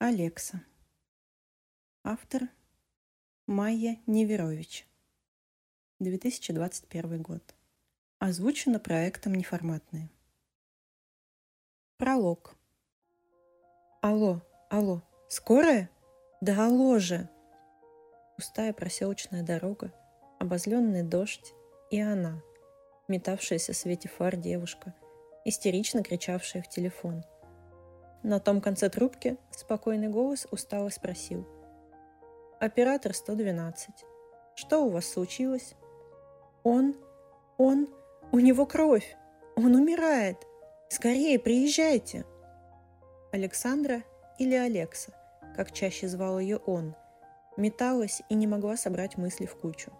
Алекса. Автор Майя Неверович. 2021 год. Озвучено проектом «Неформатные». Пролог. Алло, алло, скорая? Да алло же! Пустая проселочная дорога, обозленный дождь и она, метавшаяся в свете фар девушка, истерично кричавшая в телефон – на том конце трубки спокойный голос устало спросил. «Оператор 112. Что у вас случилось?» «Он... он... у него кровь! Он умирает! Скорее приезжайте!» Александра или Алекса, как чаще звал ее он, металась и не могла собрать мысли в кучу.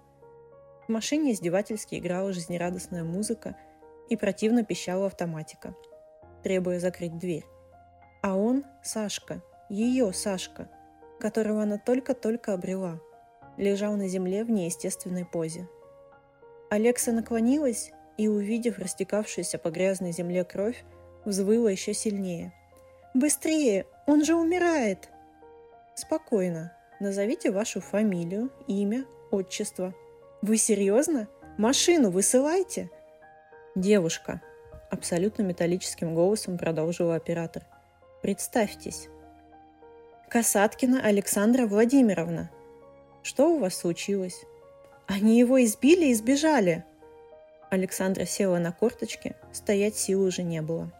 В машине издевательски играла жизнерадостная музыка и противно пищала автоматика, требуя закрыть дверь. А он – Сашка, ее Сашка, которого она только-только обрела, лежал на земле в неестественной позе. Алекса наклонилась и, увидев растекавшуюся по грязной земле кровь, взвыла еще сильнее. «Быстрее! Он же умирает!» «Спокойно. Назовите вашу фамилию, имя, отчество». «Вы серьезно? Машину высылайте!» «Девушка!» – абсолютно металлическим голосом продолжила оператор – Представьтесь. Касаткина Александра Владимировна. Что у вас случилось? Они его избили и сбежали. Александра села на корточки, стоять сил уже не было.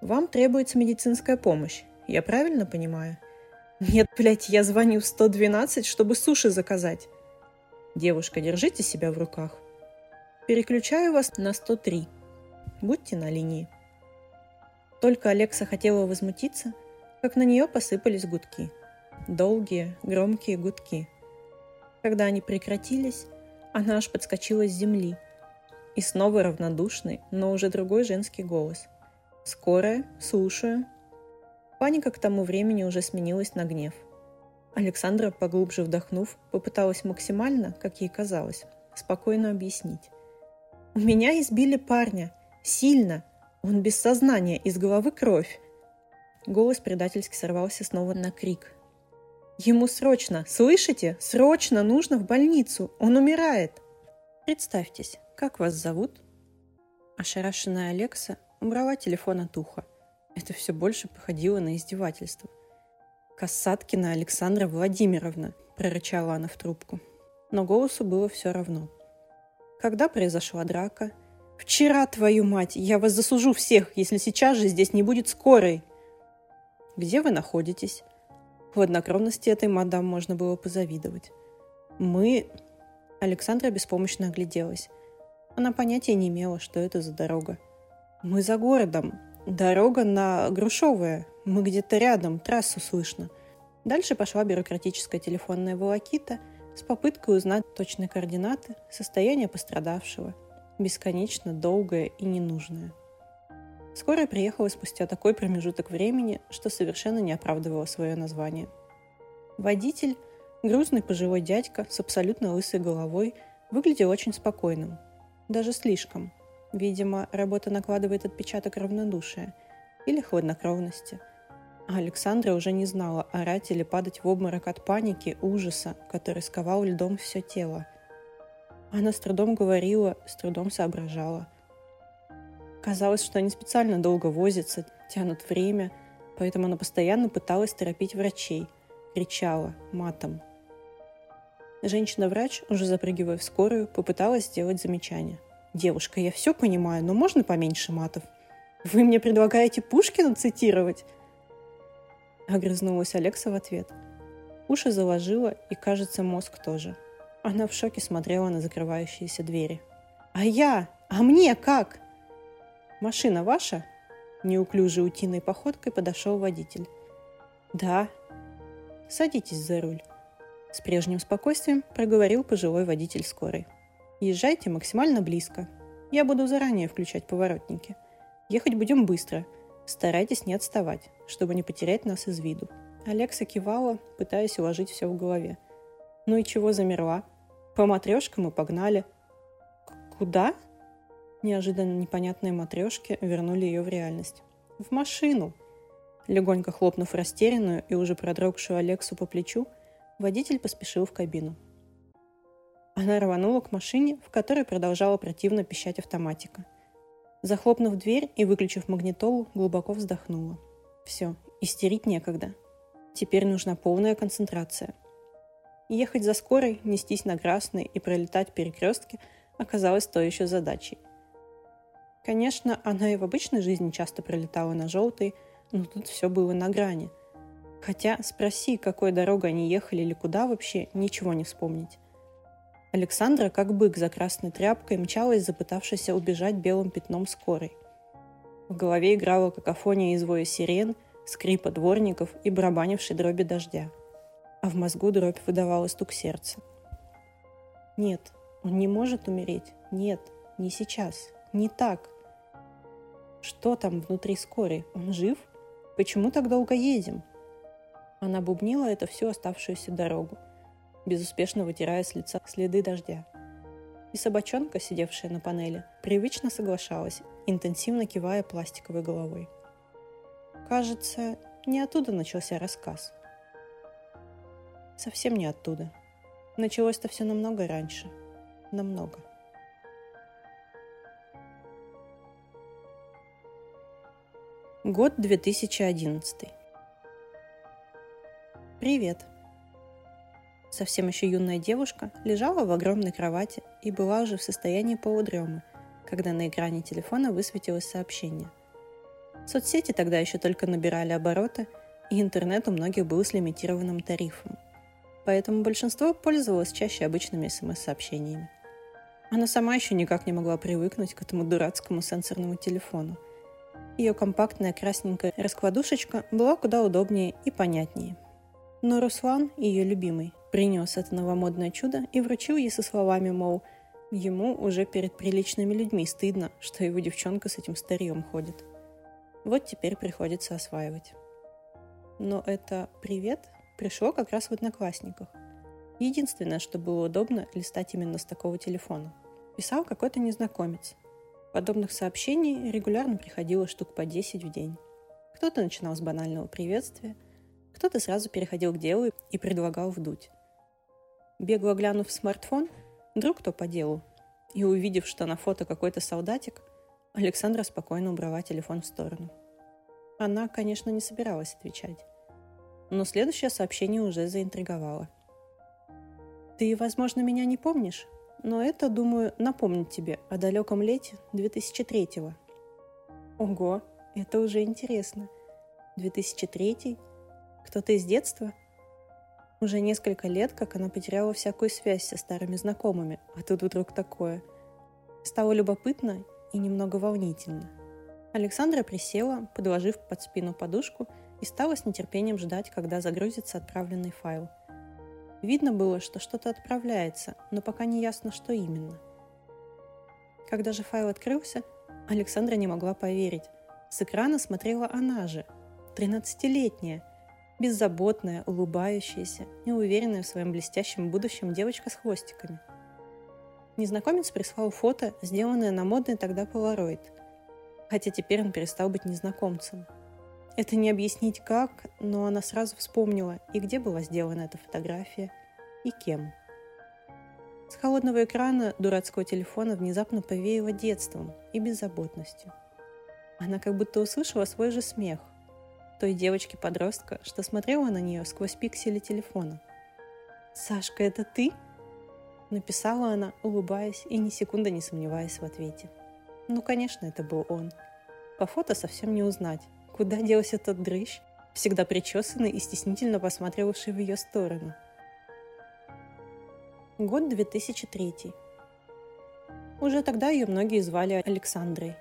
Вам требуется медицинская помощь, я правильно понимаю? Нет, блядь, я звоню в 112, чтобы суши заказать. Девушка, держите себя в руках. Переключаю вас на 103. Будьте на линии. Только Алекса хотела возмутиться, как на нее посыпались гудки. Долгие, громкие гудки. Когда они прекратились, она аж подскочила с земли. И снова равнодушный, но уже другой женский голос. «Скорая, слушаю». Паника к тому времени уже сменилась на гнев. Александра, поглубже вдохнув, попыталась максимально, как ей казалось, спокойно объяснить. «У меня избили парня. Сильно. Он без сознания, из головы кровь. Голос предательски сорвался снова на крик. Ему срочно, слышите? Срочно нужно в больницу. Он умирает. Представьтесь, как вас зовут? Ошарашенная Алекса убрала телефон от уха. Это все больше походило на издевательство. «Касаткина Александра Владимировна», – прорычала она в трубку. Но голосу было все равно. Когда произошла драка – Вчера, твою мать, я вас засужу всех, если сейчас же здесь не будет скорой. Где вы находитесь? Хладнокровности этой мадам можно было позавидовать. Мы... Александра беспомощно огляделась. Она понятия не имела, что это за дорога. Мы за городом. Дорога на Грушевая. Мы где-то рядом, трассу слышно. Дальше пошла бюрократическая телефонная волокита с попыткой узнать точные координаты, состояние пострадавшего – бесконечно долгое и ненужное. Скорая приехала спустя такой промежуток времени, что совершенно не оправдывало свое название. Водитель, грузный пожилой дядька с абсолютно лысой головой, выглядел очень спокойным. Даже слишком. Видимо, работа накладывает отпечаток равнодушия или хладнокровности. А Александра уже не знала, орать или падать в обморок от паники, ужаса, который сковал льдом все тело – она с трудом говорила, с трудом соображала. Казалось, что они специально долго возятся, тянут время, поэтому она постоянно пыталась торопить врачей, кричала матом. Женщина-врач, уже запрыгивая в скорую, попыталась сделать замечание. «Девушка, я все понимаю, но можно поменьше матов? Вы мне предлагаете Пушкина цитировать?» Огрызнулась Алекса в ответ. Уши заложила, и, кажется, мозг тоже – она в шоке смотрела на закрывающиеся двери. «А я? А мне как?» «Машина ваша?» Неуклюжей утиной походкой подошел водитель. «Да». «Садитесь за руль». С прежним спокойствием проговорил пожилой водитель скорой. «Езжайте максимально близко. Я буду заранее включать поворотники. Ехать будем быстро. Старайтесь не отставать, чтобы не потерять нас из виду». Алекса кивала, пытаясь уложить все в голове – ну и чего замерла? По матрешкам мы погнали. Куда? Неожиданно непонятные матрешки вернули ее в реальность. В машину. Легонько хлопнув растерянную и уже продрогшую Алексу по плечу, водитель поспешил в кабину. Она рванула к машине, в которой продолжала противно пищать автоматика. Захлопнув дверь и выключив магнитолу, глубоко вздохнула. Все, истерить некогда. Теперь нужна полная концентрация. Ехать за скорой, нестись на красный и пролетать перекрестки оказалось той еще задачей. Конечно, она и в обычной жизни часто пролетала на желтый, но тут все было на грани. Хотя спроси, какой дорогой они ехали или куда вообще, ничего не вспомнить. Александра, как бык за красной тряпкой, мчалась, запытавшись убежать белым пятном скорой. В голове играла какофония извоя сирен, скрипа дворников и барабанившей дроби дождя. А в мозгу дробь выдавала стук сердца. Нет, он не может умереть. Нет, не сейчас. Не так. Что там внутри скорой? Он жив? Почему так долго едем? Она бубнила это всю оставшуюся дорогу, безуспешно вытирая с лица следы дождя. И собачонка, сидевшая на панели, привычно соглашалась, интенсивно кивая пластиковой головой. Кажется, не оттуда начался рассказ. Совсем не оттуда. Началось-то все намного раньше. Намного. Год 2011. Привет. Совсем еще юная девушка лежала в огромной кровати и была уже в состоянии полудремы, когда на экране телефона высветилось сообщение. Соцсети тогда еще только набирали обороты, и интернет у многих был с лимитированным тарифом. Поэтому большинство пользовалось чаще обычными смс-сообщениями. Она сама еще никак не могла привыкнуть к этому дурацкому сенсорному телефону – ее компактная красненькая раскладушечка была куда удобнее и понятнее. Но Руслан, ее любимый, принес это новомодное чудо и вручил ей со словами, мол, ему уже перед приличными людьми стыдно, что его девчонка с этим старьем ходит. Вот теперь приходится осваивать. Но это «привет» пришло как раз в Одноклассниках. Единственное, что было удобно листать именно с такого телефона. Писал какой-то незнакомец, Подобных сообщений регулярно приходило штук по 10 в день. Кто-то начинал с банального приветствия, кто-то сразу переходил к делу и предлагал вдуть. Бегло глянув в смартфон, вдруг кто по делу, и увидев, что на фото какой-то солдатик, Александра спокойно убрала телефон в сторону. Она, конечно, не собиралась отвечать. Но следующее сообщение уже заинтриговало. «Ты, возможно, меня не помнишь?» Но это, думаю, напомнит тебе о далеком лете 2003-го. Ого, это уже интересно. 2003 Кто-то из детства? Уже несколько лет, как она потеряла всякую связь со старыми знакомыми, а тут вдруг такое. Стало любопытно и немного волнительно. Александра присела, подложив под спину подушку, и стала с нетерпением ждать, когда загрузится отправленный файл – Видно было, что что-то отправляется, но пока не ясно, что именно. Когда же файл открылся, Александра не могла поверить. С экрана смотрела она же, 13-летняя, беззаботная, улыбающаяся, неуверенная в своем блестящем будущем девочка с хвостиками. Незнакомец прислал фото, сделанное на модный тогда полароид, хотя теперь он перестал быть незнакомцем – это не объяснить как, но она сразу вспомнила, и где была сделана эта фотография, и кем. С холодного экрана дурацкого телефона внезапно повеяло детством и беззаботностью. Она как будто услышала свой же смех той девочки-подростка, что смотрела на нее сквозь пиксели телефона. «Сашка, это ты?» Написала она, улыбаясь и ни секунды не сомневаясь в ответе. Ну, конечно, это был он. По фото совсем не узнать. Куда делся этот дрыщ, всегда причесанный и стеснительно посматривавший в ее сторону? Год 2003. Уже тогда ее многие звали Александрой.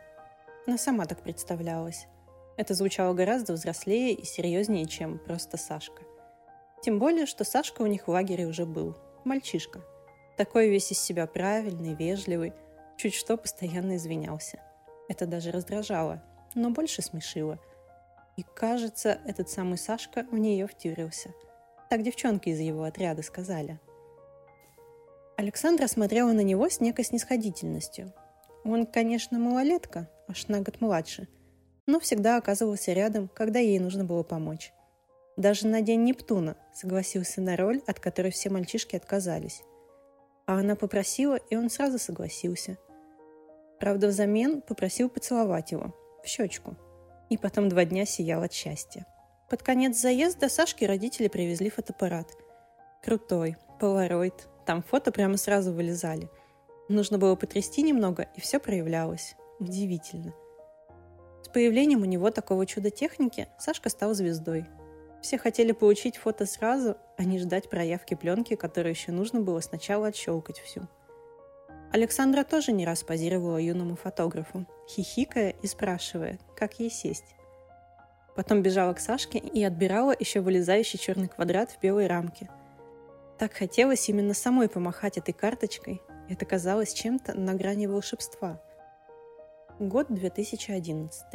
Она сама так представлялась. Это звучало гораздо взрослее и серьезнее, чем просто Сашка. Тем более, что Сашка у них в лагере уже был. Мальчишка. Такой весь из себя правильный, вежливый, чуть что постоянно извинялся. Это даже раздражало, но больше смешило – и кажется, этот самый Сашка в нее втюрился. Так девчонки из его отряда сказали. Александра смотрела на него с некой снисходительностью. Он, конечно, малолетка, аж на год младше. но всегда оказывался рядом, когда ей нужно было помочь. Даже на день Нептуна согласился на роль, от которой все мальчишки отказались. А она попросила, и он сразу согласился. Правда, взамен попросил поцеловать его в щечку. И потом два дня сиял от счастья. Под конец заезда Сашке родители привезли фотоаппарат. Крутой, полароид. Там фото прямо сразу вылезали. Нужно было потрясти немного, и все проявлялось. Удивительно. С появлением у него такого чуда техники Сашка стал звездой – все хотели получить фото сразу, а не ждать проявки пленки, которую еще нужно было сначала отщелкать всю. Александра тоже не раз позировала юному фотографу, хихикая и спрашивая, как ей сесть. Потом бежала к Сашке и отбирала еще вылезающий черный квадрат в белой рамке. Так хотелось именно самой помахать этой карточкой. Это казалось чем-то на грани волшебства. Год 2011.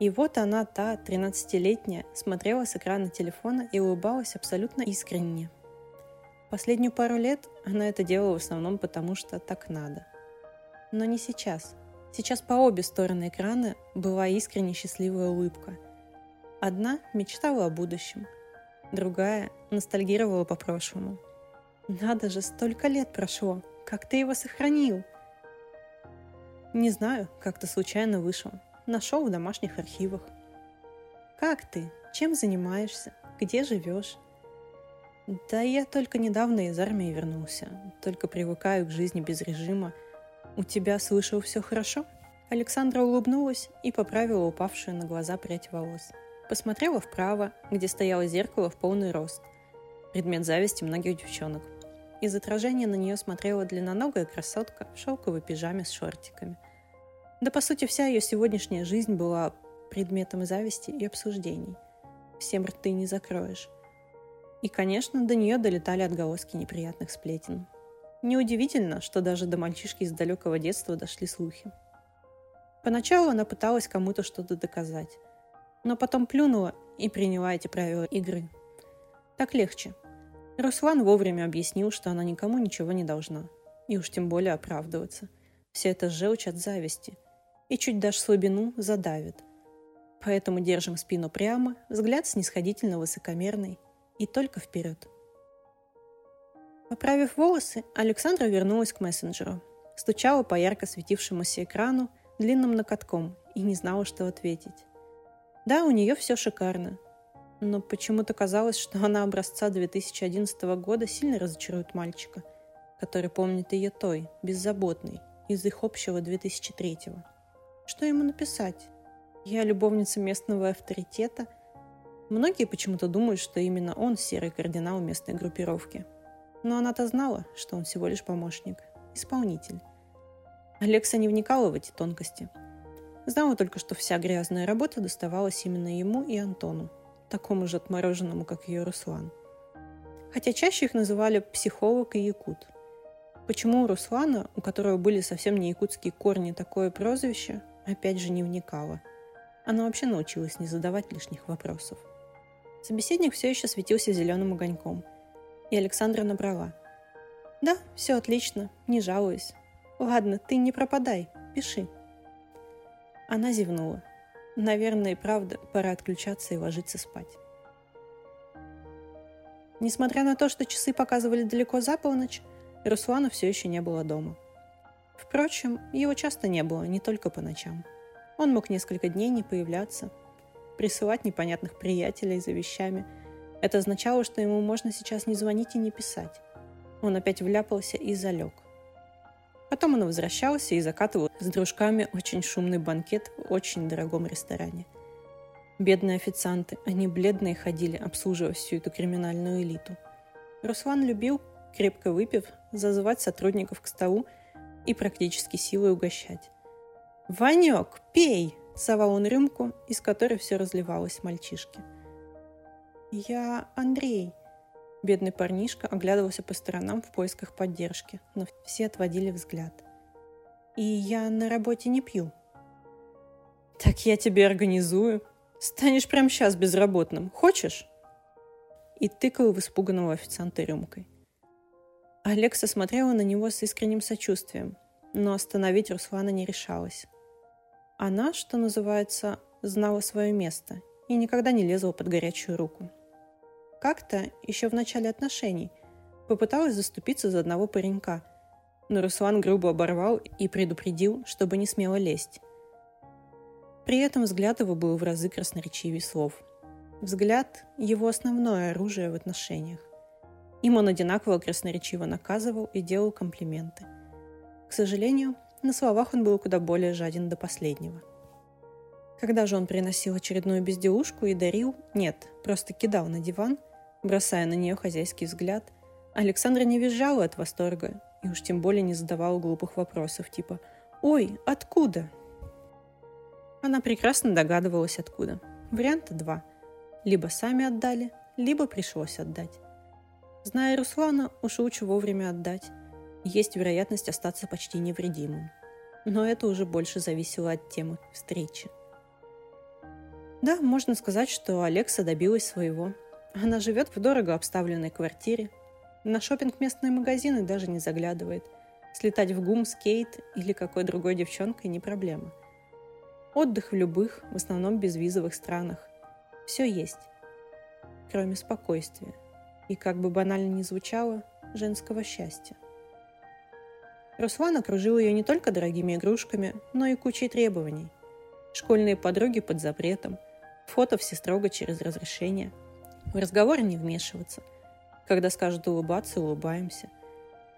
И вот она, та 13-летняя, смотрела с экрана телефона и улыбалась абсолютно искренне. Последнюю пару лет она это делала в основном потому, что так надо. Но не сейчас. Сейчас по обе стороны экрана была искренне счастливая улыбка. Одна мечтала о будущем, другая ностальгировала по прошлому. Надо же, столько лет прошло. Как ты его сохранил? Не знаю, как-то случайно вышло нашел в домашних архивах. Как ты? Чем занимаешься? Где живешь? Да я только недавно из армии вернулся. Только привыкаю к жизни без режима. У тебя, слышал, все хорошо? Александра улыбнулась и поправила упавшую на глаза прядь волос. Посмотрела вправо, где стояло зеркало в полный рост. Предмет зависти многих девчонок. Из отражения на нее смотрела длинноногая красотка в шелковой пижаме с шортиками – да, по сути, вся ее сегодняшняя жизнь была предметом зависти и обсуждений. Всем рты не закроешь. И, конечно, до нее долетали отголоски неприятных сплетен. Неудивительно, что даже до мальчишки из далекого детства дошли слухи. Поначалу она пыталась кому-то что-то доказать, но потом плюнула и приняла эти правила игры. Так легче. Руслан вовремя объяснил, что она никому ничего не должна, и уж тем более оправдываться. Все это желчь от зависти, и чуть дашь слабину, задавит. Поэтому держим спину прямо, взгляд снисходительно высокомерный и только вперед. Поправив волосы, Александра вернулась к мессенджеру. Стучала по ярко светившемуся экрану длинным накатком и не знала, что ответить. Да, у нее все шикарно, но почему-то казалось, что она образца 2011 года сильно разочарует мальчика, который помнит ее той, беззаботной, из их общего 2003 -го. Что ему написать? Я любовница местного авторитета. Многие почему-то думают, что именно он серый кардинал местной группировки. Но она-то знала, что он всего лишь помощник, исполнитель. Алекса не вникала в эти тонкости. Знала только, что вся грязная работа доставалась именно ему и Антону, такому же отмороженному, как ее Руслан. Хотя чаще их называли психолог и якут. Почему у Руслана, у которого были совсем не якутские корни, такое прозвище, опять же не вникала. Она вообще научилась не задавать лишних вопросов. Собеседник все еще светился зеленым огоньком. И Александра набрала. «Да, все отлично, не жалуюсь. Ладно, ты не пропадай, пиши». Она зевнула. Наверное, и правда, пора отключаться и ложиться спать. Несмотря на то, что часы показывали далеко за полночь, Руслана все еще не было дома. Впрочем, его часто не было, не только по ночам. Он мог несколько дней не появляться, присылать непонятных приятелей за вещами. Это означало, что ему можно сейчас не звонить и не писать. Он опять вляпался и залег. Потом он возвращался и закатывал с дружками очень шумный банкет в очень дорогом ресторане. Бедные официанты, они бледные ходили, обслуживая всю эту криминальную элиту. Руслан любил, крепко выпив, зазывать сотрудников к столу и практически силой угощать. «Ванек, пей!» – совал он рюмку, из которой все разливалось мальчишке. «Я Андрей», Бедный парнишка оглядывался по сторонам в поисках поддержки, но все отводили взгляд. «И я на работе не пью». «Так я тебе организую. Станешь прямо сейчас безработным. Хочешь?» И тыкал в испуганного официанта рюмкой. Алекса смотрела на него с искренним сочувствием, но остановить Руслана не решалась. Она, что называется, знала свое место и никогда не лезла под горячую руку. Как-то, еще в начале отношений, попыталась заступиться за одного паренька, но Руслан грубо оборвал и предупредил, чтобы не смело лезть. При этом взгляд его был в разы красноречивее слов. Взгляд – его основное оружие в отношениях. Им он одинаково красноречиво наказывал и делал комплименты. К сожалению, на словах он был куда более жаден до последнего. Когда же он приносил очередную безделушку и дарил, нет, просто кидал на диван, бросая на нее хозяйский взгляд, Александра не визжала от восторга и уж тем более не задавала глупых вопросов типа «Ой, откуда?». Она прекрасно догадывалась, откуда. Варианта два. Либо сами отдали, либо пришлось отдать. Зная Руслана, уж лучше вовремя отдать. Есть вероятность остаться почти невредимым. Но это уже больше зависело от темы встречи. Да, можно сказать, что Алекса добилась своего. Она живет в дорого обставленной квартире. На шопинг местные магазины даже не заглядывает. Слетать в ГУМ с Кейт или какой другой девчонкой не проблема. Отдых в любых, в основном безвизовых странах. Все есть. Кроме спокойствия. И, как бы банально ни звучало, женского счастья. Руслан окружил ее не только дорогими игрушками, но и кучей требований. Школьные подруги под запретом, фото все строго через разрешение. В разговоры не вмешиваться. Когда скажут улыбаться, улыбаемся.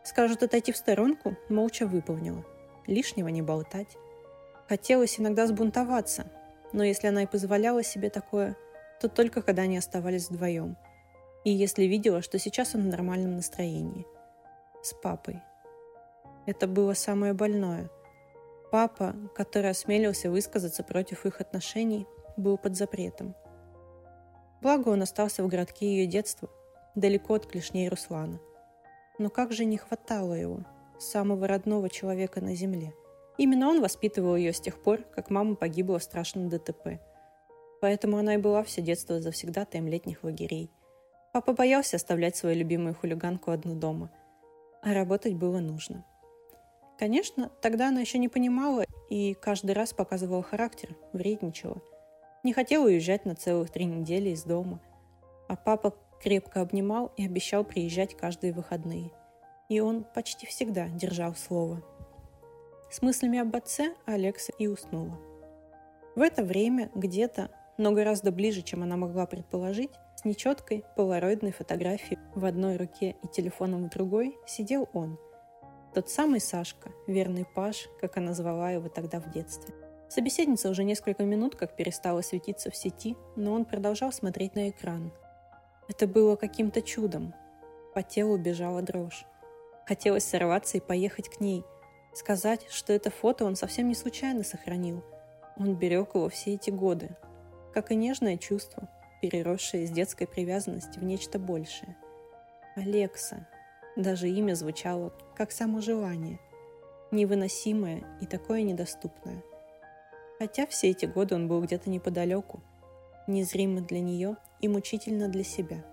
Скажут отойти в сторонку, молча выполнила. Лишнего не болтать. Хотелось иногда сбунтоваться, но если она и позволяла себе такое, то только когда они оставались вдвоем. И если видела, что сейчас он в нормальном настроении. С папой. Это было самое больное. Папа, который осмелился высказаться против их отношений, был под запретом. Благо он остался в городке ее детства, далеко от клешней Руслана. Но как же не хватало его, самого родного человека на земле. Именно он воспитывал ее с тех пор, как мама погибла в страшном ДТП – Поэтому она и была все детство завсегдатаем летних лагерей. Папа боялся оставлять свою любимую хулиганку одну дома. А работать было нужно. Конечно, тогда она еще не понимала и каждый раз показывала характер, вредничала. Не хотела уезжать на целых три недели из дома. А папа крепко обнимал и обещал приезжать каждые выходные. И он почти всегда держал слово. С мыслями об отце Алекса и уснула. В это время где-то но гораздо ближе, чем она могла предположить, с нечеткой полароидной фотографией в одной руке и телефоном в другой сидел он. Тот самый Сашка, верный Паш, как она звала его тогда в детстве. Собеседница уже несколько минут как перестала светиться в сети, но он продолжал смотреть на экран. Это было каким-то чудом. По телу бежала дрожь. Хотелось сорваться и поехать к ней. Сказать, что это фото он совсем не случайно сохранил. Он берег его все эти годы, как и нежное чувство, переросшее из детской привязанности в нечто большее. Алекса. Даже имя звучало, как само желание. Невыносимое и такое недоступное. Хотя все эти годы он был где-то неподалеку, незримо для нее и мучительно для себя.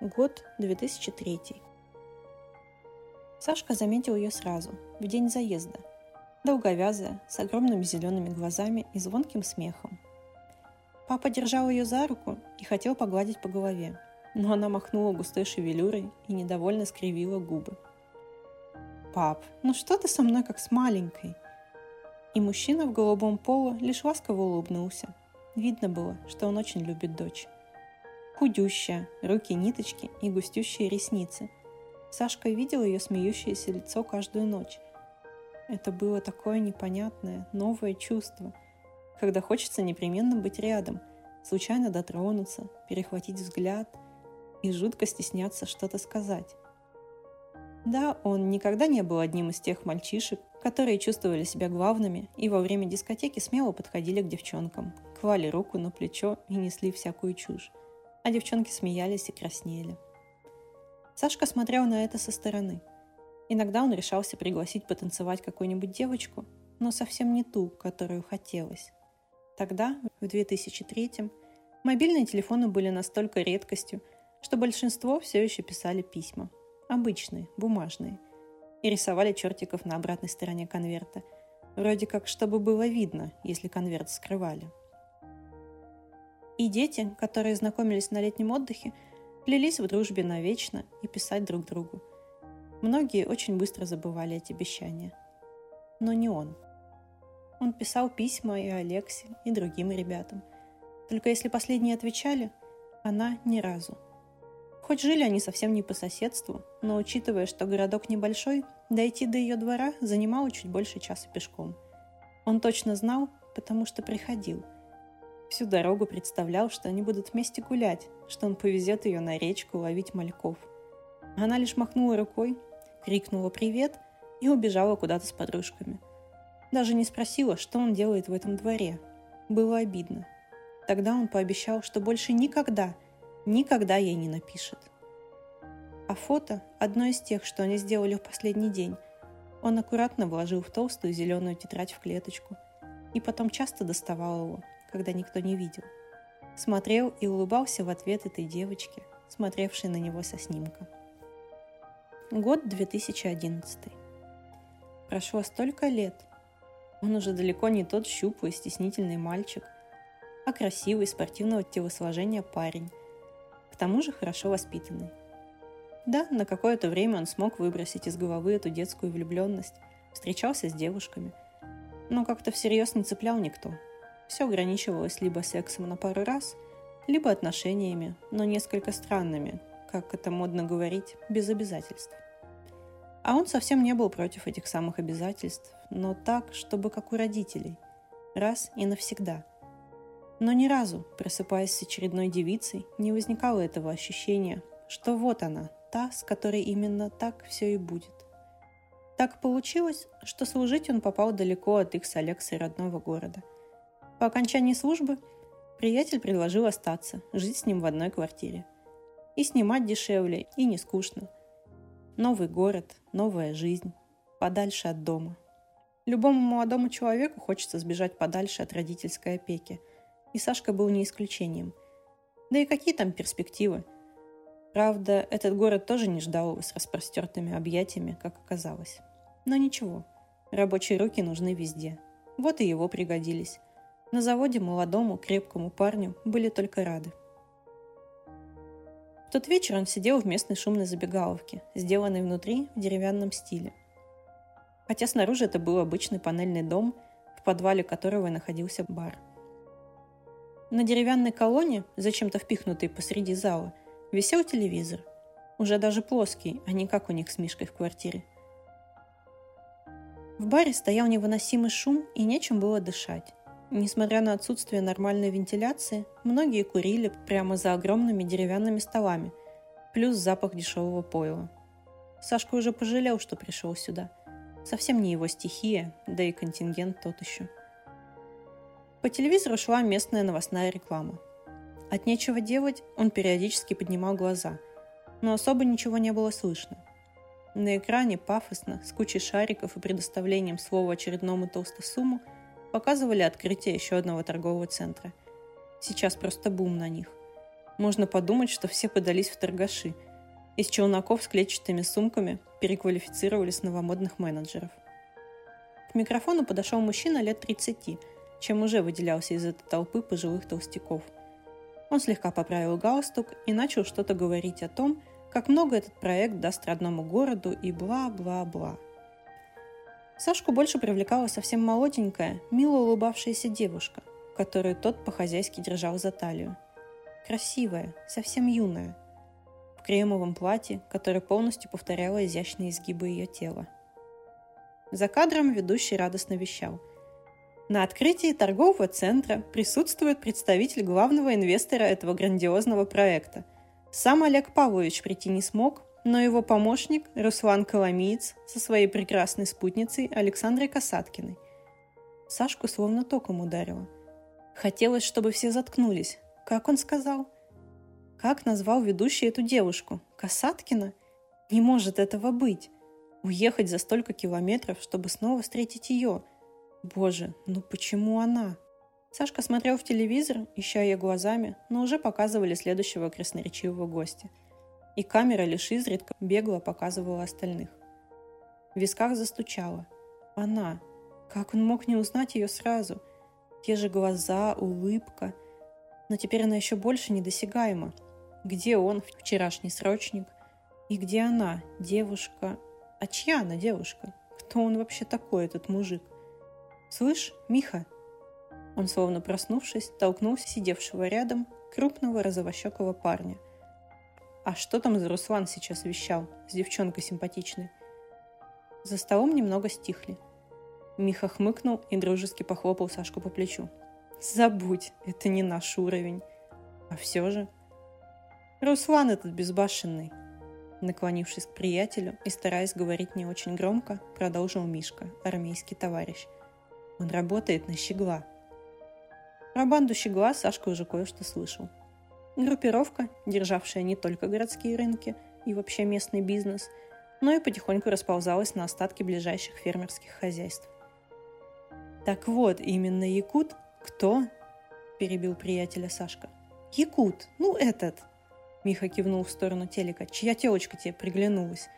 Год 2003. Сашка заметил ее сразу, в день заезда – долговязая, с огромными зелеными глазами и звонким смехом. Папа держал ее за руку и хотел погладить по голове, но она махнула густой шевелюрой и недовольно скривила губы. «Пап, ну что ты со мной как с маленькой?» И мужчина в голубом полу лишь ласково улыбнулся. Видно было, что он очень любит дочь. Худющая, руки ниточки и густющие ресницы. Сашка видел ее смеющееся лицо каждую ночь, это было такое непонятное, новое чувство, когда хочется непременно быть рядом, случайно дотронуться, перехватить взгляд и жутко стесняться что-то сказать. Да, он никогда не был одним из тех мальчишек, которые чувствовали себя главными и во время дискотеки смело подходили к девчонкам, клали руку на плечо и несли всякую чушь. А девчонки смеялись и краснели. Сашка смотрел на это со стороны – Иногда он решался пригласить потанцевать какую-нибудь девочку, но совсем не ту, которую хотелось. Тогда, в 2003-м, мобильные телефоны были настолько редкостью, что большинство все еще писали письма. Обычные, бумажные. И рисовали чертиков на обратной стороне конверта. Вроде как, чтобы было видно, если конверт скрывали. И дети, которые знакомились на летнем отдыхе, клялись в дружбе навечно и писать друг другу. Многие очень быстро забывали эти обещания. Но не он. Он писал письма и Алексе, и другим ребятам. Только если последние отвечали, она ни разу. Хоть жили они совсем не по соседству, но учитывая, что городок небольшой, дойти до ее двора занимало чуть больше часа пешком. Он точно знал, потому что приходил. Всю дорогу представлял, что они будут вместе гулять, что он повезет ее на речку ловить мальков. Она лишь махнула рукой, крикнула «Привет!» и убежала куда-то с подружками. Даже не спросила, что он делает в этом дворе. Было обидно. Тогда он пообещал, что больше никогда, никогда ей не напишет. А фото – одно из тех, что они сделали в последний день. Он аккуратно вложил в толстую зеленую тетрадь в клеточку и потом часто доставал его, когда никто не видел. Смотрел и улыбался в ответ этой девочке, смотревшей на него со снимка. Год 2011. Прошло столько лет. Он уже далеко не тот щуплый, стеснительный мальчик, а красивый, спортивного телосложения парень. К тому же хорошо воспитанный. Да, на какое-то время он смог выбросить из головы эту детскую влюбленность, встречался с девушками. Но как-то всерьез не цеплял никто. Все ограничивалось либо сексом на пару раз, либо отношениями, но несколько странными, как это модно говорить, без обязательств. А он совсем не был против этих самых обязательств, но так, чтобы как у родителей. Раз и навсегда. Но ни разу, просыпаясь с очередной девицей, не возникало этого ощущения, что вот она, та, с которой именно так все и будет. Так получилось, что служить он попал далеко от их с Алексой родного города. По окончании службы приятель предложил остаться, жить с ним в одной квартире. И снимать дешевле, и не скучно. Новый город, новая жизнь, подальше от дома. Любому молодому человеку хочется сбежать подальше от родительской опеки. И Сашка был не исключением. Да и какие там перспективы? Правда, этот город тоже не ждал его с распростертыми объятиями, как оказалось. Но ничего, рабочие руки нужны везде. Вот и его пригодились. На заводе молодому, крепкому парню были только рады. В тот вечер он сидел в местной шумной забегаловке, сделанной внутри в деревянном стиле. Хотя снаружи это был обычный панельный дом, в подвале которого находился бар. На деревянной колонне, зачем-то впихнутой посреди зала, висел телевизор. Уже даже плоский, а не как у них с Мишкой в квартире. В баре стоял невыносимый шум и нечем было дышать. Несмотря на отсутствие нормальной вентиляции, многие курили прямо за огромными деревянными столами, плюс запах дешевого пойла. Сашка уже пожалел, что пришел сюда. Совсем не его стихия, да и контингент тот еще. По телевизору шла местная новостная реклама. От нечего делать он периодически поднимал глаза, но особо ничего не было слышно. На экране пафосно, с кучей шариков и предоставлением слова очередному толстосуму – показывали открытие еще одного торгового центра. Сейчас просто бум на них. Можно подумать, что все подались в торгаши. Из челноков с клетчатыми сумками переквалифицировались новомодных менеджеров. К микрофону подошел мужчина лет 30, чем уже выделялся из этой толпы пожилых толстяков. Он слегка поправил галстук и начал что-то говорить о том, как много этот проект даст родному городу и бла-бла-бла. Сашку больше привлекала совсем молоденькая, мило улыбавшаяся девушка, которую тот по-хозяйски держал за талию. Красивая, совсем юная, в кремовом платье, которое полностью повторяло изящные изгибы ее тела. За кадром ведущий радостно вещал. На открытии торгового центра присутствует представитель главного инвестора этого грандиозного проекта. Сам Олег Павлович прийти не смог, но его помощник Руслан Коломиец со своей прекрасной спутницей Александрой Касаткиной. Сашку словно током ударило. Хотелось, чтобы все заткнулись. Как он сказал? Как назвал ведущий эту девушку? Касаткина? Не может этого быть. Уехать за столько километров, чтобы снова встретить ее. Боже, ну почему она? Сашка смотрел в телевизор, ища ее глазами, но уже показывали следующего красноречивого гостя – и камера лишь изредка бегло показывала остальных. В висках застучала. Она. Как он мог не узнать ее сразу? Те же глаза, улыбка. Но теперь она еще больше недосягаема. Где он, вчерашний срочник? И где она, девушка? А чья она девушка? Кто он вообще такой, этот мужик? «Слышь, Миха!» Он, словно проснувшись, толкнул сидевшего рядом крупного розовощекого парня. «А что там за Руслан сейчас вещал с девчонкой симпатичной?» За столом немного стихли. Миха хмыкнул и дружески похлопал Сашку по плечу. «Забудь, это не наш уровень. А все же...» «Руслан этот безбашенный!» Наклонившись к приятелю и стараясь говорить не очень громко, продолжил Мишка, армейский товарищ. «Он работает на щегла». Про банду щегла Сашка уже кое-что слышал. Группировка, державшая не только городские рынки и вообще местный бизнес – но и потихоньку расползалась на остатки ближайших фермерских хозяйств. «Так вот, именно Якут? Кто?» – перебил приятеля Сашка. «Якут, ну этот!» Миха кивнул в сторону телека. «Чья телочка тебе приглянулась?»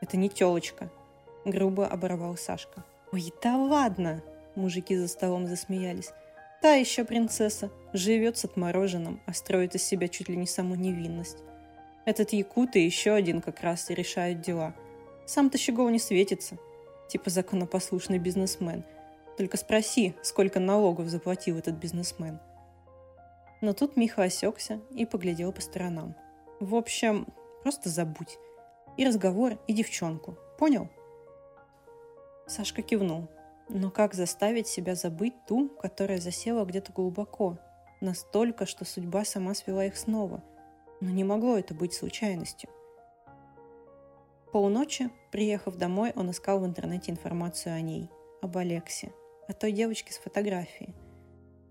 «Это не телочка», – грубо оборвал Сашка. «Ой, да ладно!» – мужики за столом засмеялись. «Та еще принцесса, живет с отмороженным, а строит из себя чуть ли не саму невинность. Этот якут и еще один как раз и решают дела. Сам-то Щегол не светится. Типа законопослушный бизнесмен. Только спроси, сколько налогов заплатил этот бизнесмен. Но тут Миха осекся и поглядел по сторонам. В общем, просто забудь. И разговор, и девчонку. Понял? Сашка кивнул. Но как заставить себя забыть ту, которая засела где-то глубоко? Настолько, что судьба сама свела их снова – но не могло это быть случайностью. Полночи, приехав домой, он искал в интернете информацию о ней, об Алексе, о той девочке с фотографией.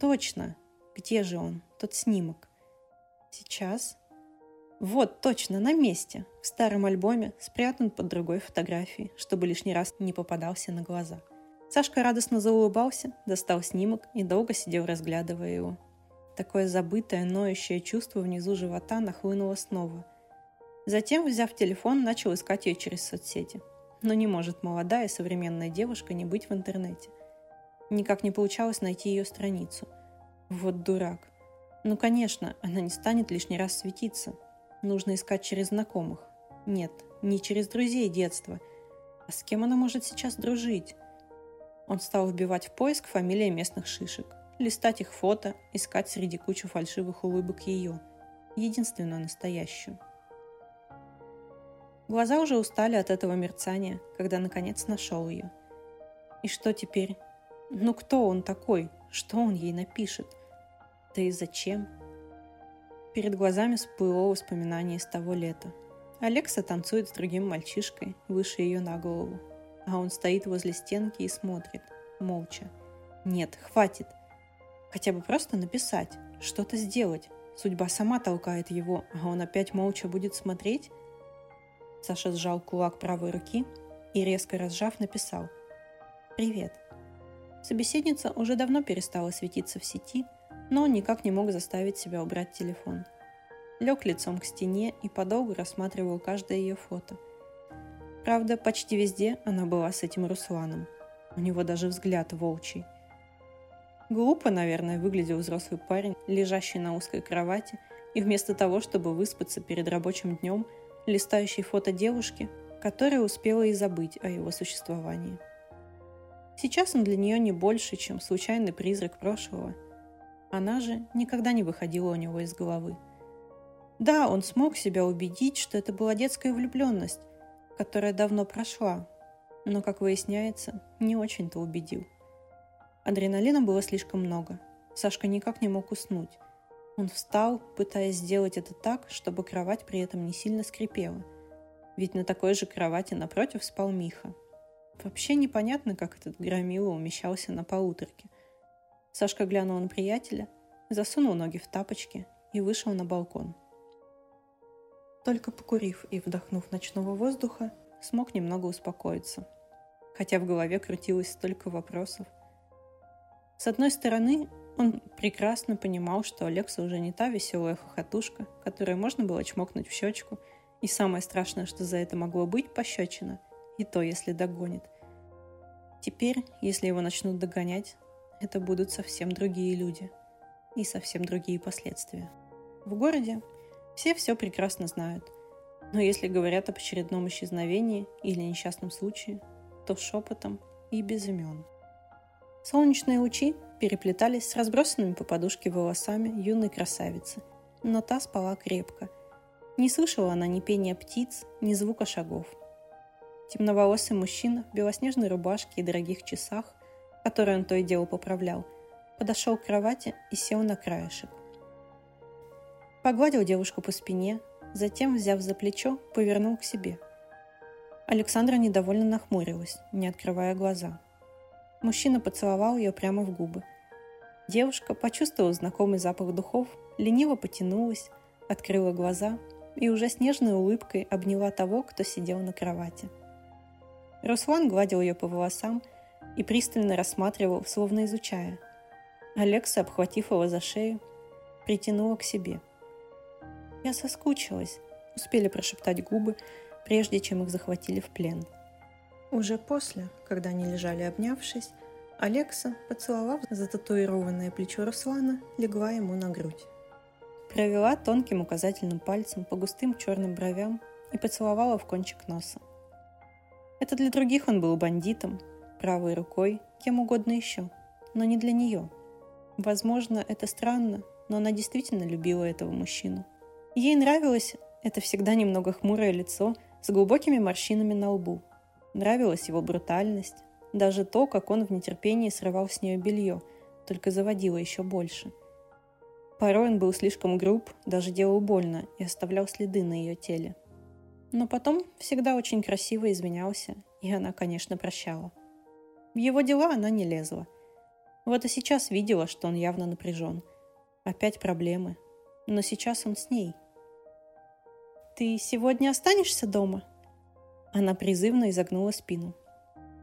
Точно! Где же он, тот снимок? Сейчас? Вот, точно, на месте, в старом альбоме, спрятан под другой фотографией, чтобы лишний раз не попадался на глаза. Сашка радостно заулыбался, достал снимок и долго сидел, разглядывая его. Такое забытое, ноющее чувство внизу живота нахлынуло снова. Затем, взяв телефон, начал искать ее через соцсети. Но не может молодая современная девушка не быть в интернете. Никак не получалось найти ее страницу. Вот дурак. Ну, конечно, она не станет лишний раз светиться. Нужно искать через знакомых. Нет, не через друзей детства. А с кем она может сейчас дружить? Он стал вбивать в поиск фамилии местных шишек листать их фото, искать среди кучи фальшивых улыбок ее, единственную настоящую. Глаза уже устали от этого мерцания, когда наконец нашел ее. И что теперь? Ну кто он такой? Что он ей напишет? Да и зачем? Перед глазами всплыло воспоминание из того лета. Алекса танцует с другим мальчишкой, выше ее на голову. А он стоит возле стенки и смотрит, молча. Нет, хватит. Хотя бы просто написать, что-то сделать. Судьба сама толкает его, а он опять молча будет смотреть? Саша сжал кулак правой руки и, резко разжав, написал «Привет». Собеседница уже давно перестала светиться в сети, но он никак не мог заставить себя убрать телефон. Лег лицом к стене и подолгу рассматривал каждое ее фото. Правда, почти везде она была с этим Русланом. У него даже взгляд волчий – Глупо, наверное, выглядел взрослый парень, лежащий на узкой кровати, и вместо того, чтобы выспаться перед рабочим днем, листающий фото девушки, которая успела и забыть о его существовании. Сейчас он для нее не больше, чем случайный призрак прошлого. Она же никогда не выходила у него из головы. Да, он смог себя убедить, что это была детская влюбленность, которая давно прошла, но, как выясняется, не очень-то убедил. Адреналина было слишком много. Сашка никак не мог уснуть. Он встал, пытаясь сделать это так, чтобы кровать при этом не сильно скрипела. Ведь на такой же кровати напротив спал Миха. Вообще непонятно, как этот громила умещался на полуторке. Сашка глянул на приятеля, засунул ноги в тапочки и вышел на балкон. Только покурив и вдохнув ночного воздуха, смог немного успокоиться. Хотя в голове крутилось столько вопросов – с одной стороны, он прекрасно понимал, что Алекса уже не та веселая хохотушка, которой можно было чмокнуть в щечку, и самое страшное, что за это могло быть пощечина, и то, если догонит. Теперь, если его начнут догонять, это будут совсем другие люди и совсем другие последствия. В городе все все прекрасно знают, но если говорят об очередном исчезновении или несчастном случае, то шепотом и без имен. Солнечные лучи переплетались с разбросанными по подушке волосами юной красавицы, но та спала крепко. Не слышала она ни пения птиц, ни звука шагов. Темноволосый мужчина в белоснежной рубашке и дорогих часах, которые он то и дело поправлял, подошел к кровати и сел на краешек. Погладил девушку по спине, затем, взяв за плечо, повернул к себе. Александра недовольно нахмурилась, не открывая глаза. Мужчина поцеловал ее прямо в губы. Девушка почувствовала знакомый запах духов, лениво потянулась, открыла глаза и уже с нежной улыбкой обняла того, кто сидел на кровати. Руслан гладил ее по волосам и пристально рассматривал, словно изучая. Алекса, обхватив его за шею, притянула к себе – «Я соскучилась», — успели прошептать губы, прежде чем их захватили в плен. Уже после, когда они лежали обнявшись, Алекса, поцеловав зататуированное плечо Руслана, легла ему на грудь. Провела тонким указательным пальцем по густым черным бровям и поцеловала в кончик носа. Это для других он был бандитом, правой рукой, кем угодно еще, но не для нее. Возможно, это странно, но она действительно любила этого мужчину. Ей нравилось это всегда немного хмурое лицо с глубокими морщинами на лбу. Нравилась его брутальность, даже то, как он в нетерпении срывал с нее белье, только заводило еще больше. Порой он был слишком груб, даже делал больно и оставлял следы на ее теле. Но потом всегда очень красиво извинялся, и она, конечно, прощала. В его дела она не лезла. Вот и сейчас видела, что он явно напряжен. Опять проблемы. Но сейчас он с ней. «Ты сегодня останешься дома?» Она призывно изогнула спину.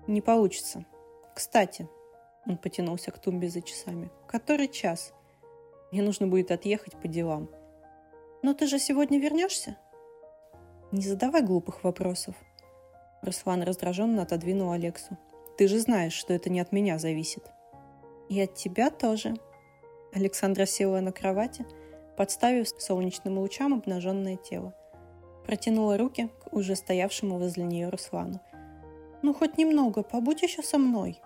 «Не получится. Кстати...» Он потянулся к тумбе за часами. «Который час? Мне нужно будет отъехать по делам». «Но ты же сегодня вернешься?» «Не задавай глупых вопросов». Руслан раздраженно отодвинул Алексу. «Ты же знаешь, что это не от меня зависит». «И от тебя тоже». Александра села на кровати, подставив солнечным лучам обнаженное тело протянула руки к уже стоявшему возле нее Руслану. «Ну, хоть немного, побудь еще со мной!»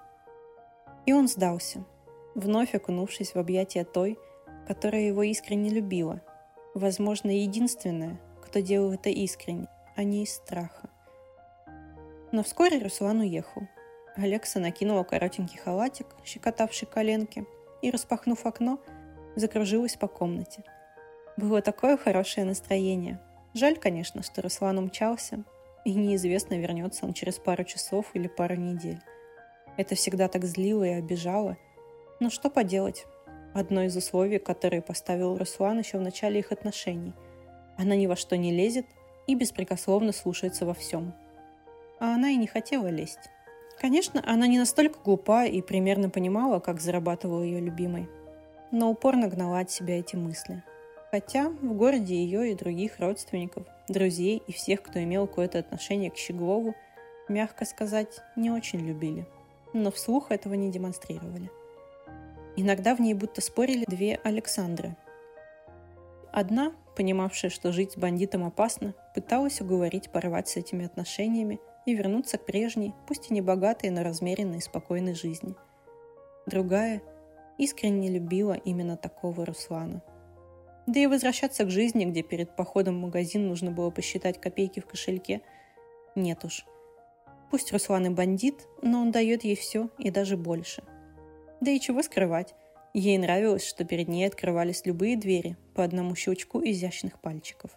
И он сдался, вновь окунувшись в объятия той, которая его искренне любила, возможно, единственная, кто делал это искренне, а не из страха. Но вскоре Руслан уехал. Алекса накинула коротенький халатик, щекотавший коленки, и, распахнув окно, закружилась по комнате. Было такое хорошее настроение – Жаль, конечно, что Руслан умчался, и неизвестно, вернется он через пару часов или пару недель. Это всегда так злило и обижало. Но что поделать? Одно из условий, которые поставил Руслан еще в начале их отношений. Она ни во что не лезет и беспрекословно слушается во всем. А она и не хотела лезть. Конечно, она не настолько глупа и примерно понимала, как зарабатывал ее любимый. Но упорно гнала от себя эти мысли – Хотя в городе ее и других родственников, друзей и всех, кто имел какое-то отношение к Щеглову, мягко сказать, не очень любили. Но вслух этого не демонстрировали. Иногда в ней будто спорили две Александры. Одна, понимавшая, что жить с бандитом опасно, пыталась уговорить порвать с этими отношениями и вернуться к прежней, пусть и не богатой, но размеренной и спокойной жизни. Другая искренне любила именно такого Руслана – да и возвращаться к жизни, где перед походом в магазин нужно было посчитать копейки в кошельке, нет уж. Пусть Руслан и бандит, но он дает ей все и даже больше. Да и чего скрывать. Ей нравилось, что перед ней открывались любые двери по одному щелчку изящных пальчиков.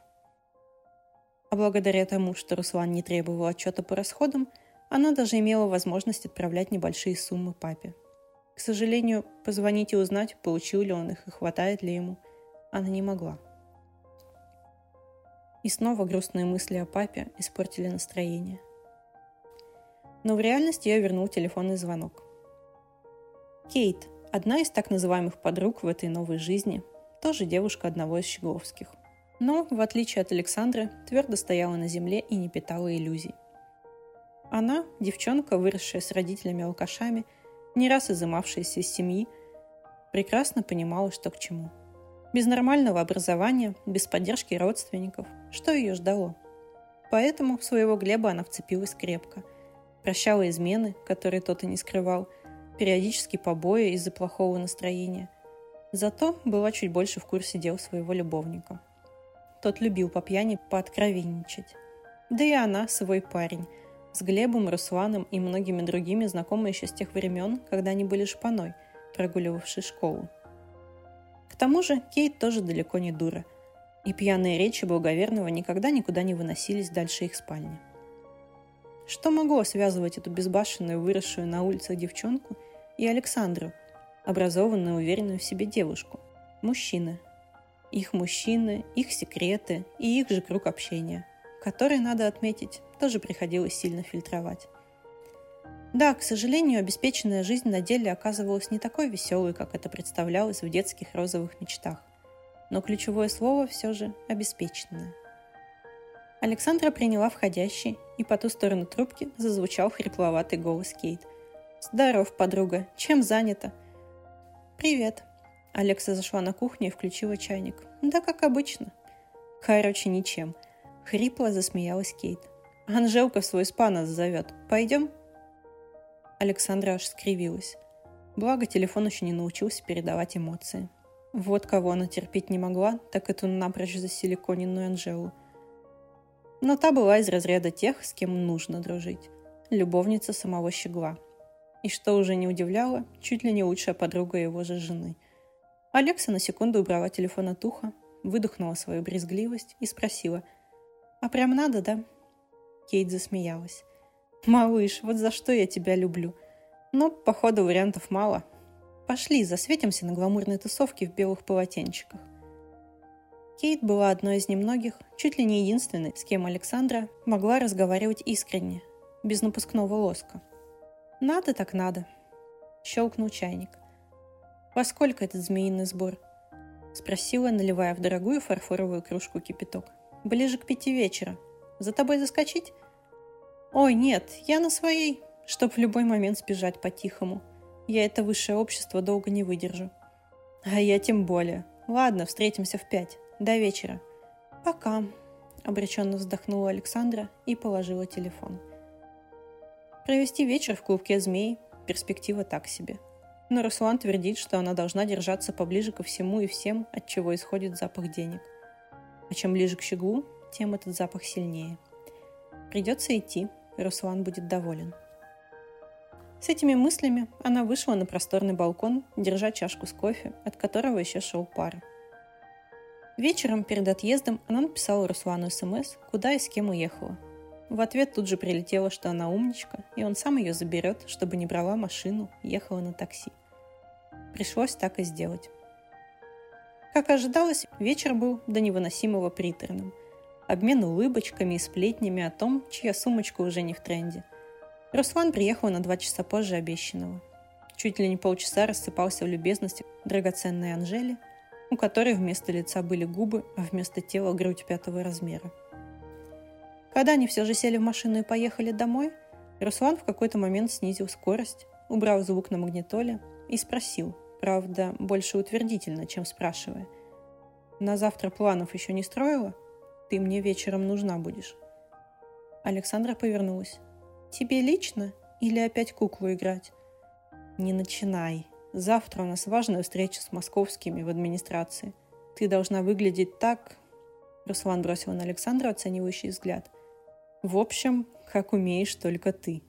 А благодаря тому, что Руслан не требовал отчета по расходам, она даже имела возможность отправлять небольшие суммы папе. К сожалению, позвонить и узнать, получил ли он их и хватает ли ему – она не могла. И снова грустные мысли о папе испортили настроение. Но в реальность ее вернул телефонный звонок. Кейт, одна из так называемых подруг в этой новой жизни, тоже девушка одного из Щегловских. Но, в отличие от Александры, твердо стояла на земле и не питала иллюзий. Она, девчонка, выросшая с родителями-алкашами, не раз изымавшаяся из семьи, прекрасно понимала, что к чему. Без нормального образования, без поддержки родственников, что ее ждало? Поэтому в своего Глеба она вцепилась крепко. Прощала измены, которые тот и не скрывал, периодически побои из-за плохого настроения. Зато была чуть больше в курсе дел своего любовника. Тот любил по пьяни пооткровенничать. Да и она свой парень. С Глебом, Русланом и многими другими знакомы еще с тех времен, когда они были шпаной, прогуливавшей школу. К тому же Кейт тоже далеко не дура. И пьяные речи благоверного никогда никуда не выносились дальше их спальни. Что могло связывать эту безбашенную, выросшую на улицах девчонку и Александру, образованную, уверенную в себе девушку? Мужчины. Их мужчины, их секреты и их же круг общения – который, надо отметить, тоже приходилось сильно фильтровать. Да, к сожалению, обеспеченная жизнь на деле оказывалась не такой веселой, как это представлялось в детских розовых мечтах. Но ключевое слово все же «обеспеченная». Александра приняла входящий, и по ту сторону трубки зазвучал хрипловатый голос Кейт. «Здоров, подруга. Чем занята?» «Привет». Алекса зашла на кухню и включила чайник. «Да, как обычно». «Короче, ничем. Хрипло засмеялась Кейт. «Анжелка в свой спа нас зовет. Пойдем?» Александра аж скривилась. Благо, телефон еще не научился передавать эмоции. Вот кого она терпеть не могла, так эту напрочь засиликоненную Анжелу. Но та была из разряда тех, с кем нужно дружить. Любовница самого Щегла. И что уже не удивляло, чуть ли не лучшая подруга его же жены. Алекса на секунду убрала телефон от уха, выдохнула свою брезгливость и спросила – «А прям надо, да?» Кейт засмеялась. «Малыш, вот за что я тебя люблю. Но, походу, вариантов мало. Пошли, засветимся на гламурной тусовке в белых полотенчиках». Кейт была одной из немногих, чуть ли не единственной, с кем Александра могла разговаривать искренне, без напускного лоска. «Надо так надо», – щелкнул чайник. «Во сколько этот змеиный сбор?» – спросила, наливая в дорогую фарфоровую кружку кипяток ближе к пяти вечера. За тобой заскочить? Ой, нет, я на своей, чтоб в любой момент сбежать по-тихому. Я это высшее общество долго не выдержу. А я тем более. Ладно, встретимся в пять. До вечера. Пока. Обреченно вздохнула Александра и положила телефон. Провести вечер в клубке змей – перспектива так себе. Но Руслан твердит, что она должна держаться поближе ко всему и всем, от чего исходит запах денег – а чем ближе к щеглу, тем этот запах сильнее. Придется идти, Руслан будет доволен. С этими мыслями она вышла на просторный балкон, держа чашку с кофе, от которого еще шел пар. Вечером перед отъездом она написала Руслану СМС, куда и с кем уехала. В ответ тут же прилетело, что она умничка, и он сам ее заберет, чтобы не брала машину, ехала на такси. Пришлось так и сделать. Как ожидалось, вечер был до невыносимого приторным. Обмен улыбочками и сплетнями о том, чья сумочка уже не в тренде. Руслан приехал на два часа позже обещанного. Чуть ли не полчаса рассыпался в любезности драгоценной Анжели, у которой вместо лица были губы, а вместо тела грудь пятого размера. Когда они все же сели в машину и поехали домой, Руслан в какой-то момент снизил скорость, убрал звук на магнитоле и спросил – правда, больше утвердительно, чем спрашивая. «На завтра планов еще не строила? Ты мне вечером нужна будешь». Александра повернулась. «Тебе лично или опять куклу играть?» «Не начинай. Завтра у нас важная встреча с московскими в администрации. Ты должна выглядеть так...» Руслан бросил на Александра оценивающий взгляд. «В общем, как умеешь только ты»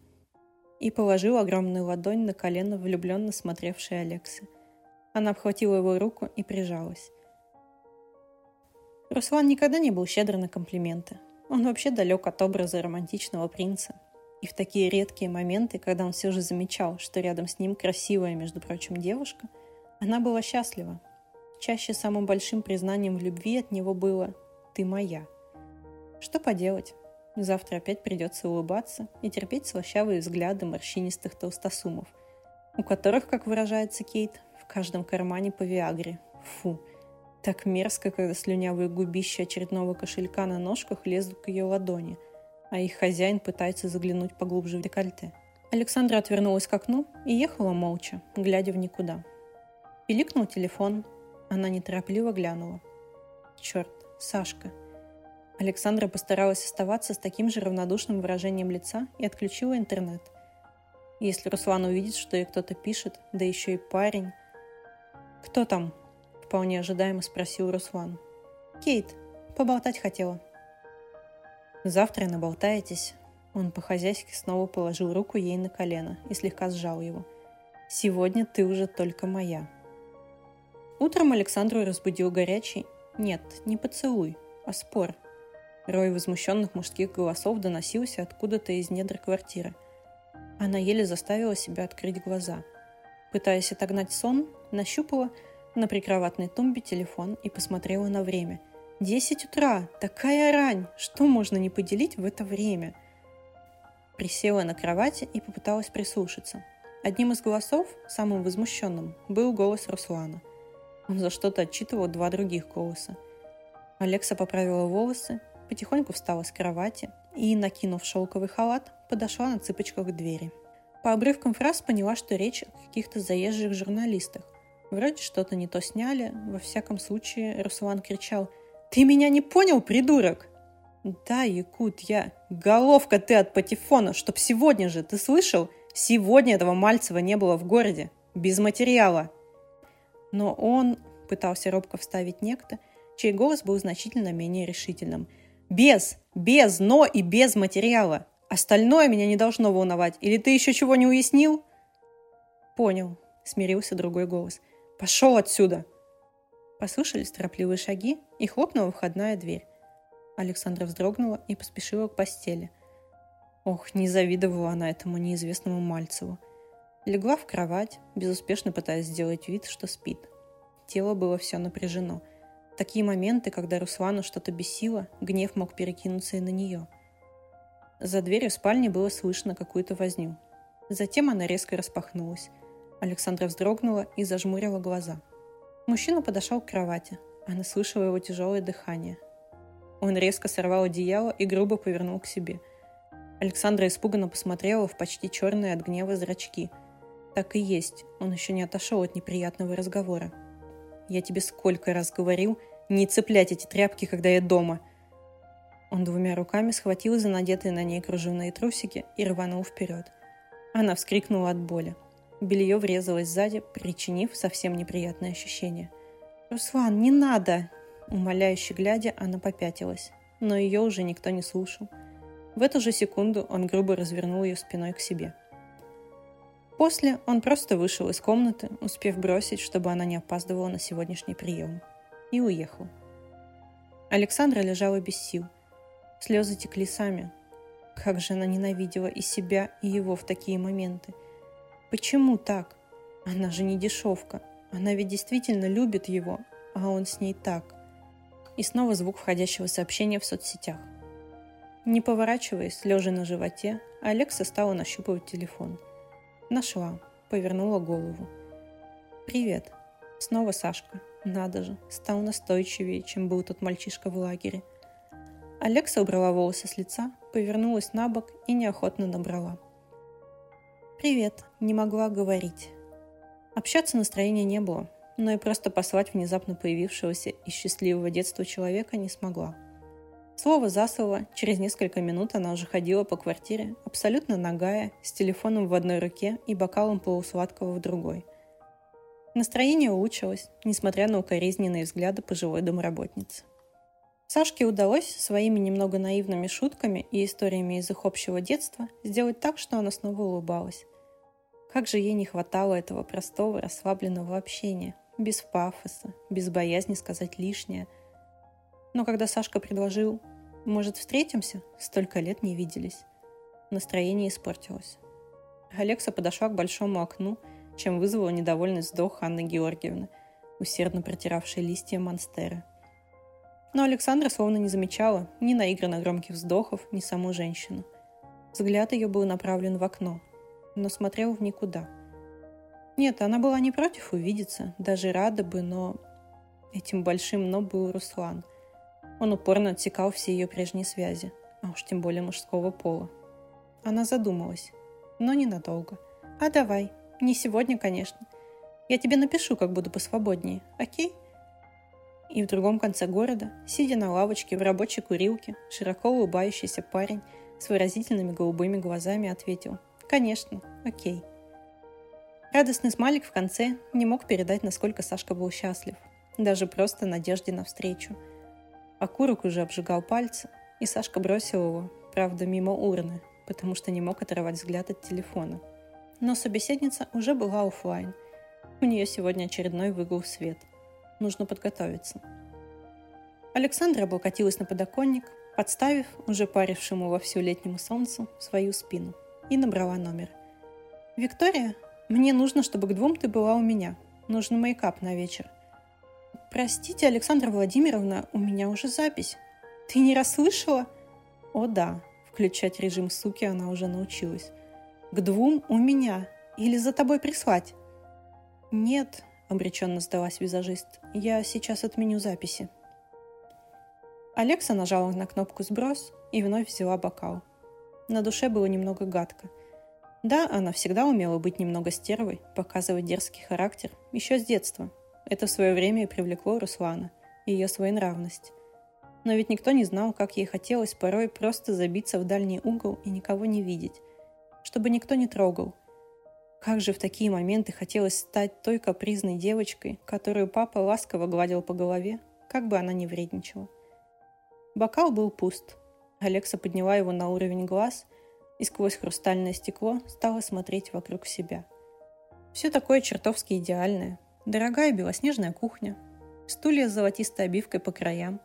и положил огромную ладонь на колено влюбленно смотревшей Алексы. Она обхватила его руку и прижалась. Руслан никогда не был щедр на комплименты. Он вообще далек от образа романтичного принца. И в такие редкие моменты, когда он все же замечал, что рядом с ним красивая, между прочим, девушка, она была счастлива. Чаще самым большим признанием в любви от него было «ты моя». Что поделать? Завтра опять придется улыбаться и терпеть слащавые взгляды морщинистых толстосумов, у которых, как выражается Кейт, в каждом кармане по Виагре. Фу. Так мерзко, когда слюнявые губища очередного кошелька на ножках лезут к ее ладони, а их хозяин пытается заглянуть поглубже в декольте. Александра отвернулась к окну и ехала молча, глядя в никуда. Пиликнул телефон. Она неторопливо глянула. Черт, Сашка. Александра постаралась оставаться с таким же равнодушным выражением лица и отключила интернет. Если Руслан увидит, что ей кто-то пишет, да еще и парень... «Кто там?» – вполне ожидаемо спросил Руслан. «Кейт. Поболтать хотела». «Завтра наболтаетесь». Он по-хозяйски снова положил руку ей на колено и слегка сжал его. «Сегодня ты уже только моя». Утром Александру разбудил горячий, нет, не поцелуй, а спор. Рой возмущенных мужских голосов доносился откуда-то из недр квартиры. Она еле заставила себя открыть глаза. Пытаясь отогнать сон, нащупала на прикроватной тумбе телефон и посмотрела на время – Десять утра! Такая рань! Что можно не поделить в это время? Присела на кровати и попыталась прислушаться. Одним из голосов, самым возмущенным, был голос Руслана. Он за что-то отчитывал два других голоса. Алекса поправила волосы, потихоньку встала с кровати и, накинув шелковый халат, подошла на цыпочках к двери. По обрывкам фраз поняла, что речь о каких-то заезжих журналистах. Вроде что-то не то сняли, во всяком случае Руслан кричал – ты меня не понял, придурок? Да, Якут, я. Головка ты от патефона, чтоб сегодня же, ты слышал? Сегодня этого Мальцева не было в городе. Без материала. Но он пытался робко вставить некто, чей голос был значительно менее решительным. Без, без, но и без материала. Остальное меня не должно волновать. Или ты еще чего не уяснил? Понял, смирился другой голос. Пошел отсюда. Послышались торопливые шаги, и хлопнула входная дверь. Александра вздрогнула и поспешила к постели. Ох, не завидовала она этому неизвестному Мальцеву. Легла в кровать, безуспешно пытаясь сделать вид, что спит. Тело было все напряжено. такие моменты, когда Руслану что-то бесило, гнев мог перекинуться и на нее. За дверью спальни было слышно какую-то возню. Затем она резко распахнулась. Александра вздрогнула и зажмурила глаза – Мужчина подошел к кровати. Она слышала его тяжелое дыхание. Он резко сорвал одеяло и грубо повернул к себе. Александра испуганно посмотрела в почти черные от гнева зрачки. Так и есть, он еще не отошел от неприятного разговора. «Я тебе сколько раз говорил, не цеплять эти тряпки, когда я дома!» Он двумя руками схватил за надетые на ней кружевные трусики и рванул вперед. Она вскрикнула от боли. Белье врезалось сзади, причинив совсем неприятное ощущение. «Руслан, не надо!» Умоляюще глядя, она попятилась, но ее уже никто не слушал. В эту же секунду он грубо развернул ее спиной к себе. После он просто вышел из комнаты, успев бросить, чтобы она не опаздывала на сегодняшний прием, и уехал. Александра лежала без сил. Слезы текли сами. Как же она ненавидела и себя, и его в такие моменты – Почему так? Она же не дешевка. Она ведь действительно любит его, а он с ней так. И снова звук входящего сообщения в соцсетях. Не поворачиваясь, лежа на животе, Алекса стала нащупывать телефон. Нашла, повернула голову. «Привет. Снова Сашка. Надо же, стал настойчивее, чем был тот мальчишка в лагере». Алекса убрала волосы с лица, повернулась на бок и неохотно набрала. «Привет, не могла говорить». Общаться настроения не было, но и просто послать внезапно появившегося из счастливого детства человека не смогла. Слово за слово, через несколько минут она уже ходила по квартире, абсолютно нагая, с телефоном в одной руке и бокалом полусладкого в другой. Настроение улучшилось, несмотря на укоризненные взгляды пожилой домработницы. Сашке удалось своими немного наивными шутками и историями из их общего детства сделать так, что она снова улыбалась. Как же ей не хватало этого простого, расслабленного общения, без пафоса, без боязни сказать лишнее. Но когда Сашка предложил «Может, встретимся?» Столько лет не виделись. Настроение испортилось. Алекса подошла к большому окну, чем вызвала недовольный вздох Анны Георгиевны, усердно протиравшей листья монстера – но Александра словно не замечала ни наигранно громких вздохов, ни саму женщину. Взгляд ее был направлен в окно, но смотрел в никуда. Нет, она была не против увидеться, даже рада бы, но этим большим «но» был Руслан. Он упорно отсекал все ее прежние связи, а уж тем более мужского пола. Она задумалась, но ненадолго. «А давай, не сегодня, конечно. Я тебе напишу, как буду посвободнее, окей?» И в другом конце города, сидя на лавочке в рабочей курилке, широко улыбающийся парень с выразительными голубыми глазами ответил «Конечно, окей». Радостный смайлик в конце не мог передать, насколько Сашка был счастлив. Даже просто надежде навстречу. Окурок уже обжигал пальцы, и Сашка бросил его, правда, мимо урны, потому что не мог оторвать взгляд от телефона. Но собеседница уже была офлайн. У нее сегодня очередной выгул свет – Нужно подготовиться. Александра облокотилась на подоконник, подставив уже парившему во всю летнему солнцу свою спину, и набрала номер. «Виктория, мне нужно, чтобы к двум ты была у меня. Нужен мейкап на вечер». «Простите, Александра Владимировна, у меня уже запись. Ты не расслышала?» «О да, включать режим суки она уже научилась. К двум у меня. Или за тобой прислать?» «Нет, – обреченно сдалась визажист. «Я сейчас отменю записи». Алекса нажала на кнопку «Сброс» и вновь взяла бокал. На душе было немного гадко. Да, она всегда умела быть немного стервой, показывать дерзкий характер, еще с детства. Это в свое время и привлекло Руслана, ее своенравность. Но ведь никто не знал, как ей хотелось порой просто забиться в дальний угол и никого не видеть. Чтобы никто не трогал – как же в такие моменты хотелось стать той капризной девочкой, которую папа ласково гладил по голове, как бы она ни вредничала. Бокал был пуст. Алекса подняла его на уровень глаз и сквозь хрустальное стекло стала смотреть вокруг себя. Все такое чертовски идеальное. Дорогая белоснежная кухня, стулья с золотистой обивкой по краям,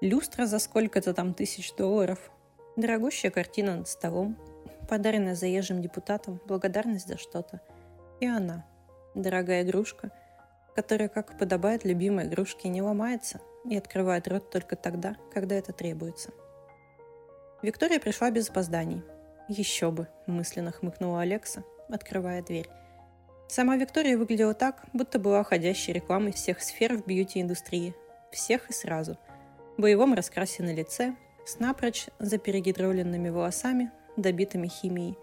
люстра за сколько-то там тысяч долларов, дорогущая картина над столом – подаренная заезжим депутатом, благодарность за что-то. И она, дорогая игрушка, которая, как подобает любимой игрушке, не ломается и открывает рот только тогда, когда это требуется. Виктория пришла без опозданий. «Еще бы!» – мысленно хмыкнула Алекса, открывая дверь. Сама Виктория выглядела так, будто была ходящей рекламой всех сфер в бьюти-индустрии. Всех и сразу. В боевом раскрасе на лице, с напрочь заперегидровленными волосами, добитыми химией,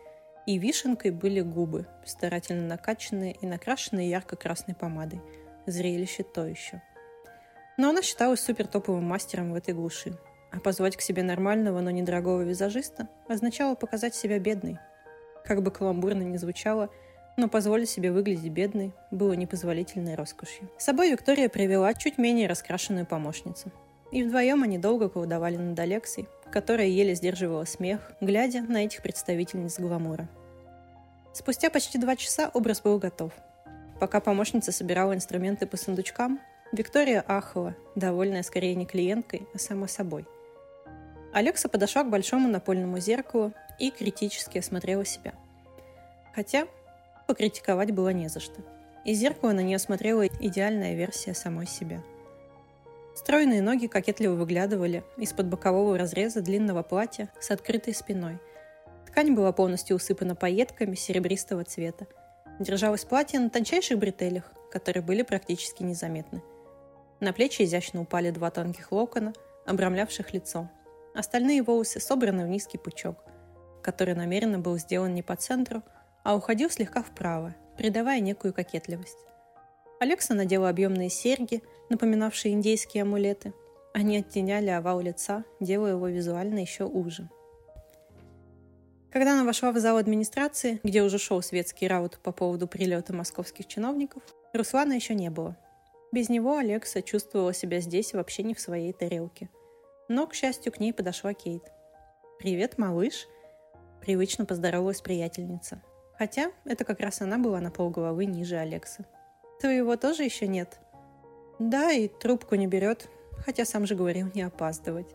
и вишенкой были губы, старательно накачанные и накрашенные ярко-красной помадой. Зрелище то еще. Но она считалась супер-топовым мастером в этой глуши. А позвать к себе нормального, но недорогого визажиста означало показать себя бедной. Как бы каламбурно ни звучало, но позволить себе выглядеть бедной было непозволительной роскошью. С собой Виктория привела чуть менее раскрашенную помощницу. И вдвоем они долго колдовали над Алексой, которая еле сдерживала смех, глядя на этих представительниц гламура. Спустя почти два часа образ был готов. Пока помощница собирала инструменты по сундучкам, Виктория ахала, довольная скорее не клиенткой, а сама собой. Алекса подошла к большому напольному зеркалу и критически осмотрела себя. Хотя покритиковать было не за что. Из зеркала на нее смотрела идеальная версия самой себя – Стройные ноги кокетливо выглядывали из-под бокового разреза длинного платья с открытой спиной. Ткань была полностью усыпана пайетками серебристого цвета. Держалось платье на тончайших бретелях, которые были практически незаметны. На плечи изящно упали два тонких локона, обрамлявших лицо. Остальные волосы собраны в низкий пучок, который намеренно был сделан не по центру, а уходил слегка вправо, придавая некую кокетливость. Алекса надела объемные серьги, напоминавшие индейские амулеты. Они оттеняли овал лица, делая его визуально еще уже. Когда она вошла в зал администрации, где уже шел светский раут по поводу прилета московских чиновников, Руслана еще не было. Без него Алекса чувствовала себя здесь вообще не в своей тарелке. Но, к счастью, к ней подошла Кейт. «Привет, малыш!» Привычно поздоровалась приятельница. Хотя это как раз она была на полголовы ниже Алекса. Твоего тоже еще нет? Да, и трубку не берет, хотя сам же говорил не опаздывать.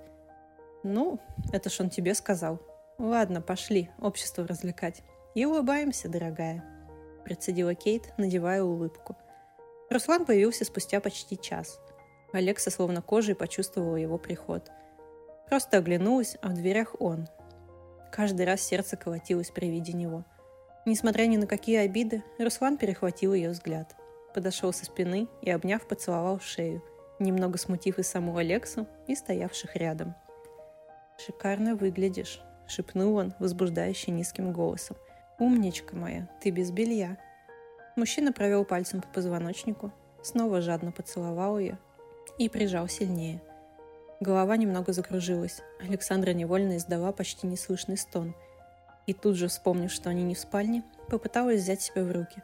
Ну, это ж он тебе сказал. Ладно, пошли, общество развлекать. И улыбаемся, дорогая. Процедила Кейт, надевая улыбку. Руслан появился спустя почти час. Алекса словно кожей почувствовала его приход. Просто оглянулась, а в дверях он. Каждый раз сердце колотилось при виде него. Несмотря ни на какие обиды, Руслан перехватил ее взгляд – подошел со спины и, обняв, поцеловал шею, немного смутив и саму Алексу, и стоявших рядом. «Шикарно выглядишь», — шепнул он, возбуждающе низким голосом. «Умничка моя, ты без белья». Мужчина провел пальцем по позвоночнику, снова жадно поцеловал ее и прижал сильнее. Голова немного закружилась. Александра невольно издала почти неслышный стон. И тут же, вспомнив, что они не в спальне, попыталась взять себя в руки.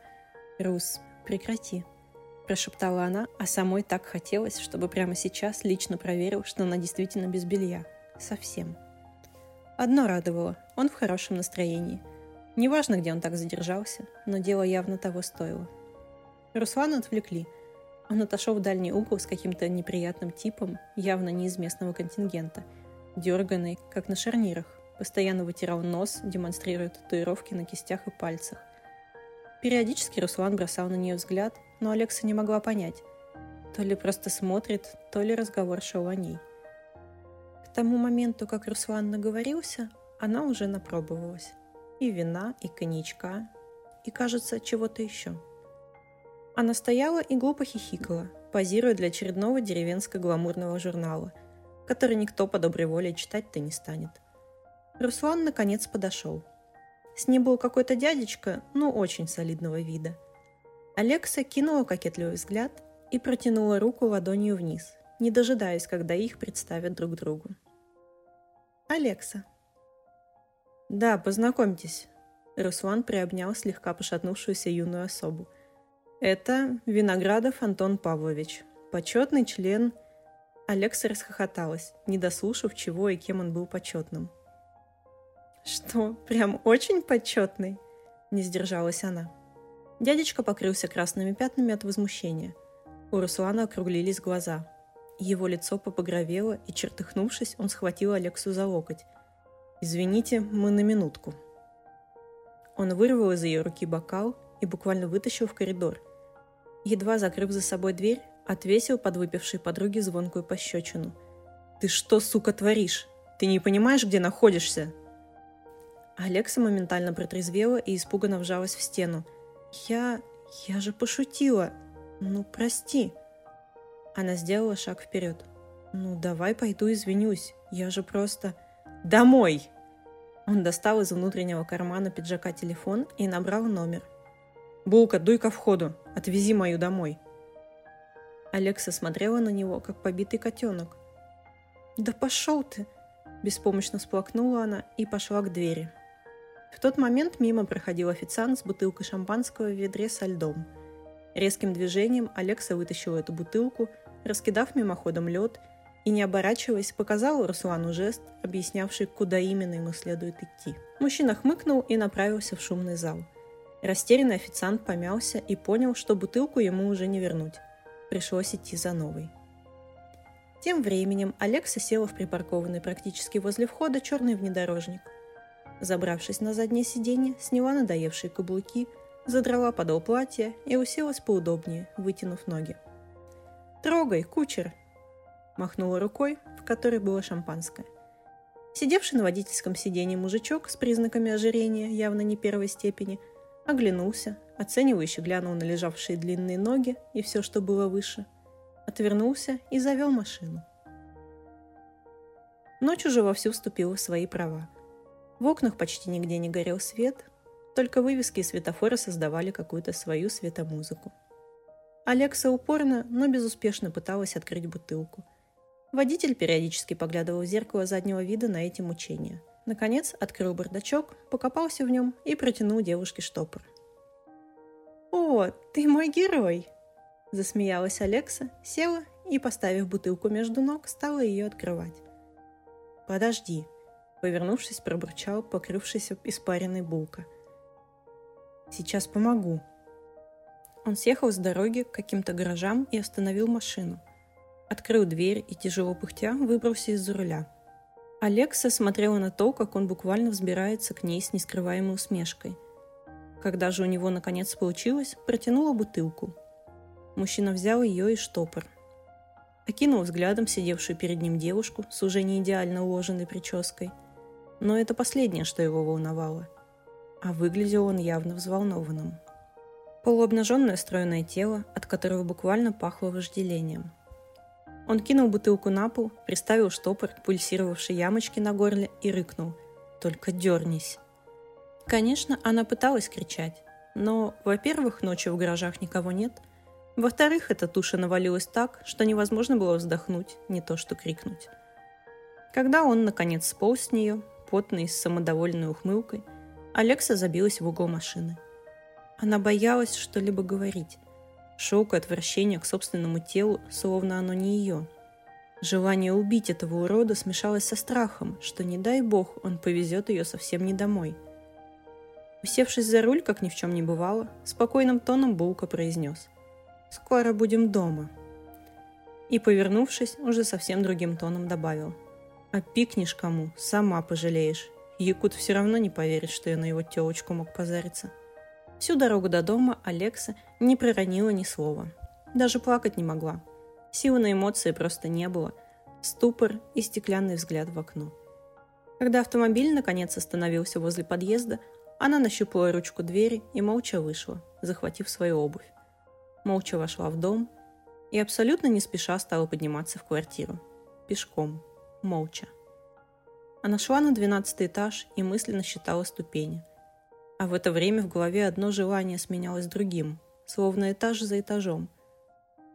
«Рус, прекрати», – прошептала она, а самой так хотелось, чтобы прямо сейчас лично проверил, что она действительно без белья. Совсем. Одно радовало – он в хорошем настроении. Неважно, где он так задержался, но дело явно того стоило. Руслана отвлекли. Он отошел в дальний угол с каким-то неприятным типом, явно не из местного контингента, дерганный, как на шарнирах, постоянно вытирал нос, демонстрируя татуировки на кистях и пальцах. Периодически Руслан бросал на нее взгляд, но Алекса не могла понять, то ли просто смотрит, то ли разговор шел о ней – к тому моменту, как Руслан наговорился, она уже напробовалась. И вина, и коньячка, и, кажется, чего-то еще. Она стояла и глупо хихикала, позируя для очередного деревенско-гламурного журнала, который никто по доброй воле читать-то не станет. Руслан наконец подошел. С ним был какой-то дядечка, ну очень солидного вида. Алекса кинула кокетливый взгляд и протянула руку ладонью вниз, не дожидаясь, когда их представят друг другу. Алекса. Да, познакомьтесь. Руслан приобнял слегка пошатнувшуюся юную особу. Это Виноградов Антон Павлович, почетный член... Алекса расхохоталась, не дослушав, чего и кем он был почетным. «Что, прям очень почетный?» – не сдержалась она. Дядечка покрылся красными пятнами от возмущения. У Руслана округлились глаза. Его лицо попогровело, и, чертыхнувшись, он схватил Алексу за локоть. «Извините, мы на минутку». Он вырвал из ее руки бокал и буквально вытащил в коридор. Едва закрыв за собой дверь, отвесил подвыпившей подруге звонкую пощечину. «Ты что, сука, творишь? Ты не понимаешь, где находишься?» Алекса моментально протрезвела и испуганно вжалась в стену. «Я... я же пошутила. Ну, прости». Она сделала шаг вперед. «Ну, давай пойду извинюсь. Я же просто...» «Домой!» Он достал из внутреннего кармана пиджака телефон и набрал номер. «Булка, дуй ко входу. Отвези мою домой». Алекса смотрела на него, как побитый котенок. «Да пошел ты!» Беспомощно сплакнула она и пошла к двери. В тот момент мимо проходил официант с бутылкой шампанского в ведре со льдом. Резким движением Алекса вытащила эту бутылку – раскидав мимоходом лед и, не оборачиваясь, показал Руслану жест, объяснявший, куда именно ему следует идти. Мужчина хмыкнул и направился в шумный зал. Растерянный официант помялся и понял, что бутылку ему уже не вернуть. Пришлось идти за новой. Тем временем Алекса села в припаркованный практически возле входа черный внедорожник. Забравшись на заднее сиденье, сняла надоевшие каблуки, задрала подол платья и уселась поудобнее, вытянув ноги. «Трогай, кучер!» Махнула рукой, в которой было шампанское. Сидевший на водительском сиденье мужичок с признаками ожирения, явно не первой степени, оглянулся, оценивающе глянул на лежавшие длинные ноги и все, что было выше, отвернулся и завел машину. Ночь уже вовсю вступила в свои права. В окнах почти нигде не горел свет, только вывески и светофоры создавали какую-то свою светомузыку. Алекса упорно, но безуспешно пыталась открыть бутылку. Водитель периодически поглядывал в зеркало заднего вида на эти мучения. Наконец открыл бардачок, покопался в нем и протянул девушке штопор. «О, ты мой герой!» Засмеялась Алекса, села и, поставив бутылку между ног, стала ее открывать. «Подожди!» Повернувшись, пробурчал покрывшийся испаренной булка. «Сейчас помогу!» Он съехал с дороги к каким-то гаражам и остановил машину. Открыл дверь и, тяжело пыхтя, выбрался из-за руля. Алекса смотрела на то, как он буквально взбирается к ней с нескрываемой усмешкой. Когда же у него наконец получилось, протянула бутылку. Мужчина взял ее и штопор. Окинул взглядом сидевшую перед ним девушку с уже не идеально уложенной прической. Но это последнее, что его волновало. А выглядел он явно взволнованным. Полуобнаженное стройное тело, от которого буквально пахло вожделением. Он кинул бутылку на пол, приставил штопор к пульсировавшей ямочке на горле и рыкнул. «Только дернись!» Конечно, она пыталась кричать, но, во-первых, ночью в гаражах никого нет, во-вторых, эта туша навалилась так, что невозможно было вздохнуть, не то что крикнуть. Когда он, наконец, сполз с нее, потный, с самодовольной ухмылкой, Алекса забилась в угол машины. Она боялась что-либо говорить. Шок и отвращение к собственному телу, словно оно не ее. Желание убить этого урода смешалось со страхом, что, не дай бог, он повезет ее совсем не домой. Усевшись за руль, как ни в чем не бывало, спокойным тоном Булка произнес «Скоро будем дома». И, повернувшись, уже совсем другим тоном добавил «А пикнешь кому, сама пожалеешь. Якут все равно не поверит, что я на его телочку мог позариться». Всю дорогу до дома Алекса не проронила ни слова. Даже плакать не могла. Силы на эмоции просто не было. Ступор и стеклянный взгляд в окно. Когда автомобиль наконец остановился возле подъезда, она нащупала ручку двери и молча вышла, захватив свою обувь. Молча вошла в дом и абсолютно не спеша стала подниматься в квартиру. Пешком. Молча. Она шла на двенадцатый этаж и мысленно считала ступени – а в это время в голове одно желание сменялось другим, словно этаж за этажом.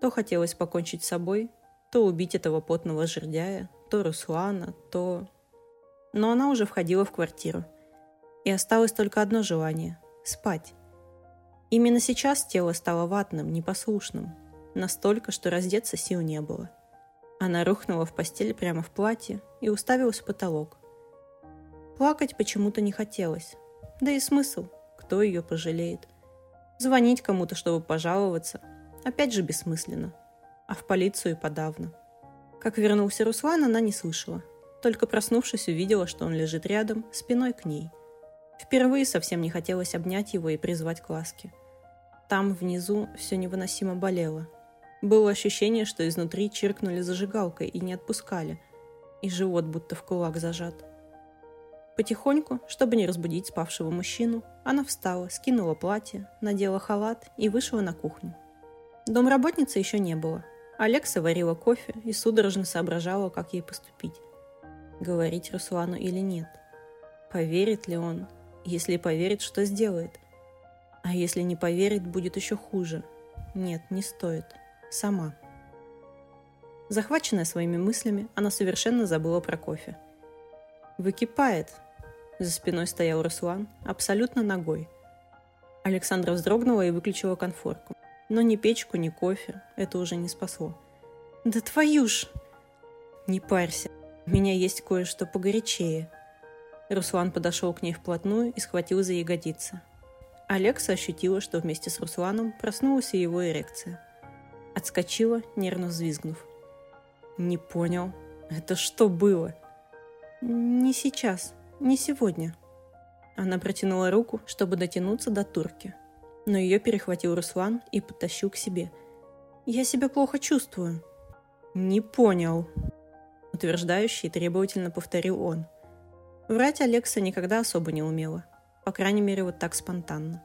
То хотелось покончить с собой, то убить этого потного жердяя, то Руслана, то... Но она уже входила в квартиру. И осталось только одно желание – спать. Именно сейчас тело стало ватным, непослушным. Настолько, что раздеться сил не было. Она рухнула в постель прямо в платье и уставилась в потолок. Плакать почему-то не хотелось, да и смысл, кто ее пожалеет. Звонить кому-то, чтобы пожаловаться, опять же бессмысленно. А в полицию и подавно. Как вернулся Руслан, она не слышала. Только проснувшись, увидела, что он лежит рядом, спиной к ней. Впервые совсем не хотелось обнять его и призвать к ласке. Там, внизу, все невыносимо болело. Было ощущение, что изнутри чиркнули зажигалкой и не отпускали, и живот будто в кулак зажат. Потихоньку, чтобы не разбудить спавшего мужчину, она встала, скинула платье, надела халат и вышла на кухню. Домработницы еще не было. Алекса варила кофе и судорожно соображала, как ей поступить. Говорить Руслану или нет. Поверит ли он? Если поверит, что сделает? А если не поверит, будет еще хуже. Нет, не стоит. Сама. Захваченная своими мыслями, она совершенно забыла про кофе. «Выкипает», за спиной стоял Руслан, абсолютно ногой. Александра вздрогнула и выключила конфорку. Но ни печку, ни кофе это уже не спасло. «Да твою ж!» «Не парься, у меня есть кое-что погорячее». Руслан подошел к ней вплотную и схватил за ягодицы. Алекса ощутила, что вместе с Русланом проснулась и его эрекция. Отскочила, нервно взвизгнув. «Не понял. Это что было?» «Не сейчас», не сегодня. Она протянула руку, чтобы дотянуться до турки. Но ее перехватил Руслан и подтащил к себе. «Я себя плохо чувствую». «Не понял», – утверждающий требовательно повторил он. Врать Алекса никогда особо не умела. По крайней мере, вот так спонтанно.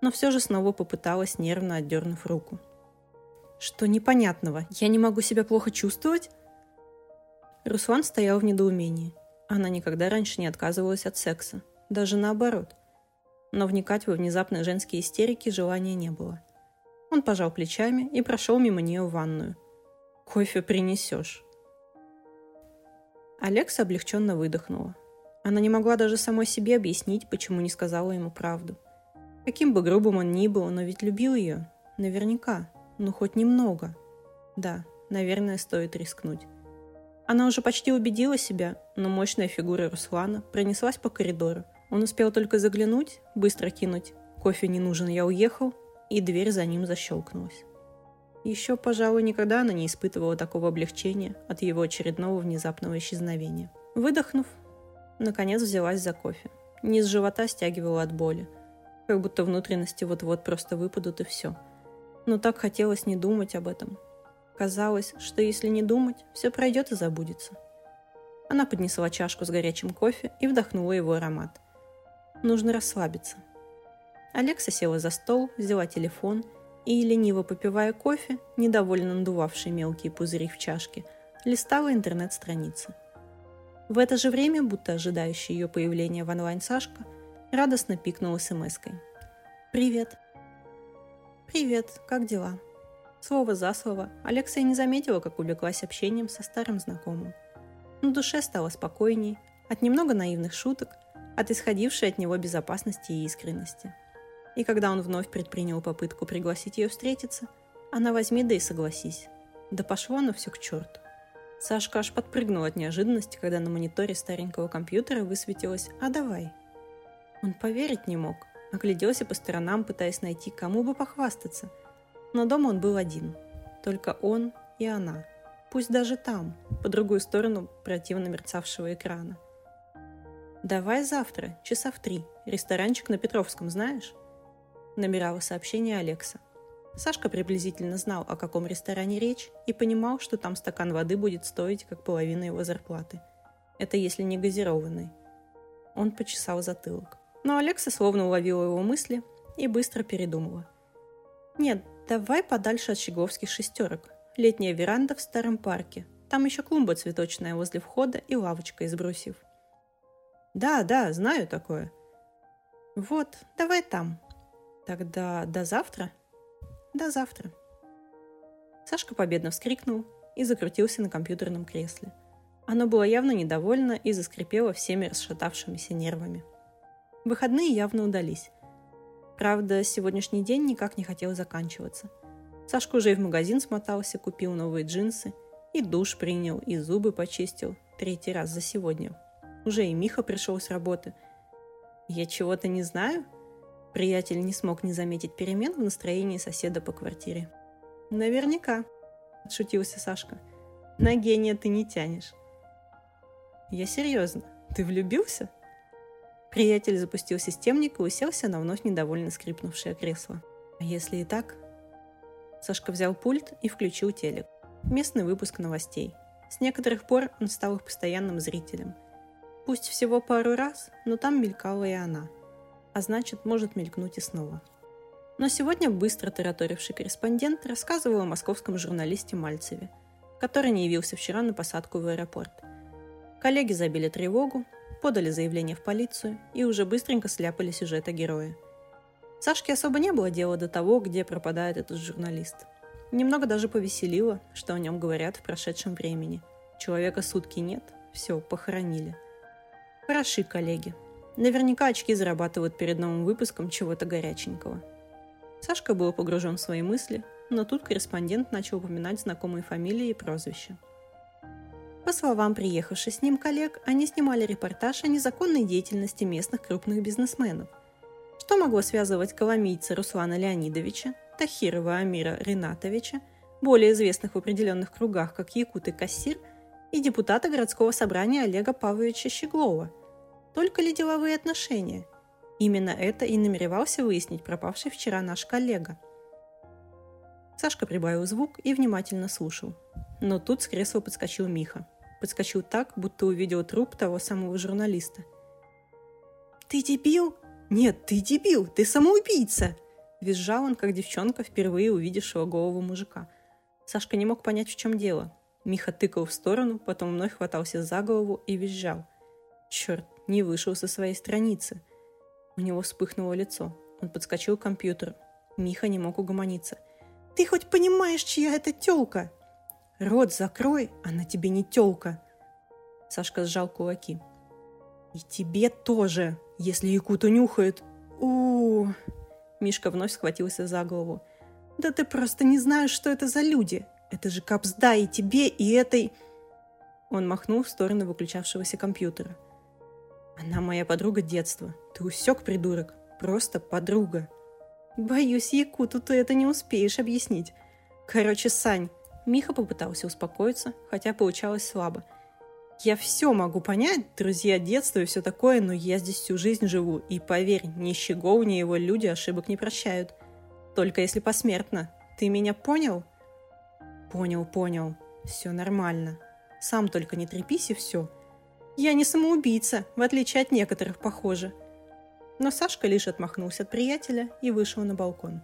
Но все же снова попыталась, нервно отдернув руку. «Что непонятного? Я не могу себя плохо чувствовать?» Руслан стоял в недоумении – она никогда раньше не отказывалась от секса, даже наоборот. Но вникать во внезапные женские истерики желания не было. Он пожал плечами и прошел мимо нее в ванную. «Кофе принесешь». Алекса облегченно выдохнула. Она не могла даже самой себе объяснить, почему не сказала ему правду. Каким бы грубым он ни был, но ведь любил ее. Наверняка. Ну, хоть немного. Да, наверное, стоит рискнуть. Она уже почти убедила себя, но мощная фигура Руслана пронеслась по коридору. Он успел только заглянуть, быстро кинуть «Кофе не нужен, я уехал», и дверь за ним защелкнулась. Еще, пожалуй, никогда она не испытывала такого облегчения от его очередного внезапного исчезновения. Выдохнув, наконец взялась за кофе. Низ живота стягивала от боли, как будто внутренности вот-вот просто выпадут и все. Но так хотелось не думать об этом, Казалось, что если не думать, все пройдет и забудется. Она поднесла чашку с горячим кофе и вдохнула его аромат. Нужно расслабиться. Алекса села за стол, взяла телефон и, лениво попивая кофе, недовольно надувавший мелкие пузыри в чашке, листала интернет-страницы. В это же время, будто ожидающий ее появления в онлайн Сашка, радостно пикнул смс-кой. «Привет!» «Привет, как дела?» Слово за слово, Алексей не заметила, как увлеклась общением со старым знакомым. На душе стало спокойней, от немного наивных шуток, от исходившей от него безопасности и искренности. И когда он вновь предпринял попытку пригласить ее встретиться, она возьми да и согласись. Да пошло оно все к черту. Сашка аж подпрыгнул от неожиданности, когда на мониторе старенького компьютера высветилось «А давай». Он поверить не мог, огляделся по сторонам, пытаясь найти, кому бы похвастаться. Но дома он был один. Только он и она. Пусть даже там, по другую сторону противно мерцавшего экрана – «Давай завтра, часа в три. Ресторанчик на Петровском знаешь?» Набирала сообщение Алекса. Сашка приблизительно знал, о каком ресторане речь, и понимал, что там стакан воды будет стоить как половина его зарплаты. Это если не газированный. Он почесал затылок. Но Алекса словно уловила его мысли и быстро передумала. «Нет, давай подальше от щегловских шестерок. Летняя веранда в старом парке. Там еще клумба цветочная возле входа и лавочка из брусьев. Да, да, знаю такое. Вот, давай там. Тогда до завтра? До завтра. Сашка победно вскрикнул и закрутился на компьютерном кресле. Оно было явно недовольно и заскрипело всеми расшатавшимися нервами. Выходные явно удались. Правда, сегодняшний день никак не хотел заканчиваться. Сашка уже и в магазин смотался, купил новые джинсы, и душ принял, и зубы почистил третий раз за сегодня – уже и Миха пришел с работы. Я чего-то не знаю? Приятель не смог не заметить перемен в настроении соседа по квартире. Наверняка, отшутился Сашка. На гения ты не тянешь. Я серьезно. Ты влюбился? Приятель запустил системник и уселся на вновь недовольно скрипнувшее кресло. А если и так? Сашка взял пульт и включил телек. Местный выпуск новостей. С некоторых пор он стал их постоянным зрителем – Пусть всего пару раз, но там мелькала и она. А значит, может мелькнуть и снова. Но сегодня быстро тараторивший корреспондент рассказывал о московском журналисте Мальцеве, который не явился вчера на посадку в аэропорт. Коллеги забили тревогу, подали заявление в полицию и уже быстренько сляпали сюжет о герое. Сашке особо не было дела до того, где пропадает этот журналист. Немного даже повеселило, что о нем говорят в прошедшем времени. Человека сутки нет, все, похоронили – Хороши коллеги. Наверняка очки зарабатывают перед новым выпуском чего-то горяченького. Сашка был погружен в свои мысли, но тут корреспондент начал упоминать знакомые фамилии и прозвища. По словам приехавших с ним коллег, они снимали репортаж о незаконной деятельности местных крупных бизнесменов. Что могло связывать коломийца Руслана Леонидовича, Тахирова Амира Ринатовича, более известных в определенных кругах как Якут и Кассир, и депутата городского собрания Олега Павловича Щеглова – только ли деловые отношения? Именно это и намеревался выяснить пропавший вчера наш коллега. Сашка прибавил звук и внимательно слушал. Но тут с кресла подскочил Миха. Подскочил так, будто увидел труп того самого журналиста. «Ты дебил? Нет, ты дебил! Ты самоубийца!» Визжал он, как девчонка, впервые увидевшего голову мужика. Сашка не мог понять, в чем дело. Миха тыкал в сторону, потом вновь хватался за голову и визжал. Черт, не вышел со своей страницы. У него вспыхнуло лицо. Он подскочил к компьютеру. Миха не мог угомониться. «Ты хоть понимаешь, чья это тёлка?» «Рот закрой, она тебе не тёлка!» Сашка сжал кулаки. «И тебе тоже, если Якута нюхает!» у, -у, Мишка вновь схватился за голову. «Да ты просто не знаешь, что это за люди! Это же капсда и тебе, и этой...» Он махнул в сторону выключавшегося компьютера – она моя подруга детства. Ты усек, придурок? Просто подруга. Боюсь, Якуту ты это не успеешь объяснить. Короче, Сань, Миха попытался успокоиться, хотя получалось слабо. Я все могу понять, друзья детства и все такое, но я здесь всю жизнь живу, и поверь, ни Щегов, ни его люди ошибок не прощают. Только если посмертно. Ты меня понял? Понял, понял. Все нормально. Сам только не трепись и все. Я не самоубийца, в отличие от некоторых, похоже. Но Сашка лишь отмахнулся от приятеля и вышел на балкон.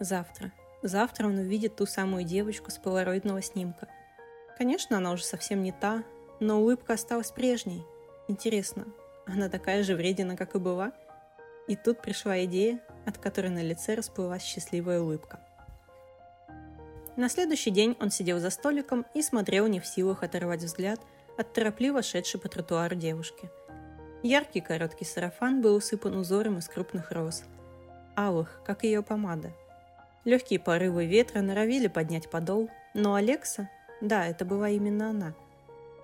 Завтра. Завтра он увидит ту самую девочку с полароидного снимка. Конечно, она уже совсем не та, но улыбка осталась прежней. Интересно, она такая же вредина, как и была? И тут пришла идея, от которой на лице расплылась счастливая улыбка. На следующий день он сидел за столиком и смотрел не в силах оторвать взгляд от торопливо шедшей по тротуару девушки. Яркий короткий сарафан был усыпан узором из крупных роз, алых, как ее помада. Легкие порывы ветра норовили поднять подол, но Алекса, да, это была именно она,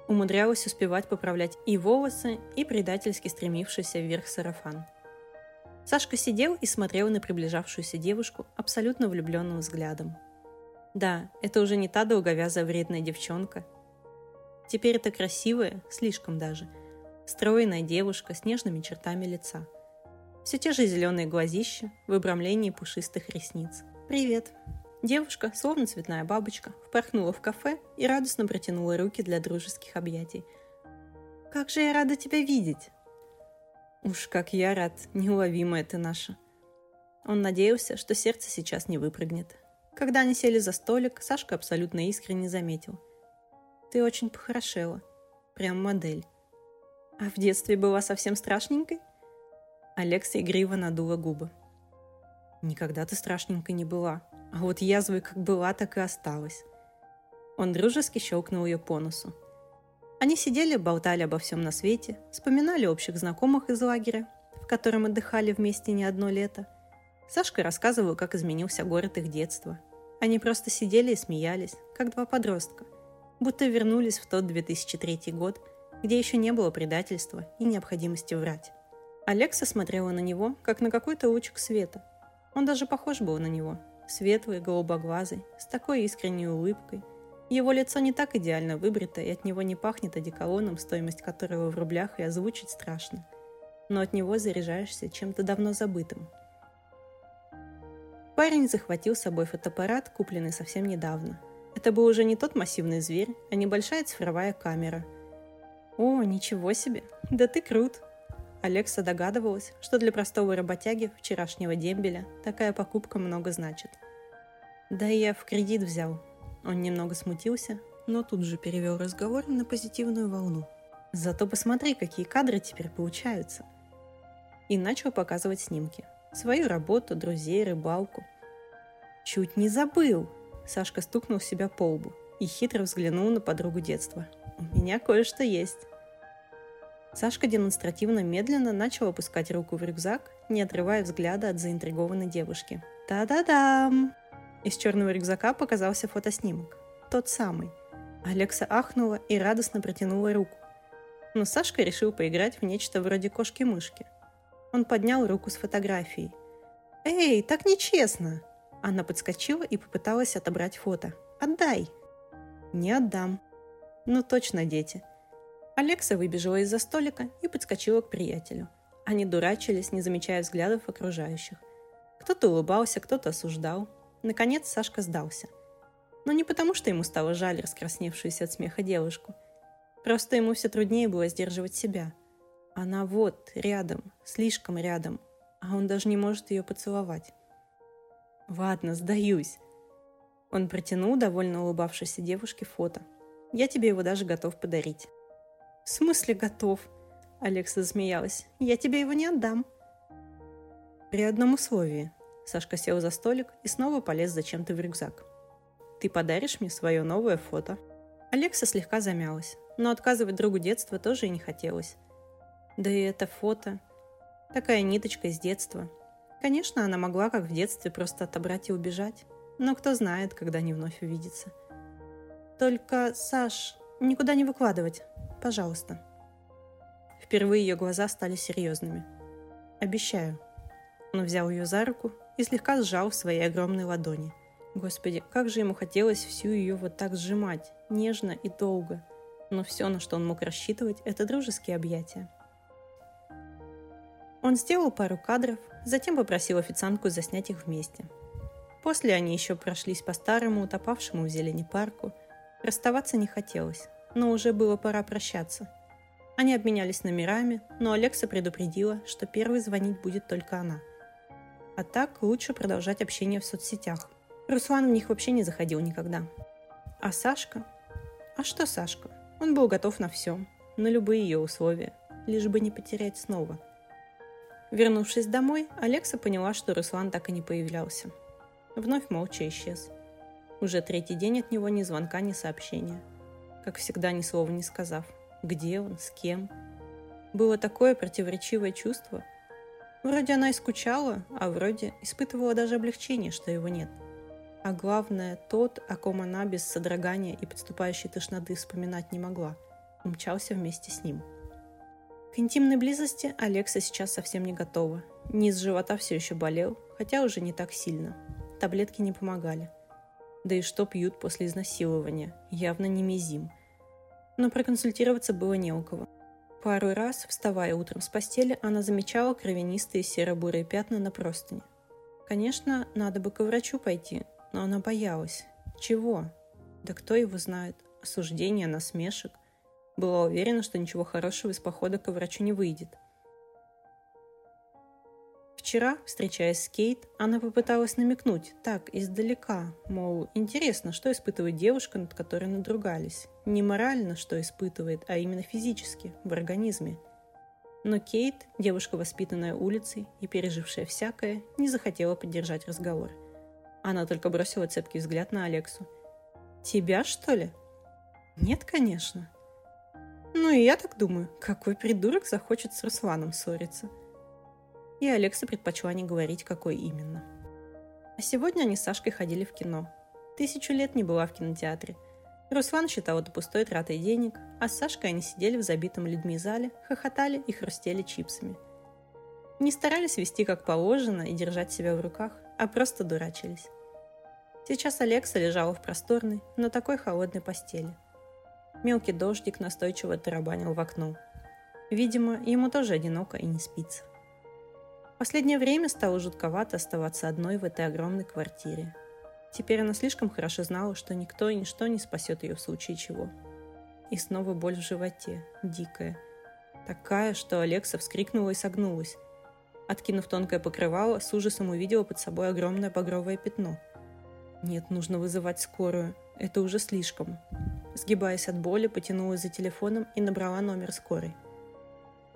умудрялась успевать поправлять и волосы, и предательски стремившийся вверх сарафан. Сашка сидел и смотрел на приближавшуюся девушку абсолютно влюбленным взглядом – да, это уже не та долговязая вредная девчонка. Теперь это красивая, слишком даже, стройная девушка с нежными чертами лица. Все те же зеленые глазища в обрамлении пушистых ресниц. «Привет!» Девушка, словно цветная бабочка, впорхнула в кафе и радостно протянула руки для дружеских объятий. «Как же я рада тебя видеть!» «Уж как я рад, неуловимая ты наша!» Он надеялся, что сердце сейчас не выпрыгнет, когда они сели за столик, Сашка абсолютно искренне заметил. «Ты очень похорошела. Прям модель. А в детстве была совсем страшненькой?» Алекса игриво надула губы. «Никогда ты страшненькой не была. А вот язвой как была, так и осталась». Он дружески щелкнул ее по носу. Они сидели, болтали обо всем на свете, вспоминали общих знакомых из лагеря, в котором отдыхали вместе не одно лето – Сашка рассказывал, как изменился город их детства. Они просто сидели и смеялись, как два подростка, будто вернулись в тот 2003 год, где еще не было предательства и необходимости врать. Алекса смотрела на него, как на какой-то лучик света. Он даже похож был на него. Светлый, голубоглазый, с такой искренней улыбкой. Его лицо не так идеально выбрито, и от него не пахнет одеколоном, стоимость которого в рублях и озвучить страшно. Но от него заряжаешься чем-то давно забытым – Парень захватил с собой фотоаппарат, купленный совсем недавно. Это был уже не тот массивный зверь, а небольшая цифровая камера. «О, ничего себе! Да ты крут!» Алекса догадывалась, что для простого работяги вчерашнего дембеля такая покупка много значит. «Да я в кредит взял». Он немного смутился, но тут же перевел разговор на позитивную волну. «Зато посмотри, какие кадры теперь получаются!» И начал показывать снимки – свою работу, друзей, рыбалку. «Чуть не забыл!» Сашка стукнул себя по лбу и хитро взглянул на подругу детства. «У меня кое-что есть!» Сашка демонстративно медленно начал опускать руку в рюкзак, не отрывая взгляда от заинтригованной девушки. «Та-да-дам!» Из черного рюкзака показался фотоснимок. Тот самый. Алекса ахнула и радостно протянула руку. Но Сашка решил поиграть в нечто вроде кошки-мышки – он поднял руку с фотографией. «Эй, так нечестно!» Она подскочила и попыталась отобрать фото. «Отдай!» «Не отдам». «Ну точно, дети». Алекса выбежала из-за столика и подскочила к приятелю. Они дурачились, не замечая взглядов окружающих. Кто-то улыбался, кто-то осуждал. Наконец Сашка сдался. Но не потому, что ему стало жаль раскрасневшуюся от смеха девушку. Просто ему все труднее было сдерживать себя – она вот, рядом, слишком рядом, а он даже не может ее поцеловать. «Ладно, сдаюсь». Он протянул довольно улыбавшейся девушке фото. «Я тебе его даже готов подарить». «В смысле готов?» Алекса засмеялась. «Я тебе его не отдам». «При одном условии». Сашка сел за столик и снова полез зачем-то в рюкзак. «Ты подаришь мне свое новое фото». Алекса слегка замялась, но отказывать другу детства тоже и не хотелось. Да и это фото. Такая ниточка из детства. Конечно, она могла, как в детстве, просто отобрать и убежать. Но кто знает, когда они вновь увидятся. Только, Саш, никуда не выкладывать. Пожалуйста. Впервые ее глаза стали серьезными. Обещаю. Он взял ее за руку и слегка сжал в своей огромной ладони. Господи, как же ему хотелось всю ее вот так сжимать, нежно и долго. Но все, на что он мог рассчитывать, это дружеские объятия. Он сделал пару кадров, затем попросил официантку заснять их вместе. После они еще прошлись по старому, утопавшему в зелени парку. Расставаться не хотелось, но уже было пора прощаться. Они обменялись номерами, но Алекса предупредила, что первой звонить будет только она. А так лучше продолжать общение в соцсетях. Руслан в них вообще не заходил никогда. А Сашка? А что Сашка? Он был готов на все, на любые ее условия, лишь бы не потерять снова. Вернувшись домой, Алекса поняла, что Руслан так и не появлялся. Вновь молча исчез. Уже третий день от него ни звонка, ни сообщения. Как всегда, ни слова не сказав. Где он, с кем. Было такое противоречивое чувство. Вроде она и скучала, а вроде испытывала даже облегчение, что его нет – а главное, тот, о ком она без содрогания и подступающей тошноты вспоминать не могла, умчался вместе с ним. К интимной близости Алекса сейчас совсем не готова. Низ живота все еще болел, хотя уже не так сильно. Таблетки не помогали. Да и что пьют после изнасилования? Явно не мизим. Но проконсультироваться было не у кого. Пару раз, вставая утром с постели, она замечала кровянистые серо-бурые пятна на простыне. Конечно, надо бы к врачу пойти, но она боялась. Чего? Да кто его знает? Осуждения, насмешек. Была уверена, что ничего хорошего из похода к врачу не выйдет. Вчера, встречаясь с Кейт, она попыталась намекнуть, так, издалека, мол, интересно, что испытывает девушка, над которой надругались. Не морально, что испытывает, а именно физически, в организме. Но Кейт, девушка, воспитанная улицей и пережившая всякое, не захотела поддержать разговор. Она только бросила цепкий взгляд на Алексу. «Тебя, что ли?» «Нет, конечно». «Ну и я так думаю, какой придурок захочет с Русланом ссориться?» И Алекса предпочла не говорить, какой именно. А сегодня они с Сашкой ходили в кино. Тысячу лет не была в кинотеатре. Руслан считал это пустой тратой денег, а с Сашкой они сидели в забитом людьми зале, хохотали и хрустели чипсами. Не старались вести как положено и держать себя в руках, а просто дурачились. Сейчас Алекса лежала в просторной, но такой холодной постели. Мелкий дождик настойчиво тарабанил в окно. Видимо, ему тоже одиноко и не спится. Последнее время стало жутковато оставаться одной в этой огромной квартире. Теперь она слишком хорошо знала, что никто и ничто не спасет ее в случае чего. И снова боль в животе, дикая. Такая, что Алекса вскрикнула и согнулась, Откинув тонкое покрывало, с ужасом увидела под собой огромное багровое пятно. Нет, нужно вызывать скорую. Это уже слишком. Сгибаясь от боли, потянулась за телефоном и набрала номер скорой.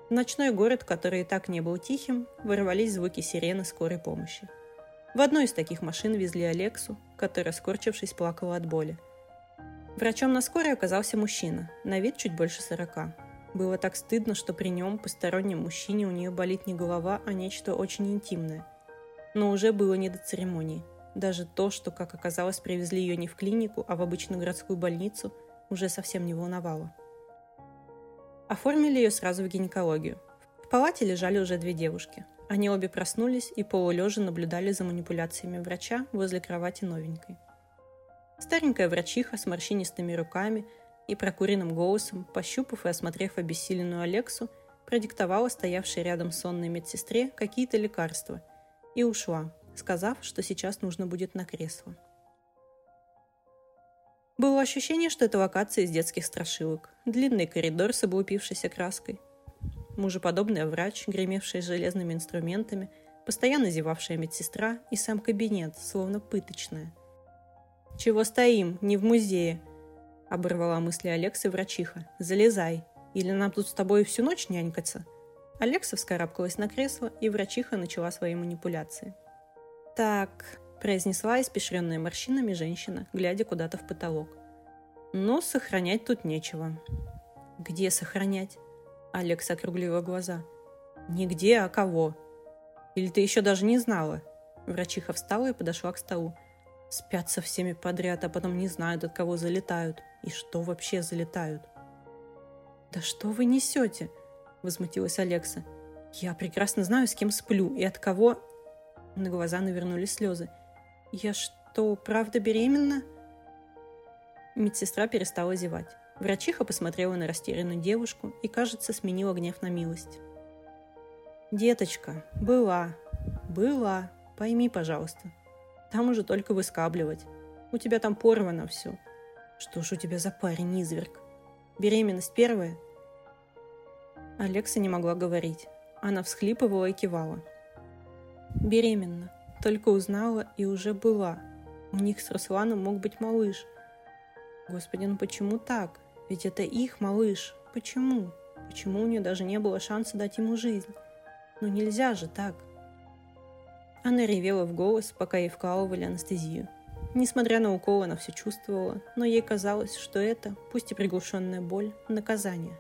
В ночной город, который и так не был тихим, вырвались звуки сирены скорой помощи. В одной из таких машин везли Алексу, которая, скорчившись, плакала от боли. Врачом на скорой оказался мужчина, на вид чуть больше сорока. Было так стыдно, что при нем, постороннем мужчине, у нее болит не голова, а нечто очень интимное. Но уже было не до церемонии. Даже то, что, как оказалось, привезли ее не в клинику, а в обычную городскую больницу, уже совсем не волновало. Оформили ее сразу в гинекологию. В палате лежали уже две девушки. Они обе проснулись и полулежа наблюдали за манипуляциями врача возле кровати новенькой. Старенькая врачиха с морщинистыми руками – и прокуренным голосом, пощупав и осмотрев обессиленную Алексу, продиктовала стоявшей рядом сонной медсестре какие-то лекарства и ушла, сказав, что сейчас нужно будет на кресло. Было ощущение, что это локация из детских страшилок. Длинный коридор с облупившейся краской. Мужеподобный врач, гремевший железными инструментами, постоянно зевавшая медсестра и сам кабинет, словно пыточная. «Чего стоим? Не в музее!» – оборвала мысли Алекса врачиха. «Залезай, или нам тут с тобой всю ночь нянькаться?» Алекса вскарабкалась на кресло, и врачиха начала свои манипуляции. «Так», – произнесла испещренная морщинами женщина, глядя куда-то в потолок. «Но сохранять тут нечего». «Где сохранять?» Алекса округлила глаза. «Нигде, а кого?» «Или ты еще даже не знала?» Врачиха встала и подошла к столу. Спят со всеми подряд, а потом не знают, от кого залетают. И что вообще залетают. «Да что вы несете?» – возмутилась Алекса. «Я прекрасно знаю, с кем сплю и от кого...» На глаза навернулись слезы. «Я что, правда беременна?» Медсестра перестала зевать. Врачиха посмотрела на растерянную девушку и, кажется, сменила гнев на милость. «Деточка, была, была, пойми, пожалуйста, там уже только выскабливать. У тебя там порвано все. Что ж у тебя за парень, изверг? Беременность первая? Алекса не могла говорить. Она всхлипывала и кивала. Беременна. Только узнала и уже была. У них с Русланом мог быть малыш. Господи, ну почему так? Ведь это их малыш. Почему? Почему у нее даже не было шанса дать ему жизнь? Ну нельзя же так. Она ревела в голос, пока ей вкалывали анестезию. Несмотря на укол, она все чувствовала, но ей казалось, что это, пусть и приглушенная боль, наказание.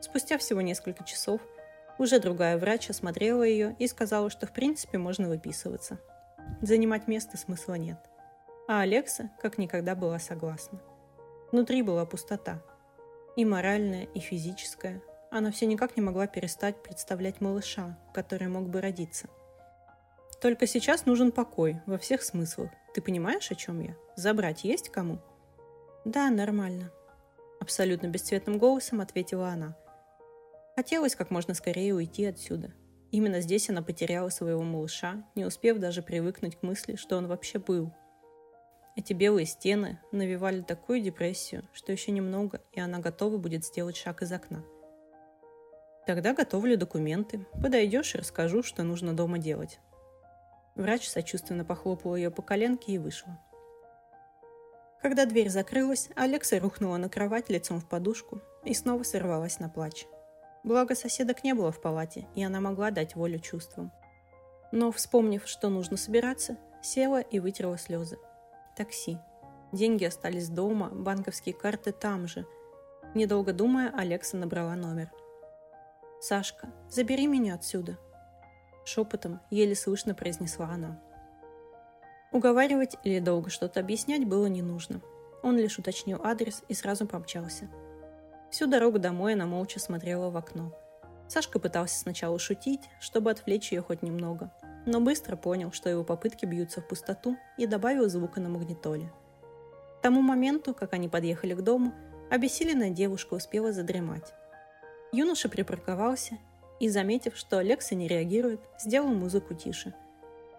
Спустя всего несколько часов уже другая врач осмотрела ее и сказала, что в принципе можно выписываться. Занимать место смысла нет. А Алекса как никогда была согласна. Внутри была пустота. И моральная, и физическая. Она все никак не могла перестать представлять малыша, который мог бы родиться. Только сейчас нужен покой во всех смыслах, ты понимаешь, о чем я? Забрать есть кому? Да, нормально. Абсолютно бесцветным голосом ответила она. Хотелось как можно скорее уйти отсюда. Именно здесь она потеряла своего малыша, не успев даже привыкнуть к мысли, что он вообще был. Эти белые стены навевали такую депрессию, что еще немного, и она готова будет сделать шаг из окна. Тогда готовлю документы. Подойдешь и расскажу, что нужно дома делать. Врач сочувственно похлопал ее по коленке и вышла. Когда дверь закрылась, Алекса рухнула на кровать лицом в подушку и снова сорвалась на плач. Благо соседок не было в палате, и она могла дать волю чувствам. Но, вспомнив, что нужно собираться, села и вытерла слезы. Такси. Деньги остались дома, банковские карты там же. Недолго думая, Алекса набрала номер. «Сашка, забери меня отсюда», шепотом, еле слышно произнесла она. Уговаривать или долго что-то объяснять было не нужно. Он лишь уточнил адрес и сразу помчался. Всю дорогу домой она молча смотрела в окно. Сашка пытался сначала шутить, чтобы отвлечь ее хоть немного, но быстро понял, что его попытки бьются в пустоту и добавил звука на магнитоле. К тому моменту, как они подъехали к дому, обессиленная девушка успела задремать. Юноша припарковался и, заметив, что Алекса не реагирует, сделал музыку тише.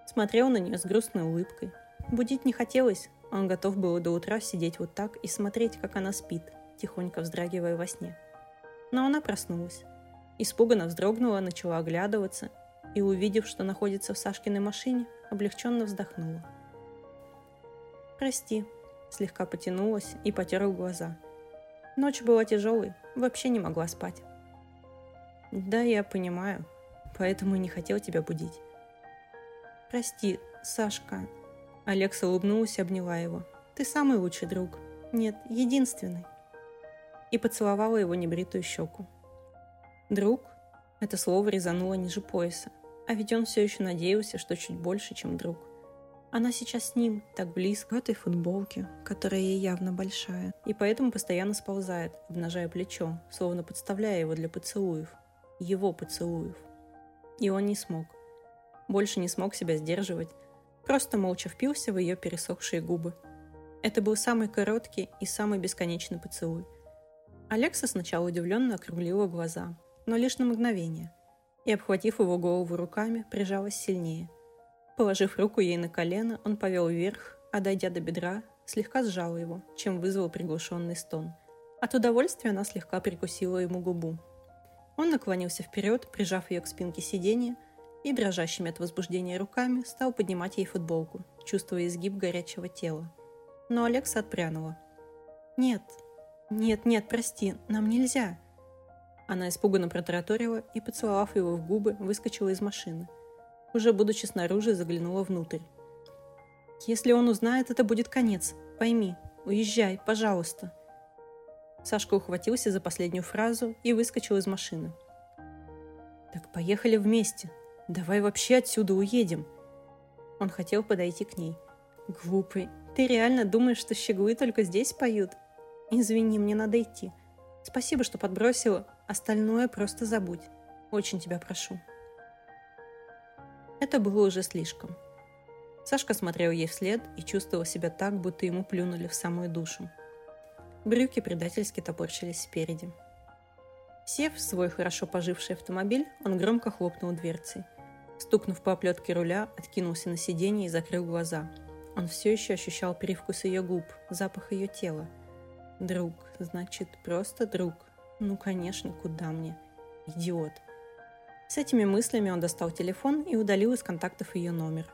Смотрел на нее с грустной улыбкой. Будить не хотелось, он готов был до утра сидеть вот так и смотреть, как она спит, тихонько вздрагивая во сне. Но она проснулась. Испуганно вздрогнула, начала оглядываться и, увидев, что находится в Сашкиной машине, облегченно вздохнула. «Прости», — слегка потянулась и потерла глаза. Ночь была тяжелой, вообще не могла спать. Да, я понимаю. Поэтому и не хотел тебя будить. Прости, Сашка. Алекса улыбнулась и обняла его. Ты самый лучший друг. Нет, единственный. И поцеловала его небритую щеку. Друг? Это слово резануло ниже пояса. А ведь он все еще надеялся, что чуть больше, чем друг. Она сейчас с ним, так близко, в этой футболке, которая ей явно большая, и поэтому постоянно сползает, обнажая плечо, словно подставляя его для поцелуев его поцелуев. И он не смог. Больше не смог себя сдерживать, просто молча впился в ее пересохшие губы. Это был самый короткий и самый бесконечный поцелуй. Алекса сначала удивленно округлила глаза, но лишь на мгновение, и, обхватив его голову руками, прижалась сильнее. Положив руку ей на колено, он повел вверх, а дойдя до бедра, слегка сжал его, чем вызвал приглушенный стон. От удовольствия она слегка прикусила ему губу, он наклонился вперед, прижав ее к спинке сиденья, и дрожащими от возбуждения руками стал поднимать ей футболку, чувствуя изгиб горячего тела. Но Алекса отпрянула. «Нет, нет, нет, прости, нам нельзя!» Она испуганно протараторила и, поцеловав его в губы, выскочила из машины. Уже будучи снаружи, заглянула внутрь. «Если он узнает, это будет конец. Пойми, уезжай, пожалуйста!» Сашка ухватился за последнюю фразу и выскочил из машины. «Так поехали вместе. Давай вообще отсюда уедем». Он хотел подойти к ней. «Глупый, ты реально думаешь, что щеглы только здесь поют? Извини, мне надо идти. Спасибо, что подбросила. Остальное просто забудь. Очень тебя прошу». Это было уже слишком. Сашка смотрел ей вслед и чувствовал себя так, будто ему плюнули в самую душу. Брюки предательски топорщились спереди. Сев в свой хорошо поживший автомобиль, он громко хлопнул дверцей. Стукнув по оплетке руля, откинулся на сиденье и закрыл глаза. Он все еще ощущал привкус ее губ, запах ее тела. Друг, значит, просто друг. Ну, конечно, куда мне? Идиот. С этими мыслями он достал телефон и удалил из контактов ее номер.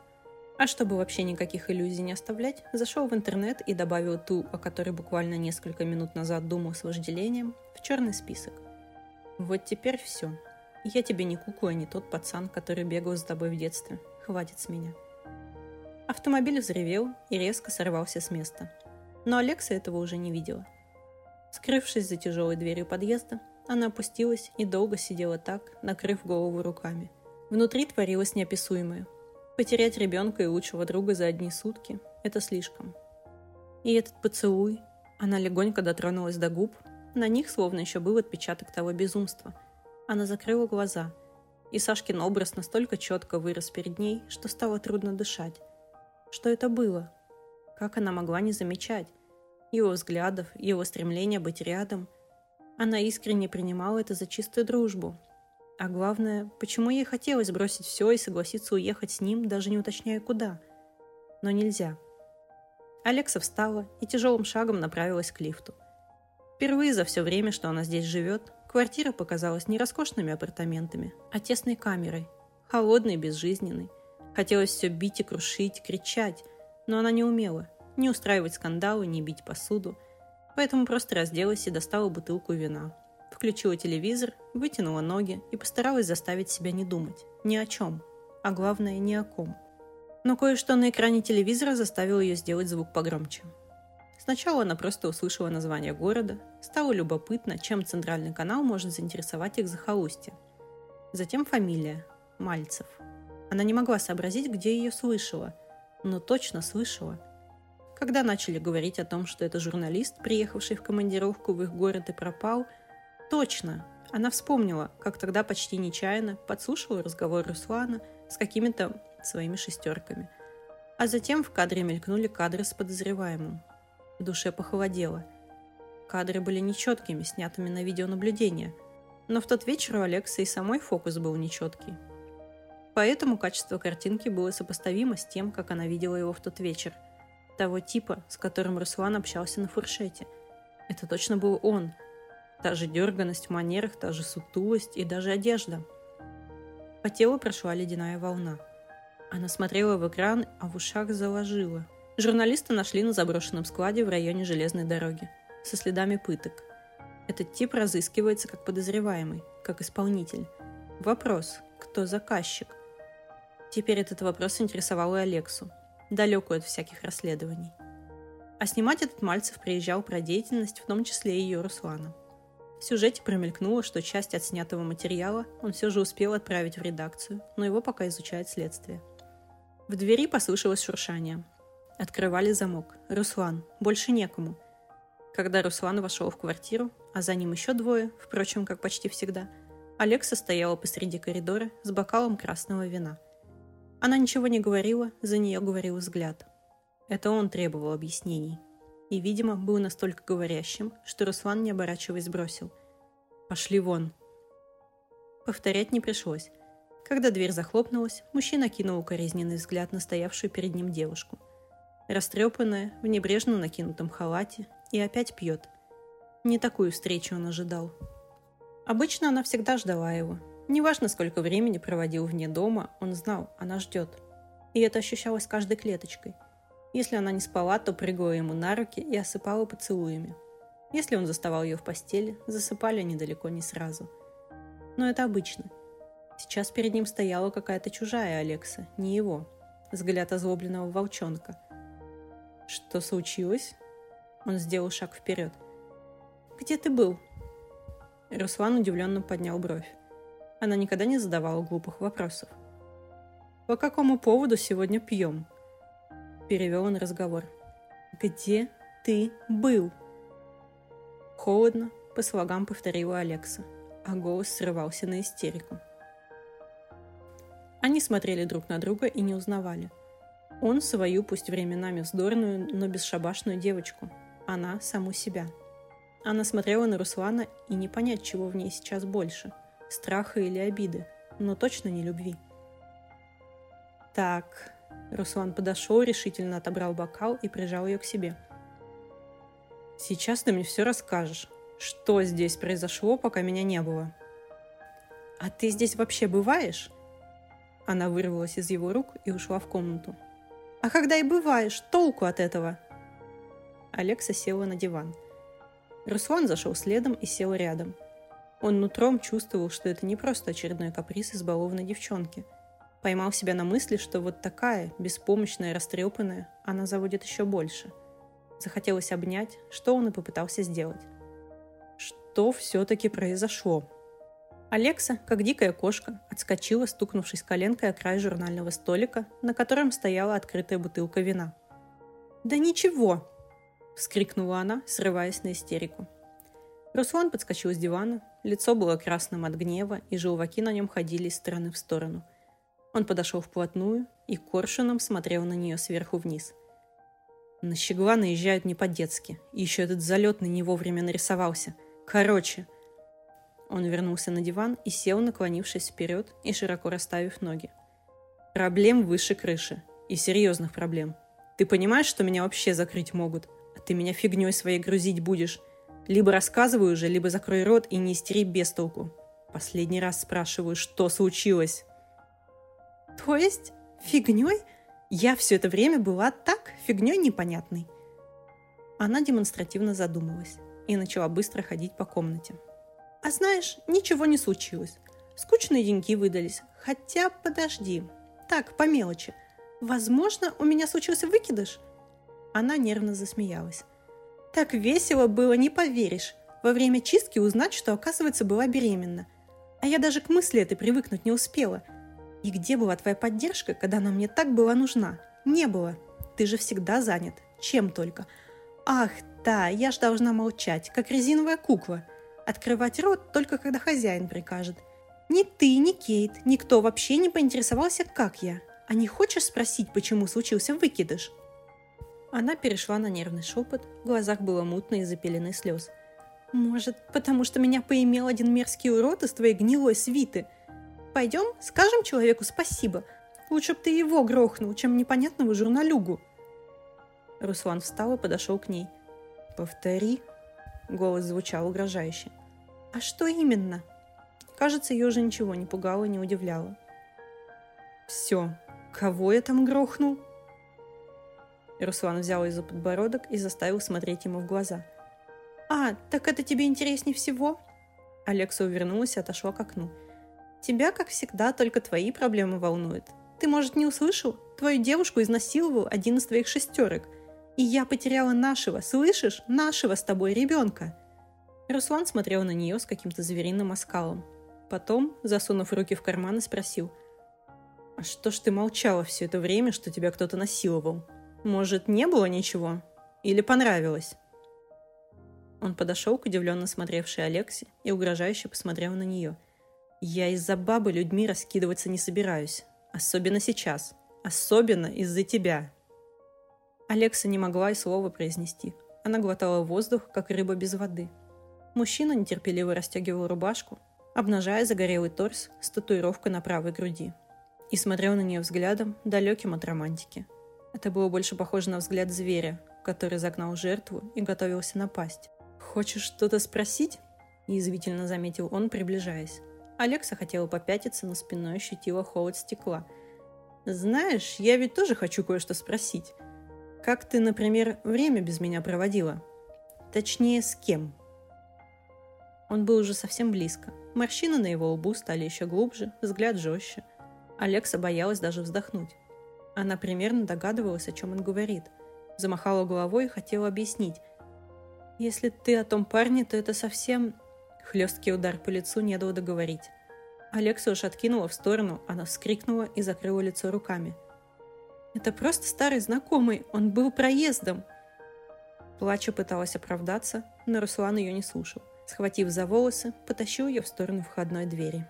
А чтобы вообще никаких иллюзий не оставлять, зашел в интернет и добавил ту, о которой буквально несколько минут назад думал с вожделением, в черный список. Вот теперь все. Я тебе не кукла, не тот пацан, который бегал с тобой в детстве. Хватит с меня. Автомобиль взревел и резко сорвался с места. Но Алекса этого уже не видела. Скрывшись за тяжелой дверью подъезда, она опустилась и долго сидела так, накрыв голову руками. Внутри творилось неописуемое. Потерять ребенка и лучшего друга за одни сутки – это слишком. И этот поцелуй, она легонько дотронулась до губ, на них словно еще был отпечаток того безумства. Она закрыла глаза, и Сашкин образ настолько четко вырос перед ней, что стало трудно дышать. Что это было? Как она могла не замечать? Его взглядов, его стремления быть рядом. Она искренне принимала это за чистую дружбу, а главное, почему ей хотелось бросить все и согласиться уехать с ним, даже не уточняя куда. Но нельзя. Алекса встала и тяжелым шагом направилась к лифту. Впервые за все время, что она здесь живет, квартира показалась не роскошными апартаментами, а тесной камерой, холодной, безжизненной. Хотелось все бить и крушить, кричать, но она не умела ни устраивать скандалы, ни бить посуду, поэтому просто разделась и достала бутылку вина – включила телевизор, вытянула ноги и постаралась заставить себя не думать. Ни о чем. А главное, ни о ком. Но кое-что на экране телевизора заставило ее сделать звук погромче. Сначала она просто услышала название города, стало любопытно, чем центральный канал может заинтересовать их захолустье. Затем фамилия – Мальцев. Она не могла сообразить, где ее слышала, но точно слышала. Когда начали говорить о том, что это журналист, приехавший в командировку в их город и пропал – Точно! Она вспомнила, как тогда почти нечаянно подслушала разговор Руслана с какими-то своими шестерками. А затем в кадре мелькнули кадры с подозреваемым. В душе похолодело. Кадры были нечеткими, снятыми на видеонаблюдение. Но в тот вечер у Алекса и самой фокус был нечеткий. Поэтому качество картинки было сопоставимо с тем, как она видела его в тот вечер. Того типа, с которым Руслан общался на фуршете. Это точно был он – Та же дерганность в манерах, та же сутулость и даже одежда. По телу прошла ледяная волна. Она смотрела в экран, а в ушах заложила. Журналиста нашли на заброшенном складе в районе железной дороги, со следами пыток. Этот тип разыскивается как подозреваемый, как исполнитель. Вопрос, кто заказчик? Теперь этот вопрос интересовал и Алексу, далекую от всяких расследований. А снимать этот Мальцев приезжал про деятельность, в том числе и ее Руслана – в сюжете промелькнуло, что часть отснятого материала он все же успел отправить в редакцию, но его пока изучает следствие. В двери послышалось шуршание. Открывали замок. Руслан. Больше некому. Когда Руслан вошел в квартиру, а за ним еще двое, впрочем, как почти всегда, Алекса стояла посреди коридора с бокалом красного вина. Она ничего не говорила, за нее говорил взгляд. Это он требовал объяснений и, видимо, был настолько говорящим, что Руслан, не оборачиваясь, бросил. «Пошли вон!» Повторять не пришлось. Когда дверь захлопнулась, мужчина кинул укоризненный взгляд на стоявшую перед ним девушку. Растрепанная, в небрежно накинутом халате, и опять пьет. Не такую встречу он ожидал. Обычно она всегда ждала его. Неважно, сколько времени проводил вне дома, он знал, она ждет. И это ощущалось каждой клеточкой – если она не спала, то прыгала ему на руки и осыпала поцелуями. Если он заставал ее в постели, засыпали они далеко не сразу. Но это обычно. Сейчас перед ним стояла какая-то чужая Алекса, не его. Взгляд озлобленного волчонка. «Что случилось?» Он сделал шаг вперед. «Где ты был?» Руслан удивленно поднял бровь. Она никогда не задавала глупых вопросов. «По какому поводу сегодня пьем?» Перевел он разговор. «Где ты был?» Холодно, по слогам повторила Алекса, а голос срывался на истерику. Они смотрели друг на друга и не узнавали. Он свою, пусть временами вздорную, но бесшабашную девочку. Она саму себя. Она смотрела на Руслана и не понять, чего в ней сейчас больше – страха или обиды, но точно не любви. Так, Руслан подошел, решительно отобрал бокал и прижал ее к себе. «Сейчас ты мне все расскажешь. Что здесь произошло, пока меня не было?» «А ты здесь вообще бываешь?» Она вырвалась из его рук и ушла в комнату. А когда и бываешь, толку от этого?» Алекса села на диван. Руслан зашел следом и сел рядом. Он нутром чувствовал, что это не просто очередной каприз избалованной девчонки. Поймал себя на мысли, что вот такая, беспомощная, растрепанная, она заводит еще больше. Захотелось обнять, что он и попытался сделать. Что все-таки произошло? Алекса, как дикая кошка, отскочила, стукнувшись коленкой о край журнального столика, на котором стояла открытая бутылка вина. «Да ничего!» – вскрикнула она, срываясь на истерику. Руслан подскочил с дивана, лицо было красным от гнева, и желваки на нем ходили из стороны в сторону. Он подошел вплотную и коршуном смотрел на нее сверху вниз. На щегла наезжают не по-детски, и еще этот залетный не вовремя нарисовался. Короче – он вернулся на диван и сел, наклонившись вперед и широко расставив ноги. Проблем выше крыши. И серьезных проблем. Ты понимаешь, что меня вообще закрыть могут? А ты меня фигней своей грузить будешь. Либо рассказывай уже, либо закрой рот и не истери без толку. Последний раз спрашиваю, что случилось? То есть? Фигней? Я все это время была так, фигней непонятной. Она демонстративно задумалась и начала быстро ходить по комнате. А знаешь, ничего не случилось. Скучные деньги выдались. Хотя, подожди. Так, по мелочи. Возможно, у меня случился выкидыш? Она нервно засмеялась. Так весело было, не поверишь. Во время чистки узнать, что, оказывается, была беременна. А я даже к мысли этой привыкнуть не успела. И где была твоя поддержка, когда она мне так была нужна? Не было. Ты же всегда занят. Чем только. Ах, да, я ж должна молчать, как резиновая кукла – открывать рот только когда хозяин прикажет. Ни ты, ни Кейт, никто вообще не поинтересовался, как я. А не хочешь спросить, почему случился выкидыш?» Она перешла на нервный шепот, в глазах было мутно из-за пелены слез. «Может, потому что меня поимел один мерзкий урод из твоей гнилой свиты? Пойдем, скажем человеку спасибо. Лучше б ты его грохнул, чем непонятного журналюгу». Руслан встал и подошел к ней. «Повтори», Голос звучал угрожающе. «А что именно?» Кажется, ее уже ничего не пугало, не удивляло. «Все, кого я там грохнул?» Руслан взял ее за подбородок и заставил смотреть ему в глаза. «А, так это тебе интереснее всего?» Алекса увернулась и отошла к окну. «Тебя, как всегда, только твои проблемы волнуют. Ты, может, не услышал? Твою девушку изнасиловал один из твоих шестерок. И я потеряла нашего, слышишь? Нашего с тобой ребенка!» Руслан смотрел на нее с каким-то звериным оскалом. Потом, засунув руки в карманы, спросил. «А что ж ты молчала все это время, что тебя кто-то насиловал? Может, не было ничего? Или понравилось?» Он подошел к удивленно смотревшей Алексе и угрожающе посмотрел на нее. «Я из-за бабы людьми раскидываться не собираюсь. Особенно сейчас. Особенно из-за тебя. Алекса не могла и слова произнести. Она глотала воздух, как рыба без воды. Мужчина нетерпеливо расстегивал рубашку, обнажая загорелый торс с татуировкой на правой груди. И смотрел на нее взглядом, далеким от романтики. Это было больше похоже на взгляд зверя, который загнал жертву и готовился напасть. «Хочешь что-то спросить?» – язвительно заметил он, приближаясь. Алекса хотела попятиться, но спиной ощутила холод стекла. «Знаешь, я ведь тоже хочу кое-что спросить. Как ты, например, время без меня проводила? Точнее, с кем? Он был уже совсем близко. Морщины на его лбу стали еще глубже, взгляд жестче. Алекса боялась даже вздохнуть. Она примерно догадывалась, о чем он говорит. Замахала головой и хотела объяснить. «Если ты о том парне, то это совсем...» Хлесткий удар по лицу не дал договорить. Алекса уж откинула в сторону, она вскрикнула и закрыла лицо руками – это просто старый знакомый, он был проездом. Плача пыталась оправдаться, но Руслан ее не слушал. Схватив за волосы, потащил ее в сторону входной двери.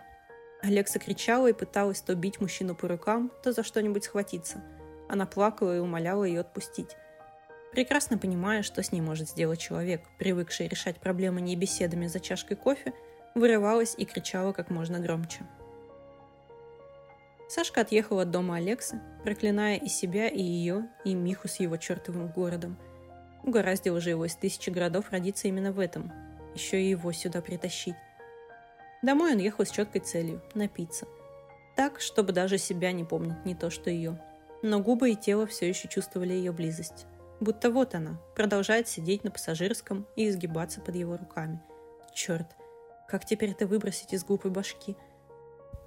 Алекса кричала и пыталась то бить мужчину по рукам, то за что-нибудь схватиться. Она плакала и умоляла ее отпустить. Прекрасно понимая, что с ней может сделать человек, привыкший решать проблемы не беседами за чашкой кофе, вырывалась и кричала как можно громче. Сашка отъехал от дома Алексы, проклиная и себя, и ее, и Миху с его чертовым городом. Угораздило же его из тысячи городов родиться именно в этом. Еще и его сюда притащить. Домой он ехал с четкой целью – напиться. Так, чтобы даже себя не помнить, не то что ее. но губы и тело все еще чувствовали ее близость. Будто вот она, продолжает сидеть на пассажирском и изгибаться под его руками. Черт, как теперь это выбросить из глупой башки?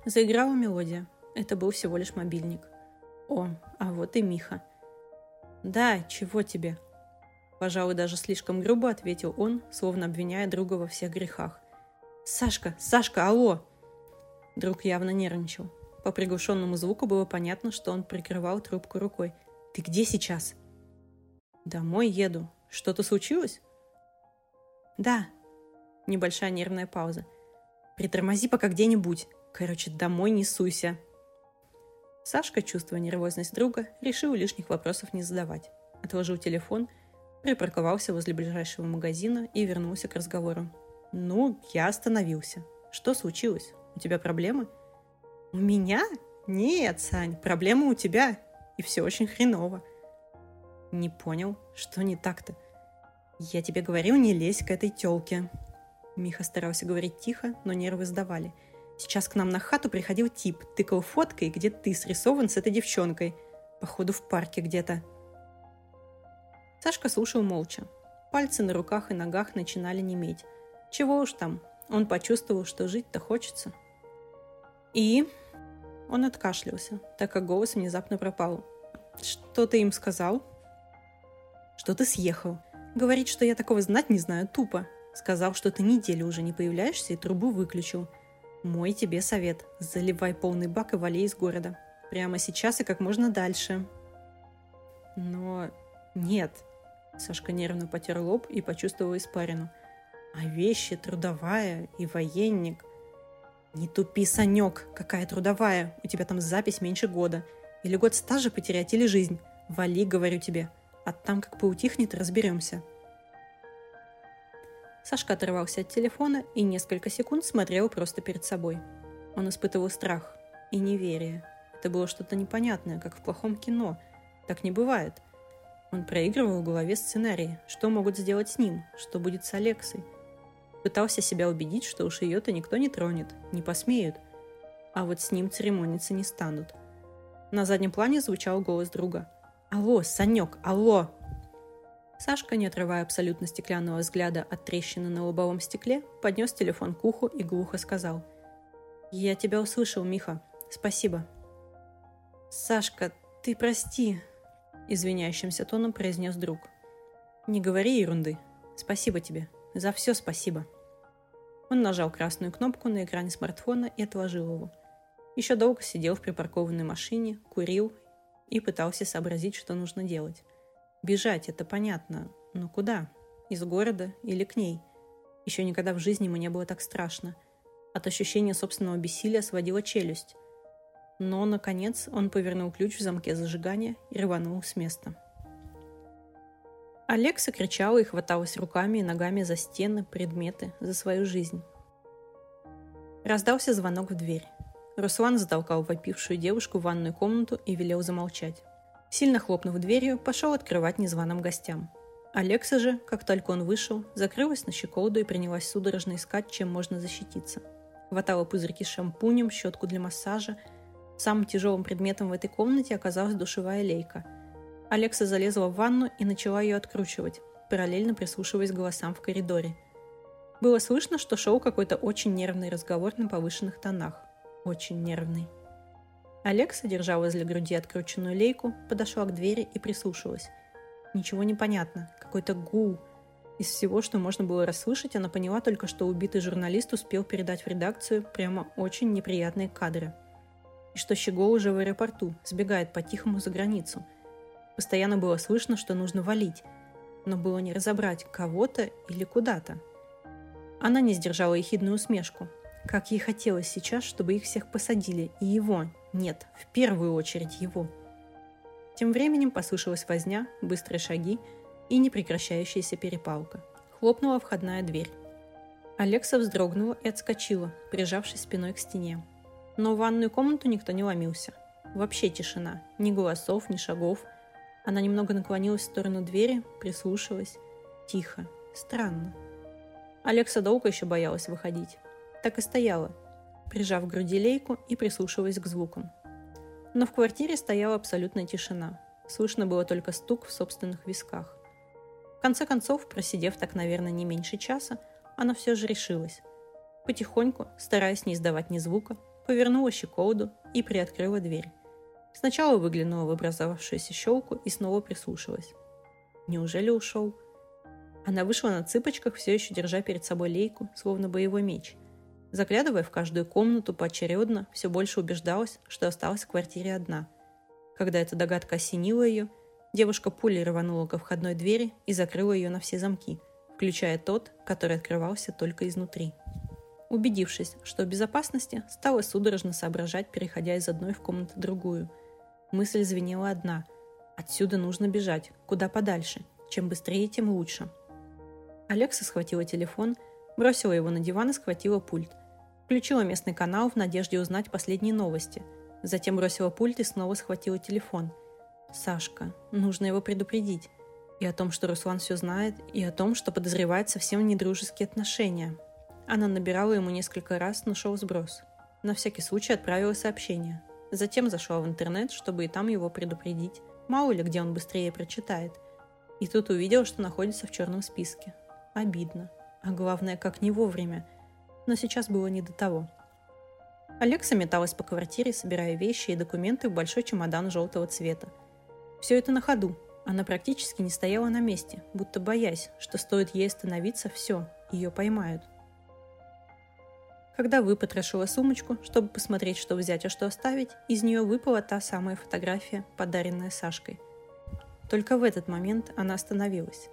Заиграла мелодия. Это был всего лишь мобильник. О, а вот и Миха. «Да, чего тебе?» Пожалуй, даже слишком грубо ответил он, словно обвиняя друга во всех грехах. «Сашка! Сашка, алло!» Друг явно нервничал. По приглушенному звуку было понятно, что он прикрывал трубку рукой. «Ты где сейчас?» «Домой еду. Что-то случилось?» «Да». Небольшая нервная пауза. «Притормози пока где-нибудь. Короче, домой не суйся». Сашка, чувствуя нервозность друга, решил лишних вопросов не задавать. Отложил телефон, припарковался возле ближайшего магазина и вернулся к разговору. «Ну, я остановился. Что случилось? У тебя проблемы?» «У меня? Нет, Сань, проблемы у тебя. И все очень хреново». «Не понял, что не так-то?» «Я тебе говорил, не лезь к этой тёлке». Миха старался говорить тихо, но нервы сдавали – Сейчас к нам на хату приходил тип, тыкал фоткой, где ты срисован с этой девчонкой. Походу в парке где-то. Сашка слушал молча. Пальцы на руках и ногах начинали неметь. Чего уж там, он почувствовал, что жить-то хочется. И он откашлялся, так как голос внезапно пропал. «Что ты им сказал?» «Что ты съехал. Говорит, что я такого знать не знаю, тупо. Сказал, что ты неделю уже не появляешься и трубу выключил. Мой тебе совет. Заливай полный бак и вали из города. Прямо сейчас и как можно дальше. Но нет. Сашка нервно потер лоб и почувствовал испарину. А вещи трудовая и военник. Не тупи, Санек, какая трудовая? У тебя там запись меньше года. Или год стажа потерять, или жизнь. Вали, говорю тебе. А там как поутихнет, разберемся. Сашка отрывался от телефона и несколько секунд смотрел просто перед собой. Он испытывал страх и неверие. Это было что-то непонятное, как в плохом кино. Так не бывает. Он проигрывал в голове сценарии, что могут сделать с ним, что будет с Алексой. Пытался себя убедить, что уж ее-то никто не тронет, не посмеют. А вот с ним церемониться не станут. На заднем плане звучал голос друга. «Алло, Санек, алло!» Сашка, не отрывая абсолютно стеклянного взгляда от трещины на лобовом стекле, поднес телефон к уху и глухо сказал. «Я тебя услышал, Миха. Спасибо». «Сашка, ты прости», — извиняющимся тоном произнес друг. «Не говори ерунды. Спасибо тебе. За все спасибо». Он нажал красную кнопку на экране смартфона и отложил его. Еще долго сидел в припаркованной машине, курил и пытался сообразить, что нужно делать. Бежать, это понятно. Но куда? Из города или к ней? Еще никогда в жизни ему не было так страшно. От ощущения собственного бессилия сводила челюсть. Но, наконец, он повернул ключ в замке зажигания и рванул с места. Алекса кричала и хваталась руками и ногами за стены, предметы, за свою жизнь. Раздался звонок в дверь. Руслан затолкал вопившую девушку в ванную комнату и велел замолчать. Сильно хлопнув дверью, пошел открывать незваным гостям. Алекса же, как только он вышел, закрылась на щеколду и принялась судорожно искать, чем можно защититься. Хватала пузырьки с шампунем, щетку для массажа. Самым тяжелым предметом в этой комнате оказалась душевая лейка. Алекса залезла в ванну и начала ее откручивать, параллельно прислушиваясь к голосам в коридоре. Было слышно, что шел какой-то очень нервный разговор на повышенных тонах. Очень нервный. Алекса, держа возле груди открученную лейку, подошла к двери и прислушалась. Ничего не понятно, какой-то гул. Из всего, что можно было расслышать, она поняла только, что убитый журналист успел передать в редакцию прямо очень неприятные кадры. И что Щегол уже в аэропорту, сбегает по-тихому за границу. Постоянно было слышно, что нужно валить, но было не разобрать, кого-то или куда-то. Она не сдержала ехидную усмешку. Как ей хотелось сейчас, чтобы их всех посадили, и его, нет, в первую очередь его. Тем временем послышалась возня, быстрые шаги и непрекращающаяся перепалка. Хлопнула входная дверь. Алекса вздрогнула и отскочила, прижавшись спиной к стене. Но в ванную комнату никто не ломился. Вообще тишина. Ни голосов, ни шагов. Она немного наклонилась в сторону двери, прислушалась. Тихо. Странно. Алекса долго еще боялась выходить. Так и стояла, прижав к груди лейку и прислушиваясь к звукам. Но в квартире стояла абсолютная тишина. Слышно было только стук в собственных висках. В конце концов, просидев так, наверное, не меньше часа, она все же решилась. Потихоньку, стараясь не издавать ни звука, повернула щеколду и приоткрыла дверь. Сначала выглянула в образовавшуюся щелку и снова прислушалась. Неужели ушел? Она вышла на цыпочках, все еще держа перед собой лейку, словно боевой меч. Заглядывая в каждую комнату поочередно, все больше убеждалась, что осталась в квартире одна. Когда эта догадка осенила ее, девушка пулей рванула ко входной двери и закрыла ее на все замки, включая тот, который открывался только изнутри. Убедившись, что в безопасности, стала судорожно соображать, переходя из одной в комнату другую. Мысль звенела одна – Отсюда нужно бежать, куда подальше. Чем быстрее, тем лучше. Алекса схватила телефон, бросила его на диван и схватила пульт. Включила местный канал в надежде узнать последние новости. Затем бросила пульт и снова схватила телефон. Сашка. Нужно его предупредить. И о том, что Руслан все знает, и о том, что подозревает совсем недружеские отношения. Она набирала ему несколько раз, но шел сброс. На всякий случай отправила сообщение. Затем зашла в интернет, чтобы и там его предупредить. Мало ли, где он быстрее прочитает. И тут увидел, что находится в черном списке. Обидно. А главное, как не вовремя. Но сейчас было не до того. Алекса металась по квартире, собирая вещи и документы в большой чемодан желтого цвета. Все это на ходу. Она практически не стояла на месте, будто боясь, что стоит ей остановиться, все, ее поймают. Когда выпотрошила сумочку, чтобы посмотреть, что взять, а что оставить, из нее выпала та самая фотография, подаренная Сашкой. Только в этот момент она остановилась.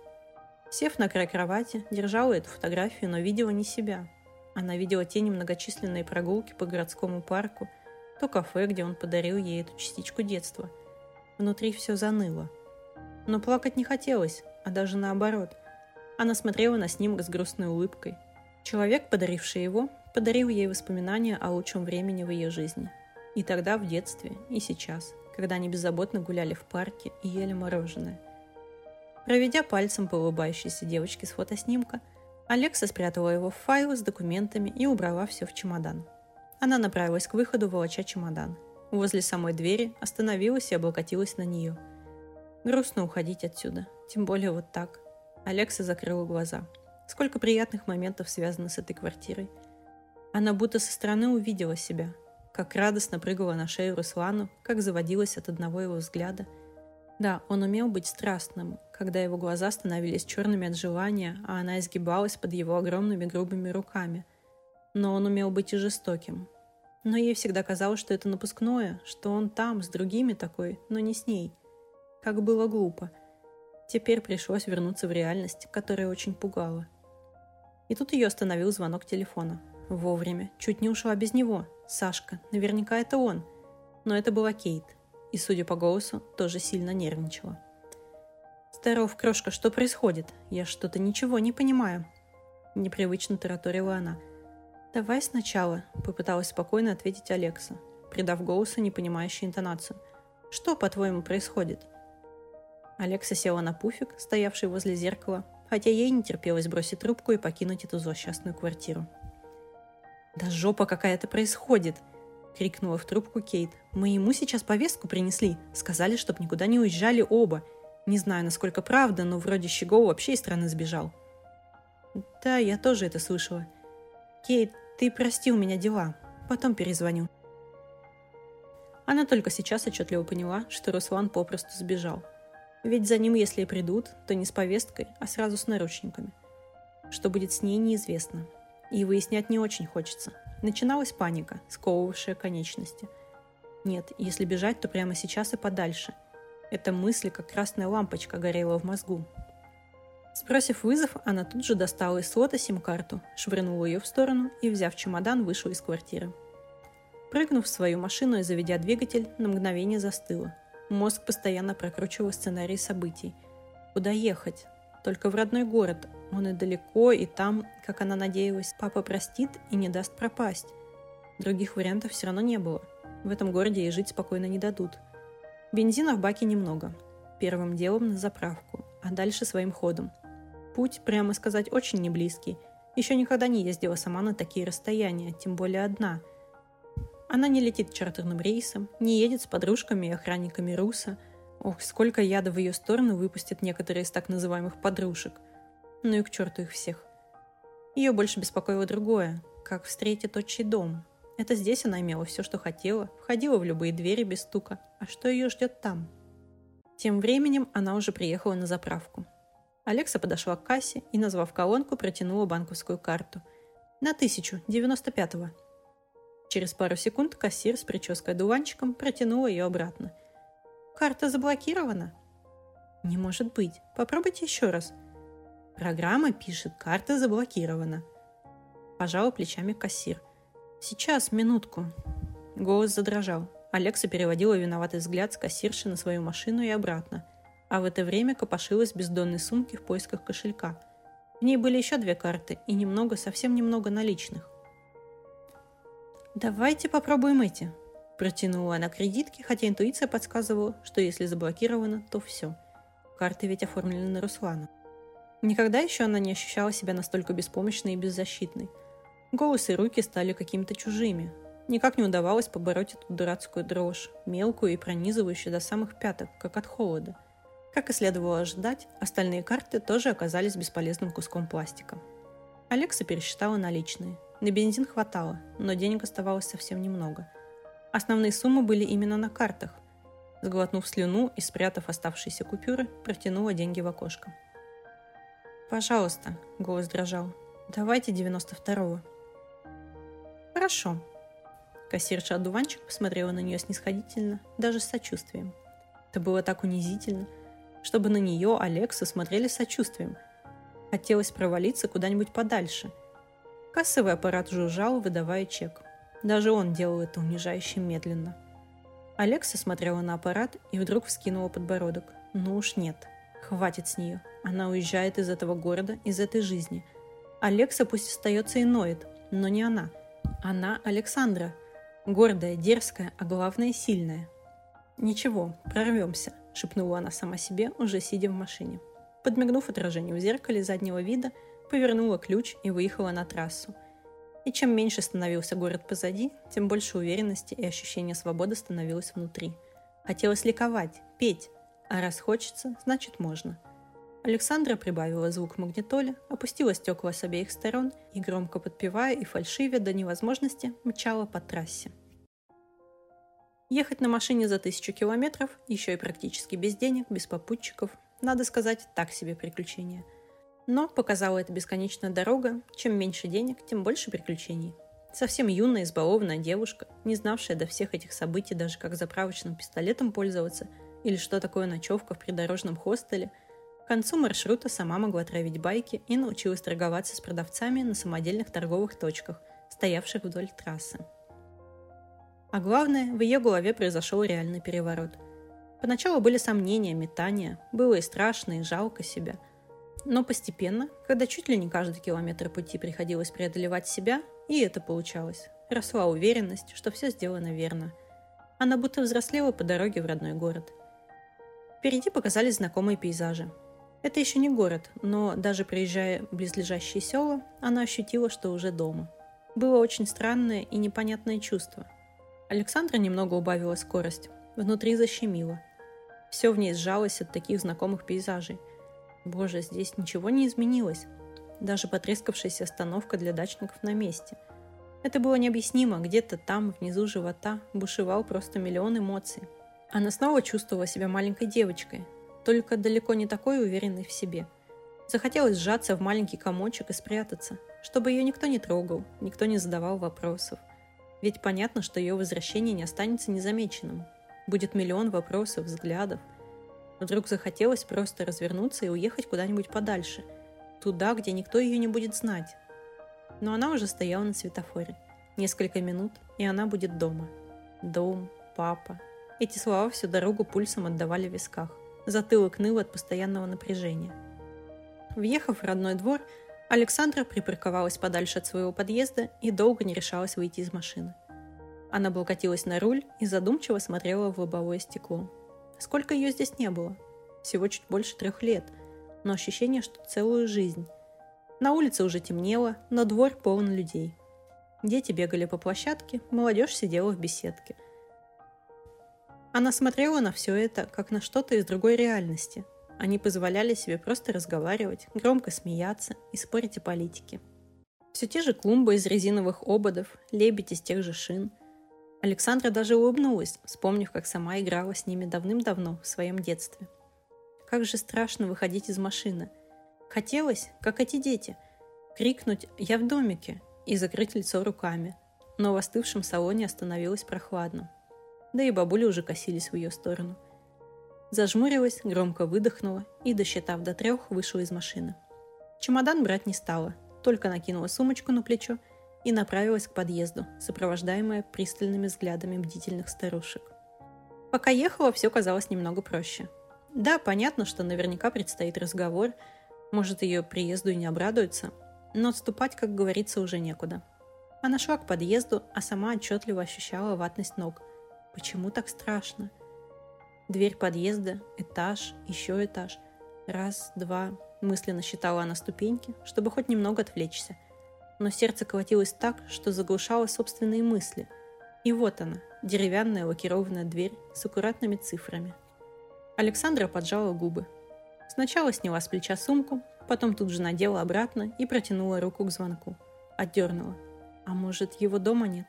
Сев на край кровати, держала эту фотографию, но видела не себя. Она видела те немногочисленные прогулки по городскому парку, то кафе, где он подарил ей эту частичку детства. Внутри все заныло. Но плакать не хотелось, а даже наоборот. Она смотрела на снимок с грустной улыбкой. Человек, подаривший его, подарил ей воспоминания о лучшем времени в ее жизни. И тогда, в детстве, и сейчас, когда они беззаботно гуляли в парке и ели мороженое. Проведя пальцем по улыбающейся девочке с фотоснимка, Алекса спрятала его в файл с документами и убрала все в чемодан. Она направилась к выходу, волоча чемодан. Возле самой двери остановилась и облокотилась на нее. Грустно уходить отсюда, тем более вот так. Алекса закрыла глаза. Сколько приятных моментов связано с этой квартирой – она будто со стороны увидела себя, как радостно прыгала на шею Руслану, как заводилась от одного его взгляда. Да, он умел быть страстным, когда его глаза становились черными от желания, а она изгибалась под его огромными грубыми руками. Но он умел быть и жестоким. Но ей всегда казалось, что это напускное, что он там, с другими такой, но не с ней. Как было глупо. Теперь пришлось вернуться в реальность, которая очень пугала. И тут ее остановил звонок телефона. Вовремя. Чуть не ушла без него. Сашка. Наверняка это он. Но это была Кейт. И, судя по голосу, тоже сильно нервничала. «Здоров, крошка, что происходит? Я что-то ничего не понимаю». Непривычно тараторила она. «Давай сначала», — попыталась спокойно ответить Алекса, придав голосу непонимающую интонацию. «Что, по-твоему, происходит?» Алекса села на пуфик, стоявший возле зеркала, хотя ей не терпелось бросить трубку и покинуть эту злосчастную квартиру. «Да жопа какая-то происходит!» — крикнула в трубку Кейт. «Мы ему сейчас повестку принесли. Сказали, чтоб никуда не уезжали оба. Не знаю, насколько правда, но вроде Щегол вообще из страны сбежал». «Да, я тоже это слышала. Кейт, ты прости, у меня дела. Потом перезвоню». Она только сейчас отчетливо поняла, что Руслан попросту сбежал. Ведь за ним, если и придут, то не с повесткой, а сразу с наручниками. Что будет с ней, неизвестно. И выяснять не очень хочется. Начиналась паника, сковывавшая конечности. Нет, если бежать, то прямо сейчас и подальше. Эта мысль, как красная лампочка, горела в мозгу. Сбросив вызов, она тут же достала из слота сим-карту, швырнула ее в сторону и, взяв чемодан, вышла из квартиры. Прыгнув в свою машину и заведя двигатель, на мгновение застыла. Мозг постоянно прокручивал сценарий событий. Куда ехать? Только в родной город. Он и далеко, и там, как она надеялась, папа простит и не даст пропасть. Других вариантов все равно не было. В этом городе ей жить спокойно не дадут. Бензина в баке немного. Первым делом на заправку, а дальше своим ходом. Путь, прямо сказать, очень неблизкий. Еще никогда не ездила сама на такие расстояния, тем более одна. Она не летит чартерным рейсом, не едет с подружками и охранниками Руса. Ох, сколько яда в ее сторону выпустят некоторые из так называемых подружек. Ну и к черту их всех. Ее больше беспокоило другое. Как встретит отчий дом? Это здесь она имела все, что хотела, входила в любые двери без стука. А что ее ждет там? Тем временем она уже приехала на заправку. Алекса подошла к кассе и, назвав колонку, протянула банковскую карту. На тысячу, девяносто пятого. Через пару секунд кассир с прической дуванчиком протянула ее обратно. «Карта заблокирована?» «Не может быть. Попробуйте еще раз». Программа пишет «Карта заблокирована». Пожала плечами кассир. «Сейчас, минутку». Голос задрожал. Алекса переводила виноватый взгляд с кассирши на свою машину и обратно. А в это время копошилась в бездонной сумке в поисках кошелька. В ней были еще две карты и немного, совсем немного наличных. «Давайте попробуем эти», – протянула она кредитки, хотя интуиция подсказывала, что если заблокировано, то все. Карты ведь оформлены на Руслана. Никогда еще она не ощущала себя настолько беспомощной и беззащитной. Голос и руки стали какими-то чужими, Никак не удавалось побороть эту дурацкую дрожь, мелкую и пронизывающую до самых пяток, как от холода. Как и следовало ожидать, остальные карты тоже оказались бесполезным куском пластика. Алекса пересчитала наличные. На бензин хватало, но денег оставалось совсем немного. Основные суммы были именно на картах. Сглотнув слюну и спрятав оставшиеся купюры, протянула деньги в окошко. «Пожалуйста», — голос дрожал, — «давайте 92-го». «Хорошо», Кассирша-одуванчик посмотрела на нее снисходительно, даже с сочувствием. Это было так унизительно, чтобы на нее, Алекса, смотрели с сочувствием. Хотелось провалиться куда-нибудь подальше. Кассовый аппарат жужжал, выдавая чек. Даже он делал это унижающе медленно. Алекса смотрела на аппарат и вдруг вскинула подбородок. Ну уж нет. Хватит с нее. Она уезжает из этого города, из этой жизни. Алекса пусть остается и ноет, но не она. Она Александра – Гордая, дерзкая, а главное сильная. «Ничего, прорвемся», – шепнула она сама себе, уже сидя в машине. Подмигнув отражению в зеркале заднего вида, повернула ключ и выехала на трассу. И чем меньше становился город позади, тем больше уверенности и ощущения свободы становилось внутри. Хотелось ликовать, петь, а раз хочется, значит можно – Александра прибавила звук магнитоля, опустила стекла с обеих сторон и, громко подпевая и фальшивя до невозможности, мчала по трассе. Ехать на машине за тысячу километров, еще и практически без денег, без попутчиков, надо сказать, так себе приключение. Но показала эта бесконечная дорога, чем меньше денег, тем больше приключений. Совсем юная, избалованная девушка, не знавшая до всех этих событий даже как заправочным пистолетом пользоваться или что такое ночевка в придорожном хостеле – к концу маршрута сама могла травить байки и научилась торговаться с продавцами на самодельных торговых точках, стоявших вдоль трассы. А главное, в ее голове произошел реальный переворот. Поначалу были сомнения, метания, было и страшно, и жалко себя. Но постепенно, когда чуть ли не каждый километр пути приходилось преодолевать себя, и это получалось, росла уверенность, что все сделано верно. Она будто взрослела по дороге в родной город. Впереди показались знакомые пейзажи, это еще не город, но даже приезжая в близлежащие села, она ощутила, что уже дома. Было очень странное и непонятное чувство. Александра немного убавила скорость, внутри защемило. Все в ней сжалось от таких знакомых пейзажей. Боже, здесь ничего не изменилось. Даже потрескавшаяся остановка для дачников на месте. Это было необъяснимо, где-то там, внизу живота, бушевал просто миллион эмоций. Она снова чувствовала себя маленькой девочкой, только далеко не такой уверенной в себе. Захотелось сжаться в маленький комочек и спрятаться, чтобы ее никто не трогал, никто не задавал вопросов. Ведь понятно, что ее возвращение не останется незамеченным. Будет миллион вопросов, взглядов. Вдруг захотелось просто развернуться и уехать куда-нибудь подальше, туда, где никто ее не будет знать. Но она уже стояла на светофоре. Несколько минут, и она будет дома. Дом, папа. Эти слова всю дорогу пульсом отдавали в висках. Затылок ныл от постоянного напряжения. Въехав в родной двор, Александра припарковалась подальше от своего подъезда и долго не решалась выйти из машины. Она облокотилась на руль и задумчиво смотрела в лобовое стекло. Сколько ее здесь не было? Всего чуть больше трех лет, но ощущение, что целую жизнь. На улице уже темнело, но двор полон людей. Дети бегали по площадке, молодежь сидела в беседке. Она смотрела на все это, как на что-то из другой реальности. Они позволяли себе просто разговаривать, громко смеяться и спорить о политике. Все те же клумбы из резиновых ободов, лебедь из тех же шин. Александра даже улыбнулась, вспомнив, как сама играла с ними давным-давно в своем детстве. Как же страшно выходить из машины. Хотелось, как эти дети, крикнуть «Я в домике!» и закрыть лицо руками. Но в остывшем салоне остановилось прохладно. Да и бабули уже косились в ее сторону. Зажмурилась, громко выдохнула и, досчитав до трех, вышла из машины. Чемодан брать не стала – только накинула сумочку на плечо и направилась к подъезду, сопровождаемая пристальными взглядами бдительных старушек. Пока ехала, все казалось немного проще. Да, понятно, что наверняка предстоит разговор, может, ее приезду и не обрадуется, но отступать, как говорится, уже некуда. Она шла к подъезду, а сама отчетливо ощущала ватность ног. Почему так страшно? Дверь подъезда, этаж, еще этаж. Раз, два, Мысленно считала она ступеньки, чтобы хоть немного отвлечься. Но сердце колотилось так, что заглушало собственные мысли. И вот она, деревянная лакированная дверь с аккуратными цифрами. Александра поджала губы. Сначала сняла с плеча сумку, потом тут же надела обратно и протянула руку к звонку. Отдернула. А может, его дома нет?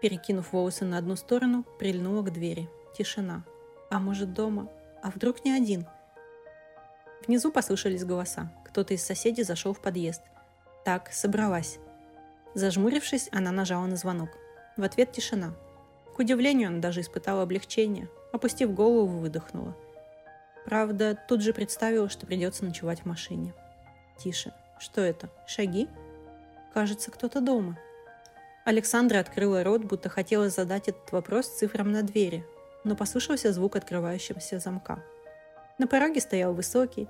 Перекинув волосы на одну сторону, прильнула к двери. Тишина. А может, дома? А вдруг не один – Внизу послышались голоса. Кто-то из соседей зашел в подъезд. Так, собралась. Зажмурившись, она нажала на звонок. В ответ тишина. К удивлению, она даже испытала облегчение. Опустив голову, выдохнула. Правда, тут же представила, что придется ночевать в машине. Тише. Что это? Шаги? Кажется, кто-то дома. Александра открыла рот, будто хотела задать этот вопрос цифрам на двери, но послышался звук открывающегося замка. На пороге стоял высокий,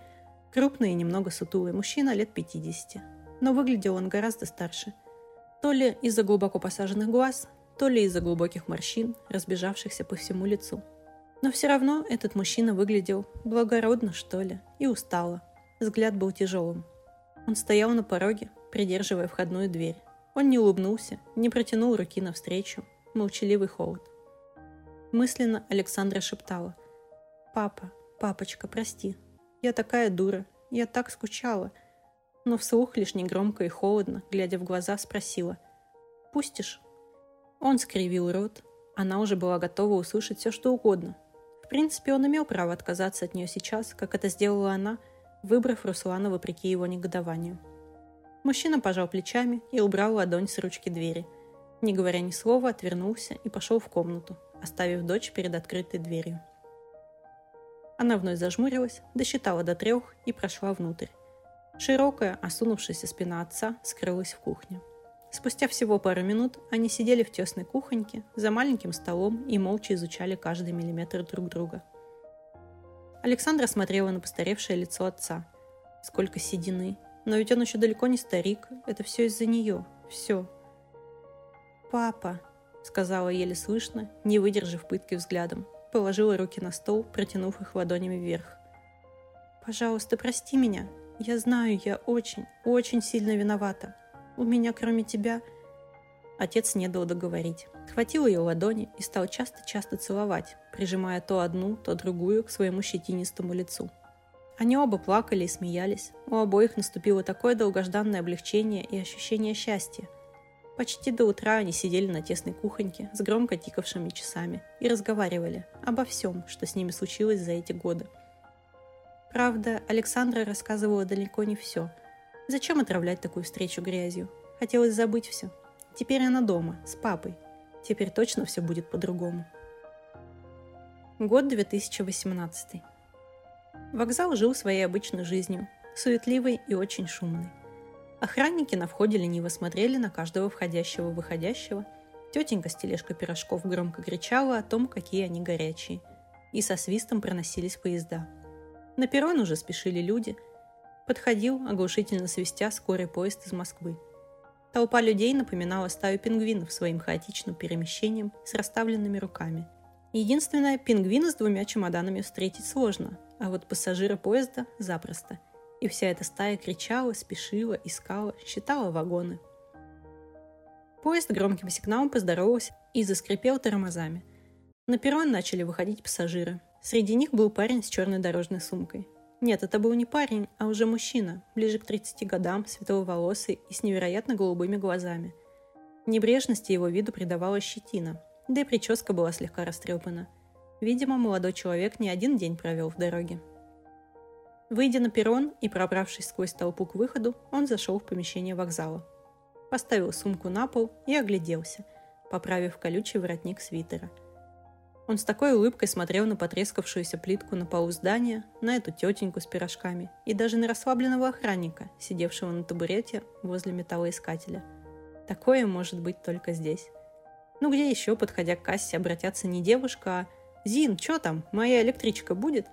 крупный и немного сутулый мужчина лет 50. Но выглядел он гораздо старше. То ли из-за глубоко посаженных глаз, то ли из-за глубоких морщин, разбежавшихся по всему лицу. Но все равно этот мужчина выглядел благородно, что ли, и устало. Взгляд был тяжелым. Он стоял на пороге, придерживая входную дверь. Он не улыбнулся, не протянул руки навстречу. Молчаливый холод. Мысленно Александра шептала. «Папа, «Папочка, прости. Я такая дура. Я так скучала». Но вслух лишь негромко и холодно, глядя в глаза, спросила. «Пустишь?» Он скривил рот. Она уже была готова услышать все, что угодно. В принципе, он имел право отказаться от нее сейчас, как это сделала она, выбрав Руслана вопреки его негодованию. Мужчина пожал плечами и убрал ладонь с ручки двери. Не говоря ни слова, отвернулся и пошел в комнату, оставив дочь перед открытой дверью. Она вновь зажмурилась, досчитала до трех и прошла внутрь. Широкая, осунувшаяся спина отца скрылась в кухне. Спустя всего пару минут они сидели в тесной кухоньке за маленьким столом и молча изучали каждый миллиметр друг друга. Александра смотрела на постаревшее лицо отца. Сколько седины. Но ведь он еще далеко не старик. Это все из-за нее. Все. «Папа», — сказала еле слышно, не выдержав пытки взглядом положила руки на стол, протянув их ладонями вверх. «Пожалуйста, прости меня. Я знаю, я очень, очень сильно виновата. У меня, кроме тебя...» Отец не дал договорить. Хватил ее ладони и стал часто-часто целовать, прижимая то одну, то другую к своему щетинистому лицу. Они оба плакали и смеялись. У обоих наступило такое долгожданное облегчение и ощущение счастья – Почти до утра они сидели на тесной кухоньке с громко тикавшими часами и разговаривали обо всем, что с ними случилось за эти годы. Правда, Александра рассказывала далеко не все. Зачем отравлять такую встречу грязью? Хотелось забыть все. Теперь она дома, с папой. Теперь точно все будет по-другому. Год 2018. Вокзал жил своей обычной жизнью, суетливой и очень шумной. Охранники на входе лениво смотрели на каждого входящего-выходящего. Тетенька с тележкой пирожков громко кричала о том, какие они горячие. И со свистом проносились поезда. На перрон уже спешили люди. Подходил, оглушительно свистя, скорый поезд из Москвы. Толпа людей напоминала стаю пингвинов своим хаотичным перемещением с расставленными руками. Единственное, пингвина с двумя чемоданами встретить сложно, а вот пассажира поезда – запросто – и вся эта стая кричала, спешила, искала, считала вагоны. Поезд громким сигналом поздоровался и заскрипел тормозами. На перрон начали выходить пассажиры. Среди них был парень с черной дорожной сумкой. Нет, это был не парень, а уже мужчина, ближе к 30 годам, светловолосый и с невероятно голубыми глазами. Небрежности его виду придавала щетина, да и прическа была слегка растрепана. Видимо, молодой человек не один день провел в дороге. Выйдя на перрон и пробравшись сквозь толпу к выходу, он зашел в помещение вокзала. Поставил сумку на пол и огляделся, поправив колючий воротник свитера. Он с такой улыбкой смотрел на потрескавшуюся плитку на полу здания, на эту тетеньку с пирожками и даже на расслабленного охранника, сидевшего на табурете возле металлоискателя. Такое может быть только здесь. Ну где еще, подходя к кассе, обратятся не девушка, а «Зин, что там? Моя электричка будет?»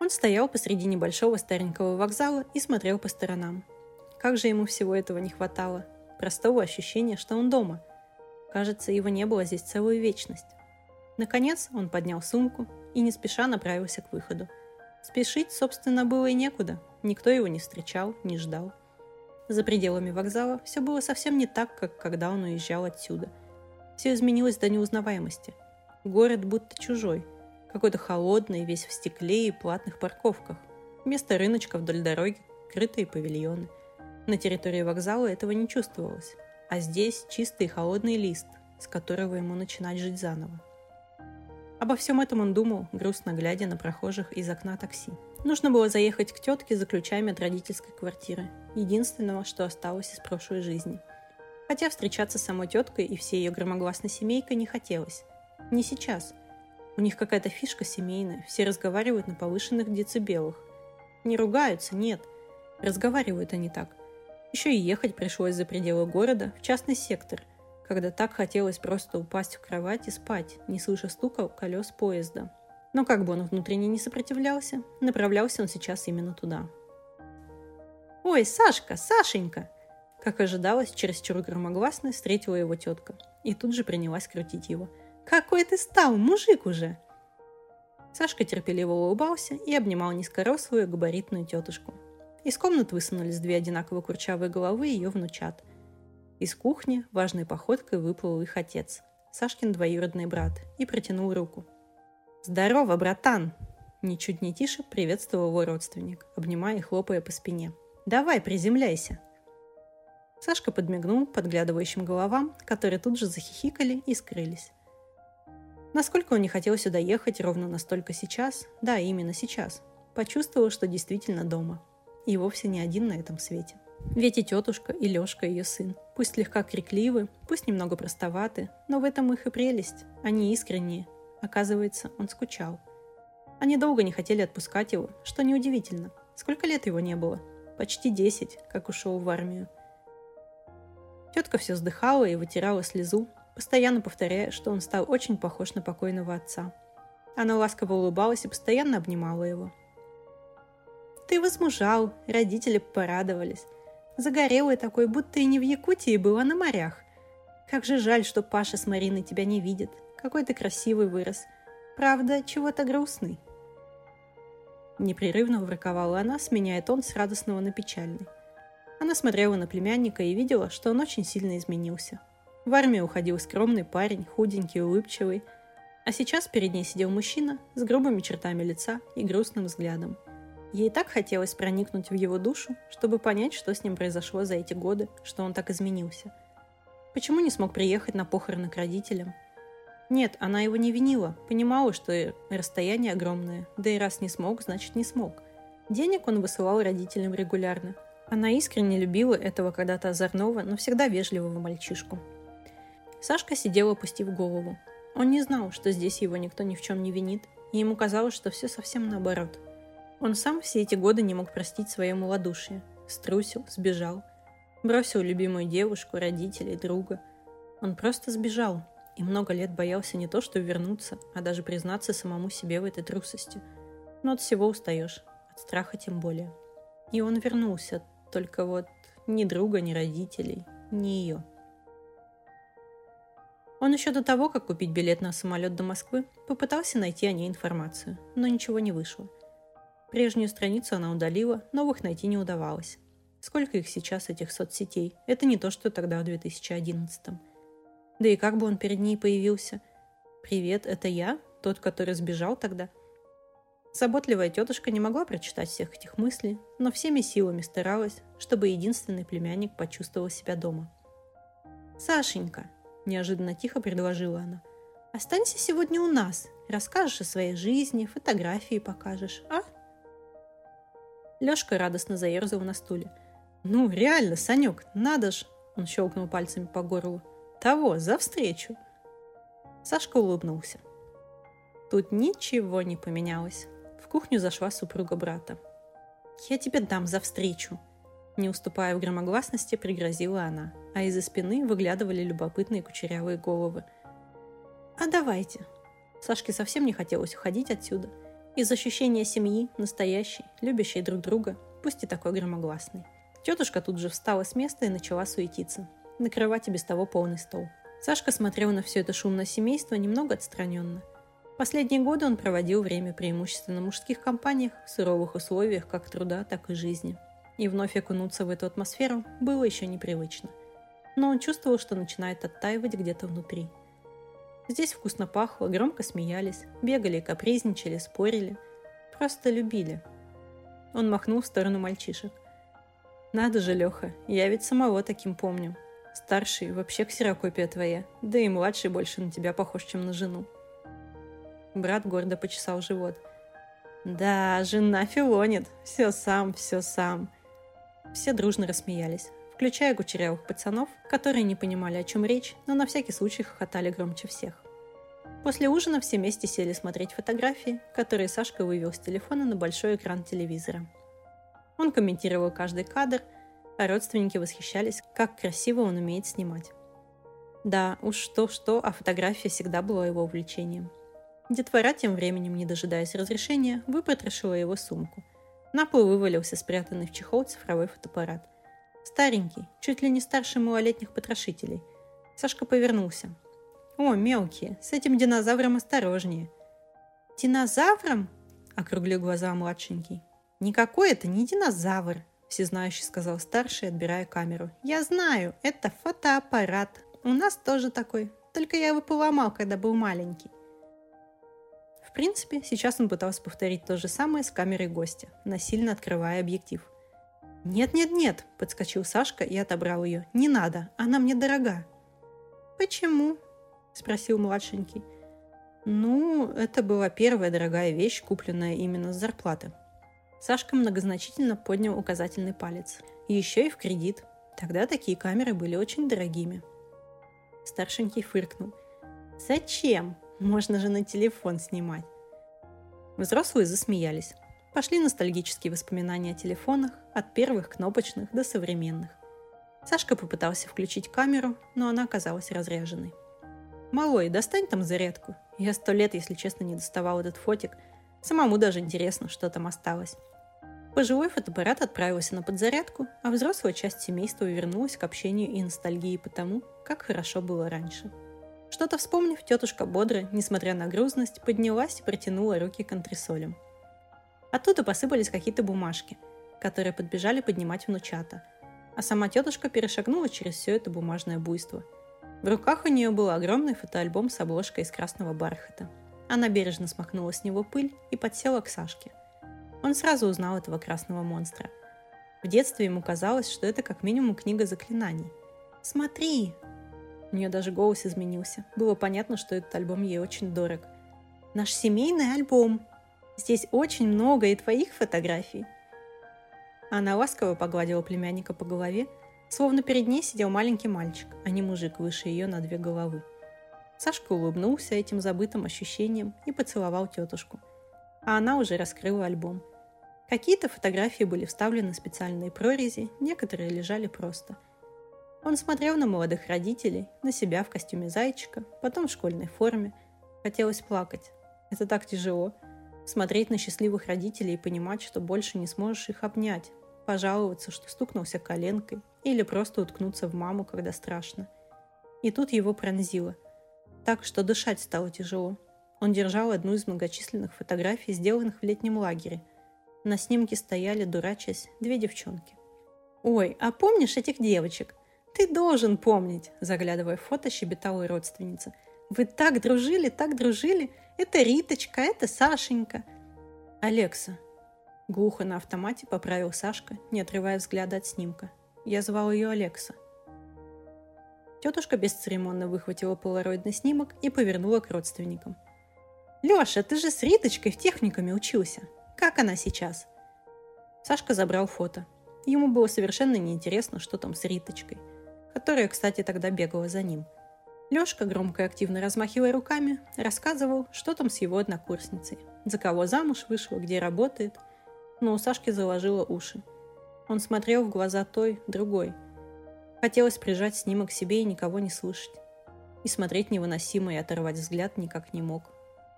Он стоял посреди небольшого старенького вокзала и смотрел по сторонам. Как же ему всего этого не хватало. Простого ощущения, что он дома. Кажется, его не было здесь целую вечность. Наконец он поднял сумку и не спеша направился к выходу. Спешить, собственно, было и некуда. Никто его не встречал, не ждал. За пределами вокзала все было совсем не так, как когда он уезжал отсюда. Все изменилось до неузнаваемости. Город будто чужой – какой-то холодный, весь в стекле и платных парковках. Вместо рыночка вдоль дороги крытые павильоны. На территории вокзала этого не чувствовалось. А здесь чистый холодный лист, с которого ему начинать жить заново. Обо всем этом он думал, грустно глядя на прохожих из окна такси. Нужно было заехать к тетке за ключами от родительской квартиры, единственного, что осталось из прошлой жизни. Хотя встречаться с самой теткой и всей ее громогласной семейкой не хотелось. Не сейчас – у них какая-то фишка семейная, все разговаривают на повышенных децибелах. Не ругаются, нет. Разговаривают они так. Еще и ехать пришлось за пределы города, в частный сектор, когда так хотелось просто упасть в кровать и спать, не слыша стука колес поезда. Но как бы он внутренне не сопротивлялся, направлялся он сейчас именно туда. «Ой, Сашка, Сашенька!» Как ожидалось, чересчур громогласно встретила его тетка и тут же принялась крутить его – какой ты стал, мужик уже!» Сашка терпеливо улыбался и обнимал низкорослую габаритную тетушку. Из комнат высунулись две одинаково курчавые головы ее внучат. Из кухни важной походкой выплыл их отец, Сашкин двоюродный брат, и протянул руку. «Здорово, братан!» Ничуть не тише приветствовал его родственник, обнимая и хлопая по спине. «Давай, приземляйся!» Сашка подмигнул подглядывающим головам, которые тут же захихикали и скрылись. Насколько он не хотел сюда ехать, ровно настолько сейчас, да, именно сейчас, почувствовал, что действительно дома. И вовсе не один на этом свете. Ведь и тетушка, и Лешка, ее сын. Пусть слегка крикливы, пусть немного простоваты, но в этом их и прелесть. Они искренние. Оказывается, он скучал. Они долго не хотели отпускать его, что неудивительно. Сколько лет его не было? Почти десять, как ушел в армию. Тетка все вздыхала и вытирала слезу, постоянно повторяя, что он стал очень похож на покойного отца. Она ласково улыбалась и постоянно обнимала его. «Ты возмужал, родители порадовались. Загорелый такой, будто и не в Якутии был, а на морях. Как же жаль, что Паша с Мариной тебя не видят. Какой ты красивый вырос. Правда, чего-то грустный». Непрерывно ворковала она, сменяя тон с радостного на печальный. Она смотрела на племянника и видела, что он очень сильно изменился – в армию уходил скромный парень, худенький, улыбчивый. А сейчас перед ней сидел мужчина с грубыми чертами лица и грустным взглядом. Ей так хотелось проникнуть в его душу, чтобы понять, что с ним произошло за эти годы, что он так изменился. Почему не смог приехать на похороны к родителям? Нет, она его не винила, понимала, что расстояние огромное, да и раз не смог, значит не смог. Денег он высылал родителям регулярно. Она искренне любила этого когда-то озорного, но всегда вежливого мальчишку, Сашка сидел, опустив голову. Он не знал, что здесь его никто ни в чем не винит, и ему казалось, что все совсем наоборот. Он сам все эти годы не мог простить свое малодушие. Струсил, сбежал. Бросил любимую девушку, родителей, друга. Он просто сбежал, и много лет боялся не то, что вернуться, а даже признаться самому себе в этой трусости. Но от всего устаешь, от страха тем более. И он вернулся, только вот ни друга, ни родителей, ни ее. Он еще до того, как купить билет на самолет до Москвы, попытался найти о ней информацию, но ничего не вышло. Прежнюю страницу она удалила, новых найти не удавалось. Сколько их сейчас, этих соцсетей? Это не то, что тогда, в 2011 -м. Да и как бы он перед ней появился? «Привет, это я? Тот, который сбежал тогда?» Заботливая тетушка не могла прочитать всех этих мыслей, но всеми силами старалась, чтобы единственный племянник почувствовал себя дома. «Сашенька», – неожиданно тихо предложила она, – «останься сегодня у нас, расскажешь о своей жизни, фотографии покажешь, а?» Лёшка радостно заерзал на стуле. «Ну, реально, Санек, надо ж!» Он щелкнул пальцами по горлу. «Того, за встречу!» Сашка улыбнулся. Тут ничего не поменялось. В кухню зашла супруга брата. «Я тебе дам за встречу!» Не уступая в громогласности, пригрозила она, а из-за спины выглядывали любопытные кучерявые головы. «А давайте!» Сашке совсем не хотелось уходить отсюда. Из ощущения семьи, настоящей, любящей друг друга, пусть и такой громогласный. Тетушка тут же встала с места и начала суетиться. Накрывать и без того полный стол. Сашка смотрел на все это шумное семейство немного отстраненно. Последние годы он проводил время преимущественно в мужских компаниях в суровых условиях как труда, так и жизни. И вновь окунуться в эту атмосферу было еще непривычно. Но он чувствовал, что начинает оттаивать где-то внутри. Здесь вкусно пахло, громко смеялись, бегали, капризничали, спорили. Просто любили. Он махнул в сторону мальчишек – надо же, Леха, я ведь самого таким помню. Старший вообще ксерокопия твоя, да и младший больше на тебя похож, чем на жену. Брат гордо почесал живот. Да, жена филонит, все сам, все сам. Все дружно рассмеялись, включая кучерявых пацанов, которые не понимали, о чем речь, но на всякий случай хохотали громче всех. После ужина все вместе сели смотреть фотографии, которые Сашка вывел с телефона на большой экран телевизора – он комментировал каждый кадр, а родственники восхищались, как красиво он умеет снимать. Да, уж что-что, а фотография всегда была его увлечением. Детвора тем временем, не дожидаясь разрешения, выпотрошила его сумку. На пол вывалился спрятанный в чехол цифровой фотоаппарат. Старенький, чуть ли не старше малолетних потрошителей. Сашка повернулся. «О, мелкие, с этим динозавром осторожнее!» «Динозавром?» – округлил глаза младшенький. «Никакой это не динозавр», – всезнающий сказал старший, отбирая камеру. «Я знаю, это фотоаппарат. У нас тоже такой, только я его поломал, когда был маленький». В принципе, сейчас он пытался повторить то же самое с камерой гостя, насильно открывая объектив. «Нет-нет-нет», – подскочил Сашка и отобрал ее. «Не надо, она мне дорога». «Почему?» – спросил младшенький. «Ну, это была первая дорогая вещь, купленная именно с зарплаты», Сашка многозначительно поднял указательный палец. Еще и в кредит. Тогда такие камеры были очень дорогими. Старшенький фыркнул. «Зачем? Можно же на телефон снимать». Взрослые засмеялись. Пошли ностальгические воспоминания о телефонах, от первых кнопочных до современных. Сашка попытался включить камеру, но она оказалась разряженной. «Малой, достань там зарядку. Я сто лет, если честно, не доставал этот фотик – Самому даже интересно, что там осталось. Пожилой фотоаппарат отправился на подзарядку, а взрослая часть семейства вернулась к общению и ностальгии по тому, как хорошо было раньше. Что-то вспомнив, тетушка бодро, несмотря на грузность, поднялась и протянула руки к антресолям. Оттуда посыпались какие-то бумажки, которые подбежали поднимать внучата, а сама тетушка перешагнула через все это бумажное буйство. В руках у нее был огромный фотоальбом с обложкой из красного бархата – она бережно смахнула с него пыль и подсела к Сашке. Он сразу узнал этого красного монстра. В детстве ему казалось, что это как минимум книга заклинаний. «Смотри!» У нее даже голос изменился. Было понятно, что этот альбом ей очень дорог. «Наш семейный альбом! Здесь очень много и твоих фотографий!» Она ласково погладила племянника по голове, словно перед ней сидел маленький мальчик, а не мужик выше ее на две головы. Сашка улыбнулся этим забытым ощущением и поцеловал тетушку. А она уже раскрыла альбом. Какие-то фотографии были вставлены в специальные прорези, некоторые лежали просто. Он смотрел на молодых родителей, на себя в костюме зайчика, потом в школьной форме. Хотелось плакать. Это так тяжело. Смотреть на счастливых родителей и понимать, что больше не сможешь их обнять, пожаловаться, что стукнулся коленкой, или просто уткнуться в маму, когда страшно. И тут его пронзило – так, что дышать стало тяжело. Он держал одну из многочисленных фотографий, сделанных в летнем лагере. На снимке стояли, дурачась, две девчонки. «Ой, а помнишь этих девочек? Ты должен помнить!» Заглядывая в фото, щебетала родственница. «Вы так дружили, так дружили! Это Риточка, это Сашенька!» «Алекса!» Глухо на автомате поправил Сашка, не отрывая взгляда от снимка. Я звал ее Алекса. Тетушка бесцеремонно выхватила полароидный снимок и повернула к родственникам. «Леша, ты же с Риточкой в техникуме учился. Как она сейчас?» Сашка забрал фото. Ему было совершенно неинтересно, что там с Риточкой, которая, кстати, тогда бегала за ним. Лешка, громко и активно размахивая руками, рассказывал, что там с его однокурсницей, за кого замуж вышла, где работает. Но у Сашки заложило уши. Он смотрел в глаза той, другой. Хотелось прижать снимок к себе и никого не слышать. И смотреть невыносимо и оторвать взгляд никак не мог.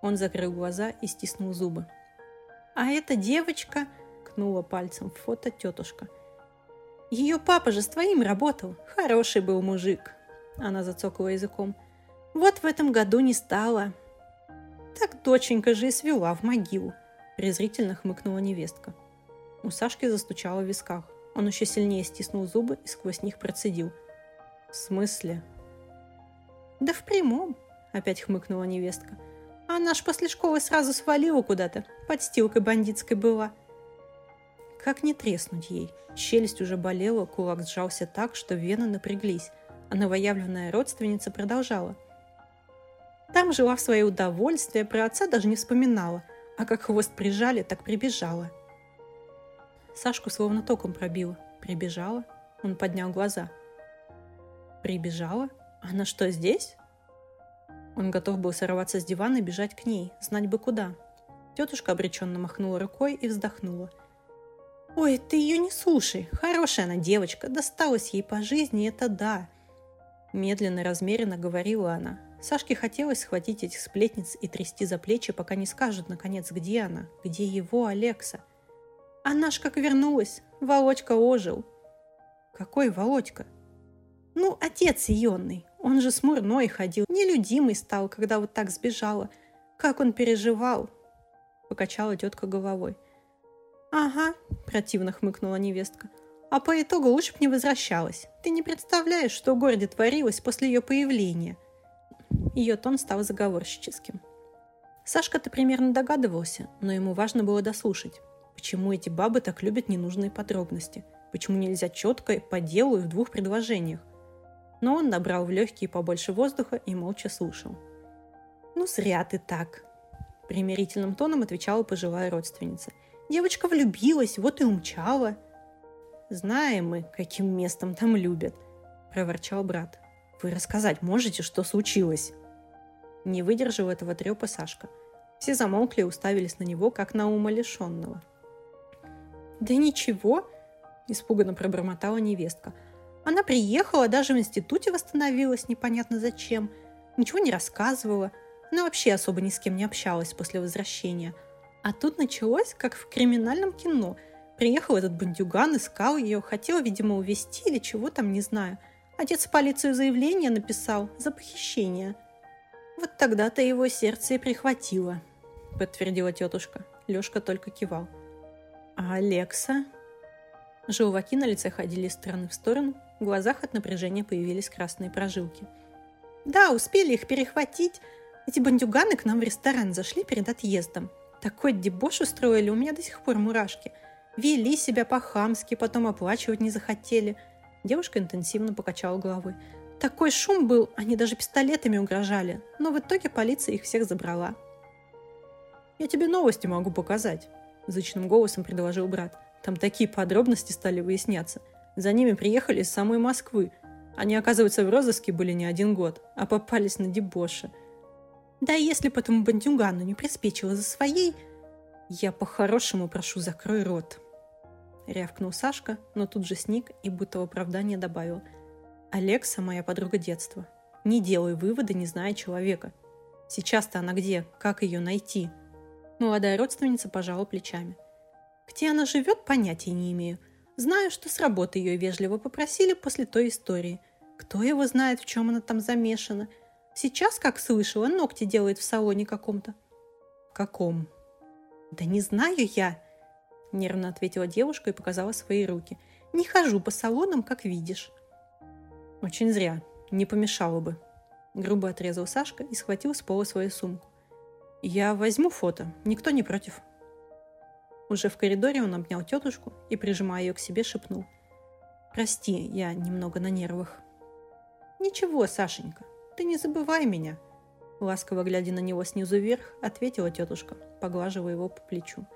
Он закрыл глаза и стиснул зубы. «А эта девочка...» — кнула пальцем в фото тетушка. «Ее папа же с твоим работал. Хороший был мужик». Она зацокала языком. «Вот в этом году не стало». «Так доченька же и свела в могилу», — презрительно хмыкнула невестка. У Сашки застучало в висках. Он еще сильнее стиснул зубы и сквозь них процедил. «В смысле?» «Да в прямом», — опять хмыкнула невестка. «Она ж после школы сразу свалила куда-то. Подстилкой бандитской была». Как не треснуть ей? Челюсть уже болела, кулак сжался так, что вены напряглись, а новоявленная родственница продолжала. Там жила в свое удовольствие, про отца даже не вспоминала, а как хвост прижали, так прибежала. Сашку словно током пробило. Прибежала. Он поднял глаза. Прибежала? Она что, здесь? Он готов был сорваться с дивана и бежать к ней, знать бы куда. Тетушка обреченно махнула рукой и вздохнула. «Ой, ты ее не слушай. Хорошая она девочка. Досталась ей по жизни, это да». Медленно, размеренно говорила она. Сашке хотелось схватить этих сплетниц и трясти за плечи, пока не скажут, наконец, где она, где его Алекса. Она ж как вернулась, Володька ожил. Какой Володька? Ну, отец ионный. Он же смурной ходил, нелюдимый стал, когда вот так сбежала. Как он переживал? Покачала тетка головой. Ага, противно хмыкнула невестка. А по итогу лучше бы не возвращалась. Ты не представляешь, что в городе творилось после ее появления. Ее тон стал заговорщическим. Сашка-то примерно догадывался, но ему важно было дослушать. Почему эти бабы так любят ненужные подробности? Почему нельзя четко по делу и в двух предложениях? Но он набрал в легкие побольше воздуха и молча слушал. «Ну, зря ты так!» Примирительным тоном отвечала пожилая родственница. «Девочка влюбилась, вот и умчала!» «Знаем мы, каким местом там любят!» – проворчал брат. «Вы рассказать можете, что случилось?» Не выдержал этого трепа Сашка. Все замолкли и уставились на него, как на ума лишенного. «Да ничего», – испуганно пробормотала невестка. «Она приехала, даже в институте восстановилась, непонятно зачем. Ничего не рассказывала. Она вообще особо ни с кем не общалась после возвращения. А тут началось, как в криминальном кино. Приехал этот бандюган, искал ее, хотел, видимо, увезти или чего там, не знаю. Отец в полицию заявление написал за похищение. Вот тогда-то его сердце и прихватило, подтвердила тетушка. Лешка только кивал. А Алекса? Желваки на лице ходили из стороны в сторону, в глазах от напряжения появились красные прожилки. «Да, успели их перехватить. Эти бандюганы к нам в ресторан зашли перед отъездом. Такой дебош устроили, у меня до сих пор мурашки. Вели себя по-хамски, потом оплачивать не захотели». Девушка интенсивно покачала головой. Такой шум был, они даже пистолетами угрожали, но в итоге полиция их всех забрала. «Я тебе новости могу показать», зычным голосом предложил брат. Там такие подробности стали выясняться. За ними приехали из самой Москвы. Они, оказывается, в розыске были не один год, а попались на дебоше. Да если потом бандюгану не приспичило за своей, я по-хорошему прошу, закрой рот. Рявкнул Сашка, но тут же сник и будто в оправдание добавил. Алекса моя подруга детства. Не делай выводы, не зная человека. Сейчас-то она где? Как ее найти? Молодая родственница пожала плечами. Где она живет, понятия не имею. Знаю, что с работы ее вежливо попросили после той истории. Кто его знает, в чем она там замешана. Сейчас, как слышала, ногти делает в салоне каком-то. Каком? Да не знаю я, нервно ответила девушка и показала свои руки. Не хожу по салонам, как видишь». «Очень зря. Не помешало бы», — грубо отрезал Сашка и схватил с пола свою сумку. «Я возьму фото. Никто не против». Уже в коридоре он обнял тетушку и, прижимая ее к себе, шепнул. «Прости, я немного на нервах». «Ничего, Сашенька, ты не забывай меня», ласково глядя на него снизу вверх, ответила тетушка, поглаживая его по плечу.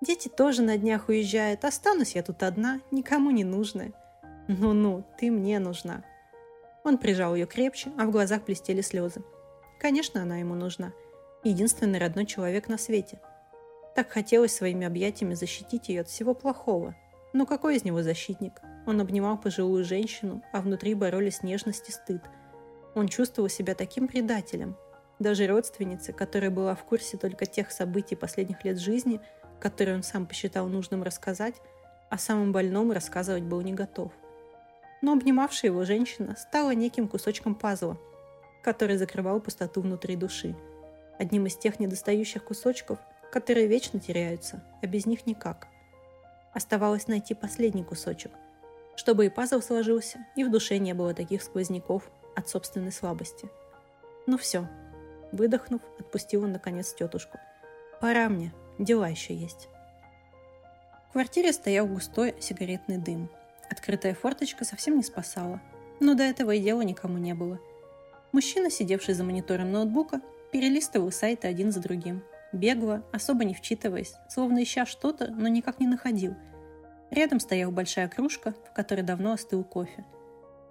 «Дети тоже на днях уезжают, останусь я тут одна, никому не нужная. Ну-ну, ты мне нужна». Он прижал ее крепче, а в глазах блестели слезы. Конечно, она ему нужна. Единственный родной человек на свете. Так хотелось своими объятиями защитить ее от всего плохого. Но какой из него защитник? Он обнимал пожилую женщину, а внутри боролись нежность и стыд. Он чувствовал себя таким предателем. Даже родственнице, которая была в курсе только тех событий последних лет жизни, которые он сам посчитал нужным рассказать, о самом больном рассказывать был не готов. Но обнимавшая его женщина стала неким кусочком пазла, который закрывал пустоту внутри души. Одним из тех недостающих кусочков, которые вечно теряются, а без них никак. Оставалось найти последний кусочек – чтобы и пазл сложился, и в душе не было таких сквозняков от собственной слабости. Ну все. Выдохнув, отпустил он наконец тетушку. Пора мне, дела еще есть. В квартире стоял густой сигаретный дым. Открытая форточка совсем не спасала. Но до этого и дела никому не было. Мужчина, сидевший за монитором ноутбука, перелистывал сайты один за другим. Бегло, особо не вчитываясь, словно ища что-то, но никак не находил – Рядом стояла большая кружка, в которой давно остыл кофе.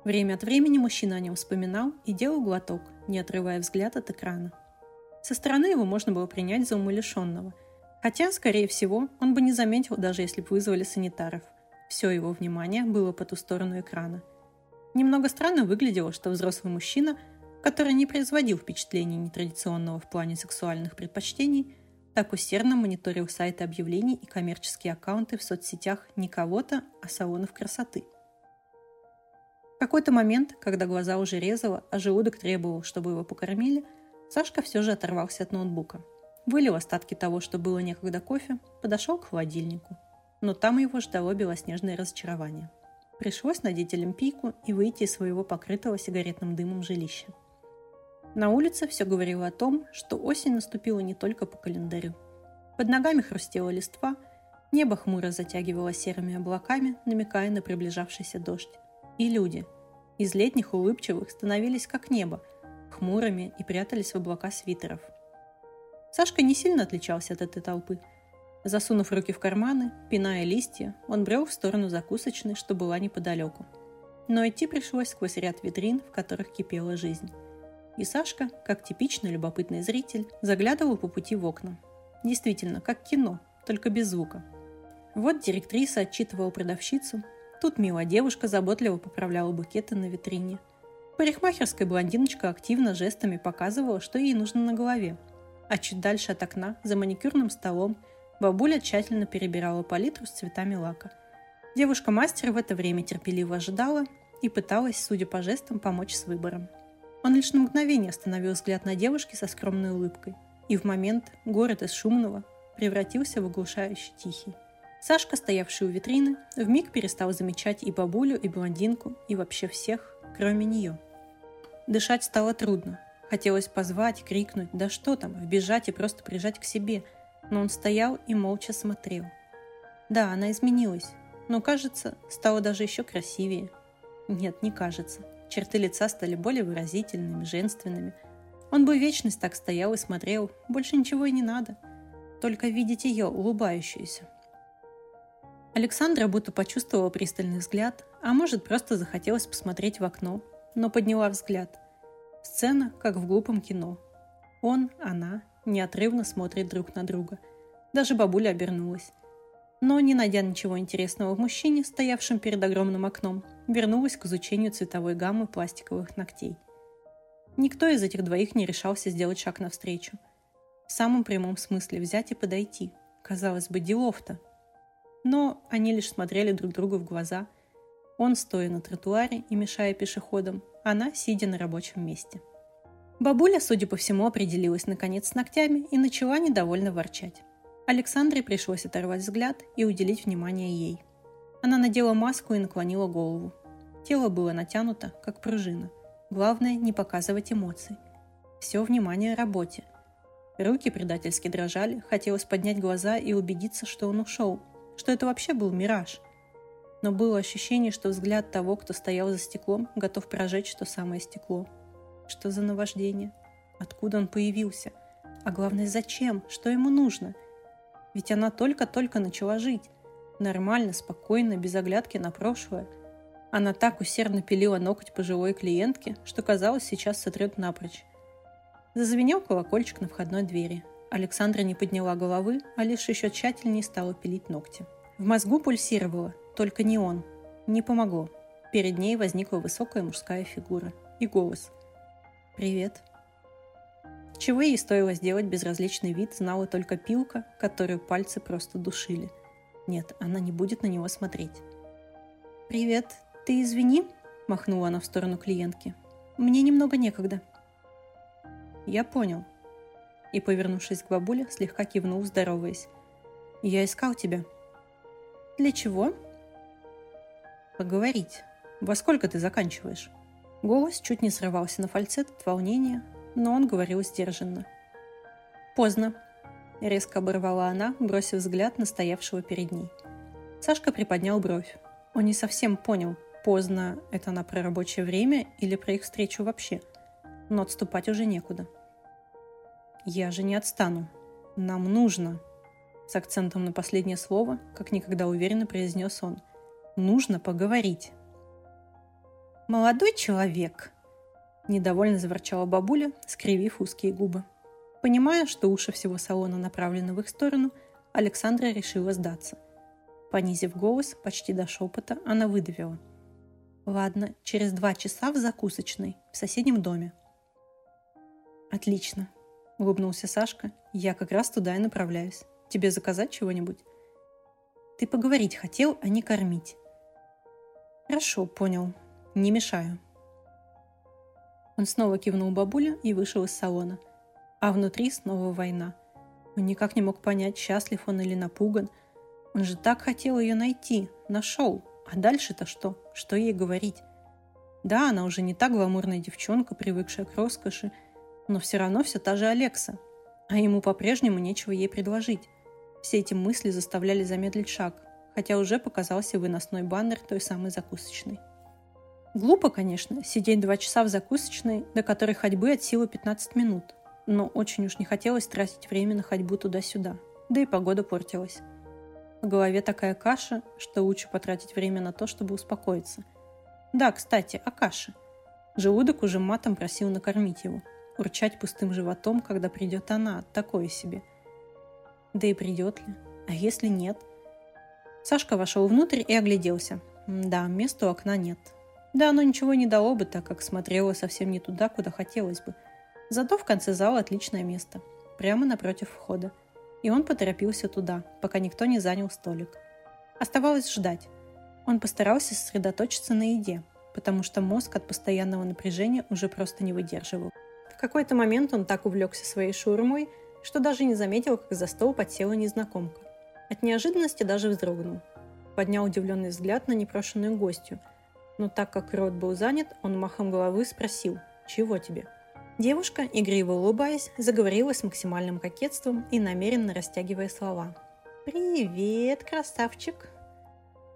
Время от времени мужчина о нем вспоминал и делал глоток, не отрывая взгляд от экрана. Со стороны его можно было принять за умалишенного. Хотя, скорее всего, он бы не заметил, даже если бы вызвали санитаров. Все его внимание было по ту сторону экрана. Немного странно выглядело, что взрослый мужчина, который не производил впечатления нетрадиционного в плане сексуальных предпочтений, так усердно мониторил сайты объявлений и коммерческие аккаунты в соцсетях не кого-то, а салонов красоты. В какой-то момент, когда глаза уже резало, а желудок требовал, чтобы его покормили, Сашка все же оторвался от ноутбука. Вылил остатки того, что было некогда кофе, подошел к холодильнику. Но там его ждало белоснежное разочарование. Пришлось надеть олимпийку и выйти из своего покрытого сигаретным дымом жилища. На улице все говорило о том, что осень наступила не только по календарю. Под ногами хрустела листва, небо хмуро затягивало серыми облаками, намекая на приближавшийся дождь. И люди, из летних улыбчивых, становились как небо, хмурыми и прятались в облака свитеров. Сашка не сильно отличался от этой толпы. Засунув руки в карманы, пиная листья, он брел в сторону закусочной, что была неподалеку. Но идти пришлось сквозь ряд витрин, в которых кипела жизнь. И Сашка, как типичный любопытный зритель, заглядывал по пути в окна. Действительно, как кино, только без звука. Вот директриса отчитывала продавщицу, тут милая девушка заботливо поправляла букеты на витрине. Парикмахерская блондиночка активно жестами показывала, что ей нужно на голове. А чуть дальше от окна, за маникюрным столом, бабуля тщательно перебирала палитру с цветами лака. Девушка-мастер в это время терпеливо ожидала и пыталась, судя по жестам, помочь с выбором. Он лишь на мгновение остановил взгляд на девушке со скромной улыбкой. И в момент город из шумного превратился в оглушающий тихий. Сашка, стоявший у витрины, вмиг перестал замечать и бабулю, и блондинку, и вообще всех, кроме нее. Дышать стало трудно. Хотелось позвать, крикнуть, да что там, вбежать и просто прижать к себе. Но он стоял и молча смотрел. Да, она изменилась, но, кажется, стала даже еще красивее. Нет, не кажется. Черты лица стали более выразительными, женственными. Он бы вечность так стоял и смотрел, больше ничего и не надо. Только видеть ее, улыбающуюся. Александра будто почувствовала пристальный взгляд, а может, просто захотелось посмотреть в окно, но подняла взгляд. Сцена, как в глупом кино. Он, она неотрывно смотрят друг на друга. Даже бабуля обернулась но, не найдя ничего интересного в мужчине, стоявшем перед огромным окном, вернулась к изучению цветовой гаммы пластиковых ногтей. Никто из этих двоих не решался сделать шаг навстречу. В самом прямом смысле взять и подойти. Казалось бы, делов-то. Но они лишь смотрели друг другу в глаза. Он, стоя на тротуаре и мешая пешеходам, она, сидя на рабочем месте. Бабуля, судя по всему, определилась наконец с ногтями и начала недовольно ворчать. Александре пришлось оторвать взгляд и уделить внимание ей. Она надела маску и наклонила голову. Тело было натянуто, как пружина. Главное, не показывать эмоций. Все внимание работе. Руки предательски дрожали, хотелось поднять глаза и убедиться, что он ушел, что это вообще был мираж. Но было ощущение, что взгляд того, кто стоял за стеклом, готов прожечь то самое стекло. Что за наваждение? Откуда он появился? А главное, зачем? Что ему нужно? Ведь она только-только начала жить. Нормально, спокойно, без оглядки на прошлое. Она так усердно пилила ноготь пожилой клиентке, что казалось, сейчас сотрет напрочь. Зазвенел колокольчик на входной двери. Александра не подняла головы, а лишь еще тщательнее стала пилить ногти. В мозгу пульсировало, только не он. Не помогло. Перед ней возникла высокая мужская фигура. И голос. «Привет». Чего ей стоило сделать безразличный вид, знала только пилка, которую пальцы просто душили. Нет, она не будет на него смотреть. «Привет, ты извини?» – махнула она в сторону клиентки. «Мне немного некогда». «Я понял». И, повернувшись к бабуле, слегка кивнул, здороваясь. «Я искал тебя». «Для чего?» «Поговорить. Во сколько ты заканчиваешь?» Голос чуть не срывался на фальцет от волнения, но он говорил сдержанно. «Поздно», – резко оборвала она, бросив взгляд на стоявшего перед ней. Сашка приподнял бровь. Он не совсем понял, поздно – это она про рабочее время или про их встречу вообще. Но отступать уже некуда. «Я же не отстану. Нам нужно», – с акцентом на последнее слово, как никогда уверенно произнес он. «Нужно поговорить». «Молодой человек», Недовольно заворчала бабуля, скривив узкие губы. Понимая, что уши всего салона направлены в их сторону, Александра решила сдаться. Понизив голос почти до шепота, она выдавила. «Ладно, через два часа в закусочной, в соседнем доме». «Отлично», — улыбнулся Сашка. «Я как раз туда и направляюсь. Тебе заказать чего-нибудь?» «Ты поговорить хотел, а не кормить». «Хорошо, понял. Не мешаю», он снова кивнул бабуля и вышел из салона. А внутри снова война. Он никак не мог понять, счастлив он или напуган. Он же так хотел ее найти, нашел. А дальше-то что? Что ей говорить? Да, она уже не та гламурная девчонка, привыкшая к роскоши, но все равно все та же Алекса. А ему по-прежнему нечего ей предложить. Все эти мысли заставляли замедлить шаг, хотя уже показался выносной баннер той самой закусочной. Глупо, конечно, сидеть два часа в закусочной, до которой ходьбы от силы 15 минут. Но очень уж не хотелось тратить время на ходьбу туда-сюда. Да и погода портилась. В голове такая каша, что лучше потратить время на то, чтобы успокоиться. Да, кстати, о каше. Желудок уже матом просил накормить его. Урчать пустым животом, когда придет она, такое себе. Да и придет ли? А если нет? Сашка вошел внутрь и огляделся. Да, места у окна нет. Да оно ничего не дало бы, так как смотрело совсем не туда, куда хотелось бы. Зато в конце зала отличное место, прямо напротив входа. И он поторопился туда, пока никто не занял столик. Оставалось ждать. Он постарался сосредоточиться на еде, потому что мозг от постоянного напряжения уже просто не выдерживал. В какой-то момент он так увлекся своей шаурмой, что даже не заметил, как за стол подсела незнакомка. От неожиданности даже вздрогнул. Поднял удивленный взгляд на непрошенную гостью – но так как рот был занят, он махом головы спросил «Чего тебе?». Девушка, игриво улыбаясь, заговорила с максимальным кокетством и намеренно растягивая слова. «Привет, красавчик!»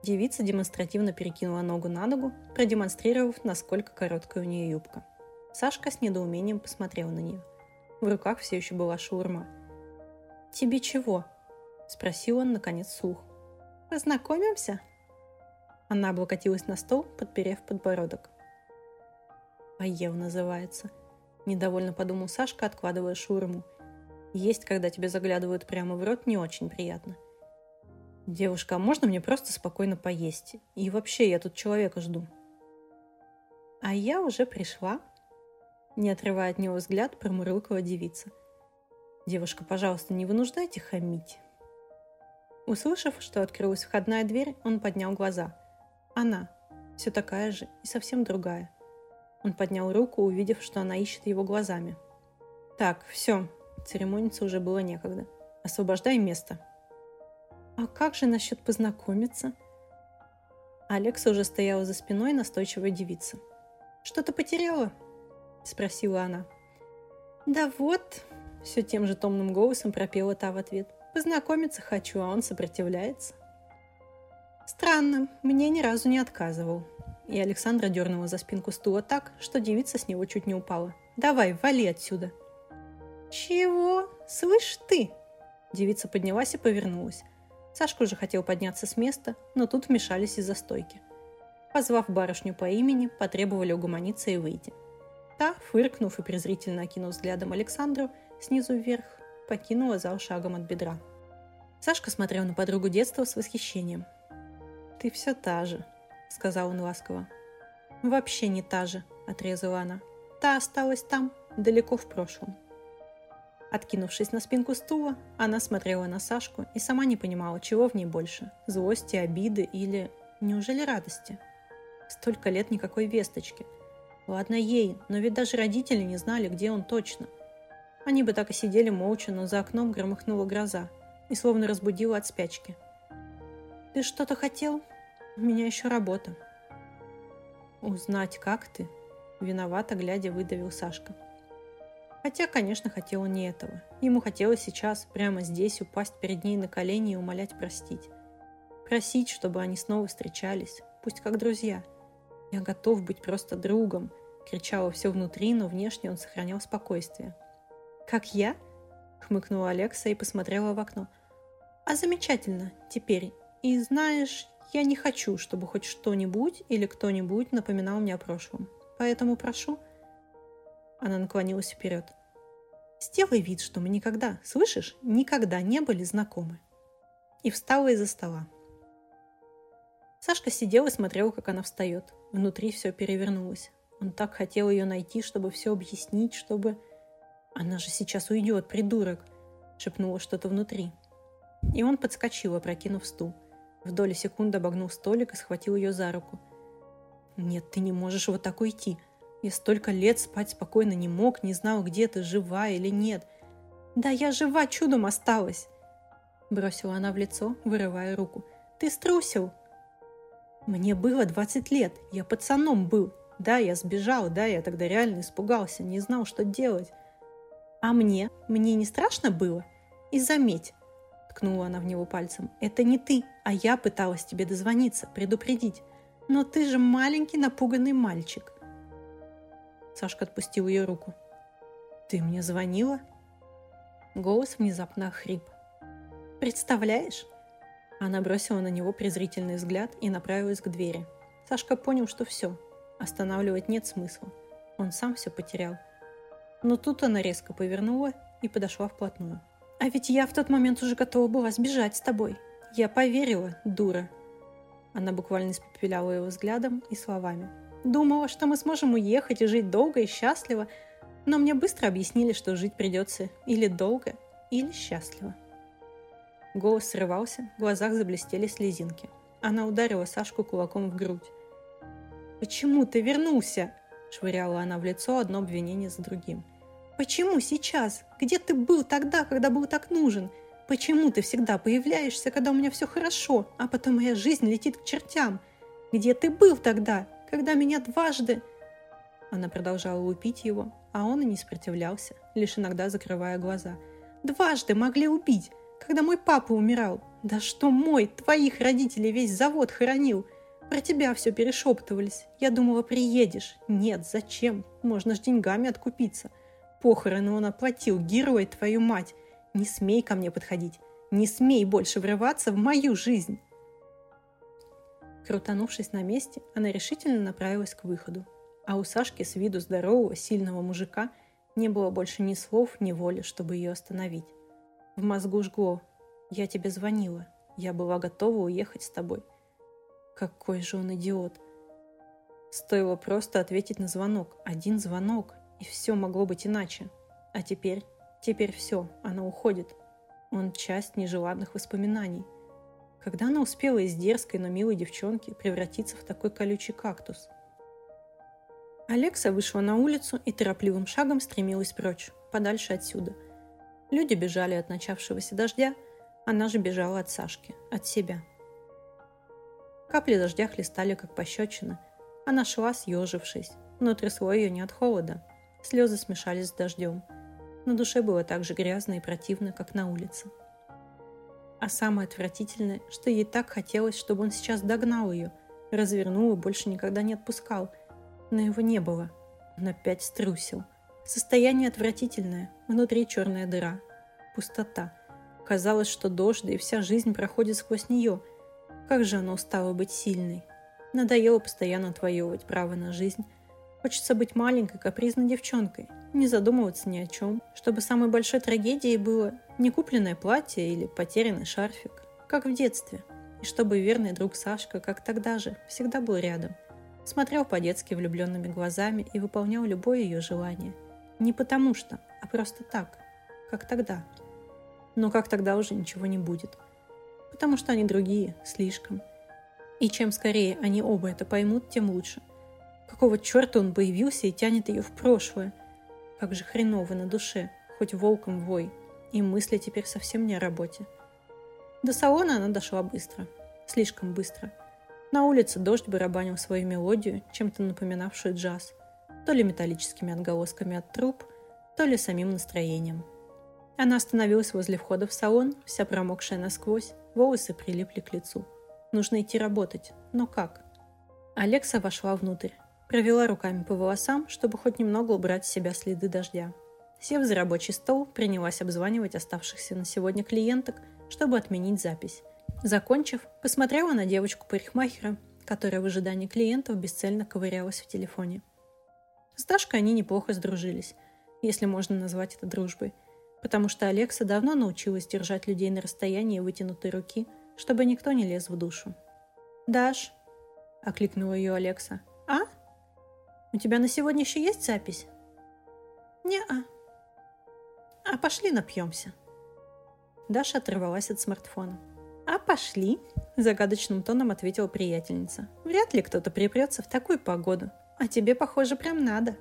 Девица демонстративно перекинула ногу на ногу, продемонстрировав, насколько короткая у нее юбка. Сашка с недоумением посмотрел на нее. В руках все еще была шаурма. «Тебе чего?» – спросил он, наконец, слух. «Познакомимся?» Она облокотилась на стол, подперев подбородок. «Поел» называется. Недовольно подумал Сашка, откладывая шурму. Есть, когда тебе заглядывают прямо в рот, не очень приятно. «Девушка, а можно мне просто спокойно поесть? И вообще, я тут человека жду». «А я уже пришла», не отрывая от него взгляд, промурлыкала девица. «Девушка, пожалуйста, не вынуждайте хамить». Услышав, что открылась входная дверь, он поднял глаза. Она. Все такая же и совсем другая. Он поднял руку, увидев, что она ищет его глазами. «Так, все, церемониться уже было некогда. Освобождай место». «А как же насчет познакомиться?» Алекса уже стояла за спиной настойчивой девицы. «Что-то потеряла?» – спросила она. «Да вот», – все тем же томным голосом пропела та в ответ. «Познакомиться хочу, а он сопротивляется». «Странно, мне ни разу не отказывал». И Александра дернула за спинку стула так, что девица с него чуть не упала. «Давай, вали отсюда!» «Чего? Слышь ты!» Девица поднялась и повернулась. Сашка уже хотел подняться с места, но тут вмешались из-за стойки. Позвав барышню по имени, потребовали угомониться и выйти. Та, фыркнув и презрительно окинув взглядом Александру снизу вверх, покинула зал шагом от бедра. Сашка смотрел на подругу детства с восхищением. «Ты все та же», — сказал он ласково. «Вообще не та же», — отрезала она. «Та осталась там, далеко в прошлом». Откинувшись на спинку стула, она смотрела на Сашку и сама не понимала, чего в ней больше – злости, обиды или, неужели радости? Столько лет никакой весточки. Ладно ей, но ведь даже родители не знали, где он точно. Они бы так и сидели молча, но за окном громыхнула гроза и словно разбудила от спячки. «Ты что-то хотел? У меня еще работа». «Узнать, как ты?» Виновато, глядя, выдавил Сашка. Хотя, конечно, хотел не этого. Ему хотелось сейчас, прямо здесь, упасть перед ней на колени и умолять простить. Просить, чтобы они снова встречались, пусть как друзья. «Я готов быть просто другом», — кричало все внутри, но внешне он сохранял спокойствие. «Как я?» — хмыкнула Алекса и посмотрела в окно. «А замечательно, теперь. И знаешь, я не хочу, чтобы хоть что-нибудь или кто-нибудь напоминал мне о прошлом. Поэтому прошу...» Она наклонилась вперед. «Сделай вид, что мы никогда, слышишь, никогда не были знакомы». И встала из-за стола. Сашка сидел и смотрел, как она встает. Внутри все перевернулось. Он так хотел ее найти, чтобы все объяснить, чтобы... «Она же сейчас уйдет, придурок!» — шепнула что-то внутри. И он подскочил, опрокинув стул. В доли секунды обогнул столик и схватил ее за руку. «Нет, ты не можешь вот так уйти!» Я столько лет спать спокойно не мог, не знал, где ты, жива или нет. Да я жива, чудом осталась. Бросила она в лицо, вырывая руку. Ты струсил. Мне было 20 лет, я пацаном был. Да, я сбежал, да, я тогда реально испугался, не знал, что делать. А мне? Мне не страшно было? И заметь, ткнула она в него пальцем, это не ты, а я пыталась тебе дозвониться, предупредить. Но ты же маленький напуганный мальчик. Сашка отпустил ее руку. «Ты мне звонила?» Голос внезапно охрип. «Представляешь?» Она бросила на него презрительный взгляд и направилась к двери. Сашка понял, что все. Останавливать нет смысла. Он сам все потерял. Но тут она резко повернула и подошла вплотную. «А ведь я в тот момент уже готова была сбежать с тобой. Я поверила, дура!» Она буквально испепеляла его взглядом и словами – Думала, что мы сможем уехать и жить долго и счастливо, но мне быстро объяснили, что жить придется или долго, или счастливо. Голос срывался, в глазах заблестели слезинки. Она ударила Сашку кулаком в грудь. «Почему ты вернулся?» – швыряла она в лицо одно обвинение за другим. «Почему сейчас? Где ты был тогда, когда был так нужен? Почему ты всегда появляешься, когда у меня все хорошо, а потом моя жизнь летит к чертям? Где ты был тогда? когда меня дважды...» Она продолжала лупить его, а он и не сопротивлялся, лишь иногда закрывая глаза. «Дважды могли убить, когда мой папа умирал. Да что мой, твоих родителей весь завод хоронил. Про тебя все перешептывались. Я думала, приедешь. Нет, зачем? Можно ж деньгами откупиться. Похороны он оплатил, герой, твою мать. Не смей ко мне подходить. Не смей больше врываться в мою жизнь. Крутанувшись на месте, она решительно направилась к выходу. А у Сашки с виду здорового, сильного мужика не было больше ни слов, ни воли, чтобы ее остановить. В мозгу жгло. «Я тебе звонила. Я была готова уехать с тобой». Какой же он идиот. Стоило просто ответить на звонок. Один звонок, и все могло быть иначе. А теперь? Теперь все, она уходит. Он часть нежеланных воспоминаний. Когда она успела из дерзкой, но милой девчонки превратиться в такой колючий кактус? Алекса вышла на улицу и торопливым шагом стремилась прочь, подальше отсюда. Люди бежали от начавшегося дождя, она же бежала от Сашки, от себя. Капли дождя хлестали, как пощечина. Она шла, съежившись, но трясло ее не от холода. Слезы смешались с дождем. На душе было так же грязно и противно, как на улице. А самое отвратительное, что ей так хотелось, чтобы он сейчас догнал ее, развернул и больше никогда не отпускал. Но его не было. Он опять струсил. Состояние отвратительное, внутри черная дыра. Пустота. Казалось, что дождь, и вся жизнь проходит сквозь нее. Как же она устала быть сильной. Надоело постоянно отвоевывать право на жизнь. Хочется быть маленькой, капризной девчонкой, не задумываться ни о чем, чтобы самой большой трагедией было не купленное платье или потерянный шарфик, как в детстве, и чтобы верный друг Сашка, как тогда же, всегда был рядом, смотрел по-детски влюбленными глазами и выполнял любое ее желание. Не потому что, а просто так, как тогда. Но как тогда уже ничего не будет. Потому что они другие, слишком. И чем скорее они оба это поймут, тем лучше. Какого черта он появился и тянет ее в прошлое? Как же хреново на душе, хоть волком вой. И мысли теперь совсем не о работе. До салона она дошла быстро. Слишком быстро. На улице дождь барабанил свою мелодию, чем-то напоминавшую джаз. То ли металлическими отголосками от труб, то ли самим настроением. Она остановилась возле входа в салон, вся промокшая насквозь, волосы прилипли к лицу. Нужно идти работать. Но как? Алекса вошла внутрь. Провела руками по волосам, чтобы хоть немного убрать с себя следы дождя. Сев за рабочий стол, принялась обзванивать оставшихся на сегодня клиенток, чтобы отменить запись. Закончив, посмотрела на девочку-парикмахера, которая в ожидании клиентов бесцельно ковырялась в телефоне. С Дашкой они неплохо сдружились, если можно назвать это дружбой, потому что Алекса давно научилась держать людей на расстоянии вытянутой руки, чтобы никто не лез в душу. «Даш!» – окликнула ее Алекса. «А?» У тебя на сегодня еще есть запись? Не-а. А пошли напьемся. Даша оторвалась от смартфона. «А пошли!» – загадочным тоном ответила приятельница. «Вряд ли кто-то припрется в такую погоду. А тебе, похоже, прям надо».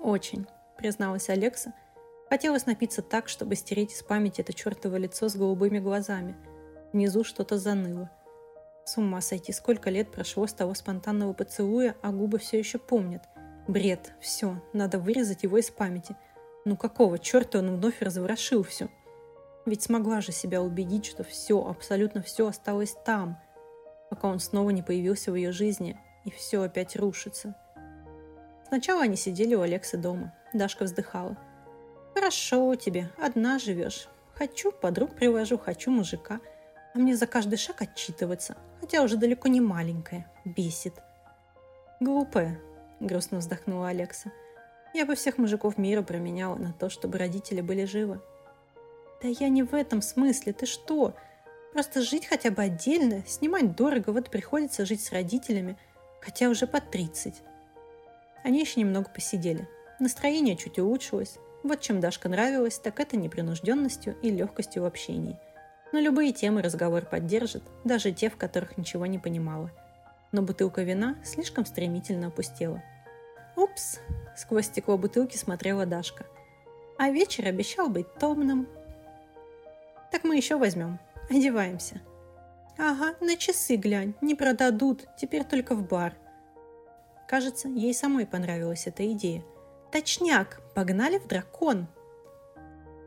«Очень», – призналась Алекса. Хотелось напиться так, чтобы стереть из памяти это чертово лицо с голубыми глазами. Внизу что-то заныло. С ума сойти, сколько лет прошло с того спонтанного поцелуя, а губы все еще помнят. Бред, все, надо вырезать его из памяти. Ну какого черта он вновь разворошил все? Ведь смогла же себя убедить, что все, абсолютно все осталось там, пока он снова не появился в ее жизни, и все опять рушится. Сначала они сидели у Алексы дома. Дашка вздыхала. «Хорошо тебе, одна живешь. Хочу, подруг привожу, хочу мужика. А мне за каждый шаг отчитываться, хотя уже далеко не маленькая. Бесит». «Глупая», грустно вздохнула Алекса. Я бы всех мужиков мира променяла на то, чтобы родители были живы. Да я не в этом смысле, ты что? Просто жить хотя бы отдельно, снимать дорого, вот приходится жить с родителями, хотя уже под 30. Они еще немного посидели. Настроение чуть улучшилось. Вот чем Дашка нравилась, так это непринужденностью и легкостью в общении. Но любые темы разговор поддержит, даже те, в которых ничего не понимала. Но бутылка вина слишком стремительно опустела – «Упс!» – сквозь стекло бутылки смотрела Дашка. «А вечер обещал быть томным». «Так мы еще возьмем. Одеваемся». «Ага, на часы глянь, не продадут, теперь только в бар». Кажется, ей самой понравилась эта идея. «Точняк! Погнали в дракон!»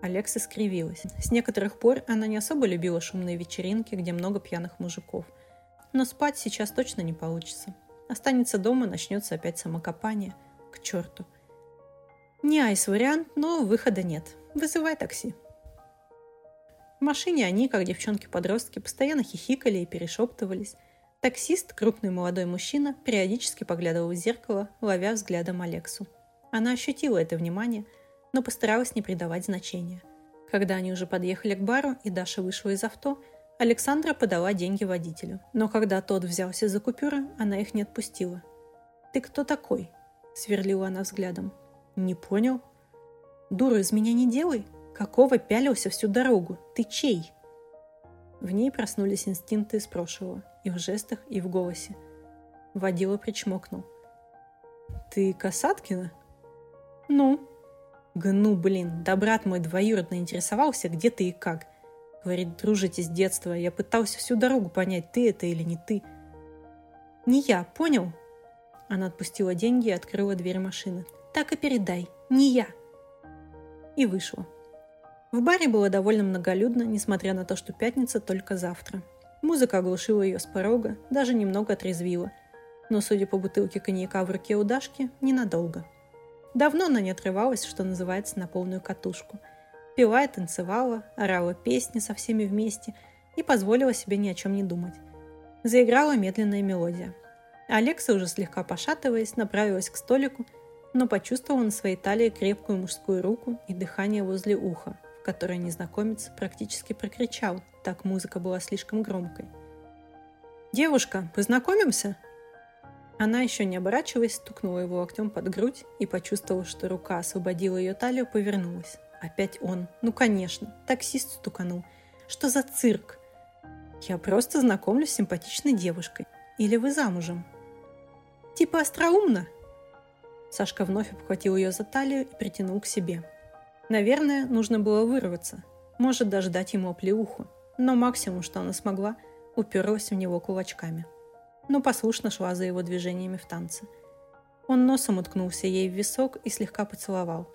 Алекса скривилась. С некоторых пор она не особо любила шумные вечеринки, где много пьяных мужиков. Но спать сейчас точно не получится. Останется дома, начнется опять самокопание. К черту. Не айс-вариант, но выхода нет. Вызывай такси. В машине они, как девчонки-подростки, постоянно хихикали и перешептывались. Таксист, крупный молодой мужчина, периодически поглядывал в зеркало, ловя взглядом Алексу. Она ощутила это внимание, но постаралась не придавать значения. Когда они уже подъехали к бару и Даша вышла из авто – Александра подала деньги водителю, но когда тот взялся за купюры, она их не отпустила. «Ты кто такой?» – сверлила она взглядом. «Не понял?» «Дуру из меня не делай! Какого пялился всю дорогу? Ты чей?» В ней проснулись инстинкты из прошлого, и в жестах, и в голосе. Водила причмокнул. «Ты Касаткина?» «Ну?» «Гну, блин, да брат мой двоюродно интересовался, где ты и как. Говорит, дружите с детства. Я пытался всю дорогу понять, ты это или не ты. «Не я, понял?» Она отпустила деньги и открыла дверь машины. «Так и передай, не я!» И вышла. В баре было довольно многолюдно, несмотря на то, что пятница только завтра. Музыка оглушила ее с порога, даже немного отрезвила. Но, судя по бутылке коньяка в руке у Дашки, ненадолго. Давно она не отрывалась, что называется, на полную катушку. Пила и танцевала, орала песни со всеми вместе и позволила себе ни о чем не думать. Заиграла медленная мелодия. Алекса, уже слегка пошатываясь, направилась к столику, но почувствовала на своей талии крепкую мужскую руку и дыхание возле уха, в которое незнакомец практически прокричал, так музыка была слишком громкой. «Девушка, познакомимся?» Она, еще не оборачиваясь, стукнула его локтем под грудь и почувствовала, что рука освободила ее талию, повернулась. Опять он. Ну, конечно, таксист стуканул. Что за цирк? Я просто знакомлюсь с симпатичной девушкой. Или вы замужем? Типа остроумно? Сашка вновь обхватил ее за талию и притянул к себе. Наверное, нужно было вырваться. Может, даже дать ему оплеуху. Но максимум, что она смогла, уперлась в него кулачками. Но послушно шла за его движениями в танце. Он носом уткнулся ей в висок и слегка поцеловал.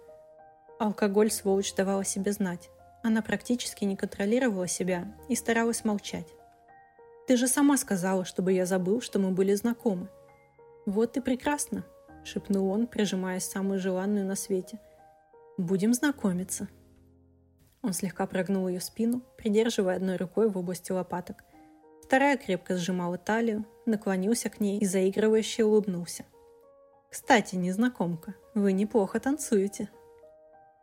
Алкоголь, сволочь, давала себе знать. Она практически не контролировала себя и старалась молчать. «Ты же сама сказала, чтобы я забыл, что мы были знакомы». «Вот и прекрасно», — шепнул он, прижимаясь самую желанную на свете. «Будем знакомиться». Он слегка прогнул ее спину, придерживая одной рукой в области лопаток. Вторая крепко сжимала талию, наклонился к ней и заигрывающе улыбнулся. «Кстати, незнакомка, вы неплохо танцуете»,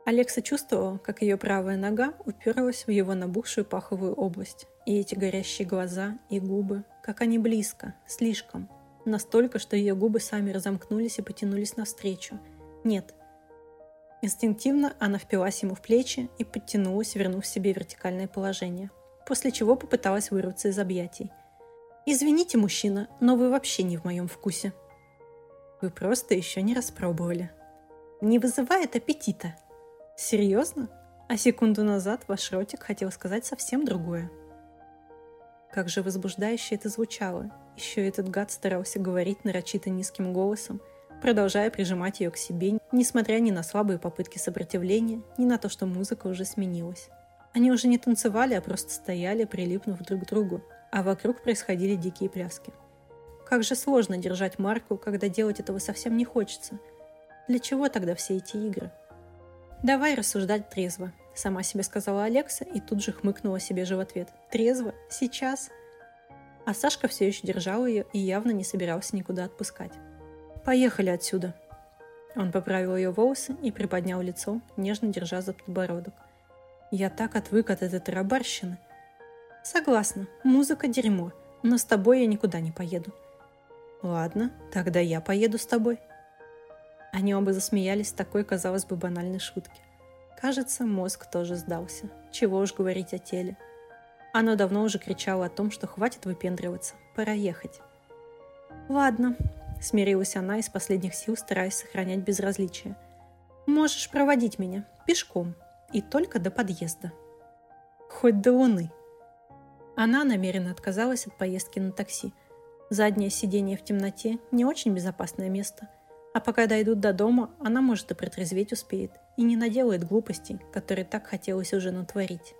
Алекса чувствовала, как ее правая нога уперлась в его набухшую паховую область. И эти горящие глаза и губы, как они близко, слишком. Настолько, что ее губы сами разомкнулись и потянулись навстречу. Нет. Инстинктивно она впилась ему в плечи и подтянулась, вернув себе вертикальное положение. После чего попыталась вырваться из объятий. «Извините, мужчина, но вы вообще не в моем вкусе». «Вы просто еще не распробовали». «Не вызывает аппетита», Серьезно? А секунду назад ваш ротик хотел сказать совсем другое. Как же возбуждающе это звучало. Еще этот гад старался говорить нарочито низким голосом, продолжая прижимать ее к себе, несмотря ни на слабые попытки сопротивления, ни на то, что музыка уже сменилась. Они уже не танцевали, а просто стояли, прилипнув друг к другу, а вокруг происходили дикие пляски. Как же сложно держать марку, когда делать этого совсем не хочется. Для чего тогда все эти игры? «Давай рассуждать трезво», — сама себе сказала Алекса и тут же хмыкнула себе же в ответ. «Трезво? Сейчас?» А Сашка все еще держал ее и явно не собирался никуда отпускать. «Поехали отсюда!» Он поправил ее волосы и приподнял лицо, нежно держа за подбородок. «Я так отвык от этой тарабарщины!» «Согласна, музыка дерьмо, но с тобой я никуда не поеду». «Ладно, тогда я поеду с тобой», они оба засмеялись такой, казалось бы, банальной шутки. Кажется, мозг тоже сдался. Чего уж говорить о теле. Оно давно уже кричало о том, что хватит выпендриваться, пора ехать. «Ладно», — смирилась она из последних сил, стараясь сохранять безразличие. «Можешь проводить меня, пешком, и только до подъезда». «Хоть до луны». Она намеренно отказалась от поездки на такси. Заднее сиденье в темноте – не очень безопасное место – а пока дойдут до дома, она, может, и протрезветь успеет, и не наделает глупостей, которые так хотелось уже натворить.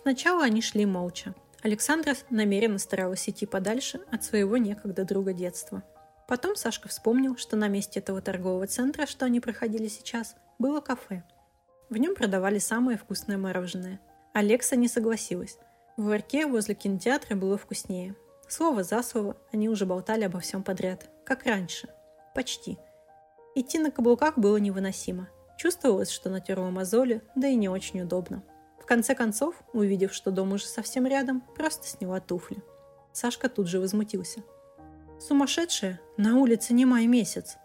Сначала они шли молча. Александра намеренно старалась идти подальше от своего некогда друга детства. Потом Сашка вспомнил, что на месте этого торгового центра, что они проходили сейчас, было кафе. В нем продавали самое вкусное мороженое. Алекса не согласилась. В ларьке возле кинотеатра было вкуснее. Слово за слово они уже болтали обо всем подряд, как раньше – Почти. Идти на каблуках было невыносимо. Чувствовалось, что натерла мозоли, да и не очень удобно. В конце концов, увидев, что дом уже совсем рядом, просто сняла туфли. Сашка тут же возмутился. «Сумасшедшая? На улице не май месяц!»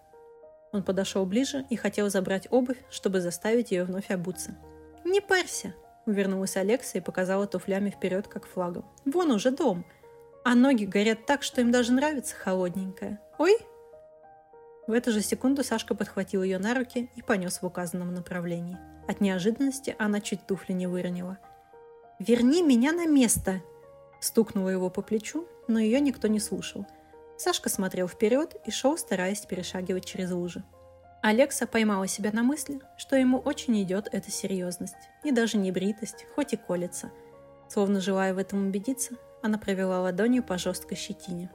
Он подошел ближе и хотел забрать обувь, чтобы заставить ее вновь обуться. «Не парься!» – увернулась Алекса и показала туфлями вперед, как флагом. «Вон уже дом!» А ноги горят так, что им даже нравится холодненькое. «Ой, в эту же секунду Сашка подхватил ее на руки и понес в указанном направлении. От неожиданности она чуть туфли не выронила. «Верни меня на место!» Стукнула его по плечу, но ее никто не слушал. Сашка смотрел вперед и шел, стараясь перешагивать через лужи. Алекса поймала себя на мысли, что ему очень идет эта серьезность и даже небритость, хоть и колется. Словно желая в этом убедиться, она провела ладонью по жесткой щетине.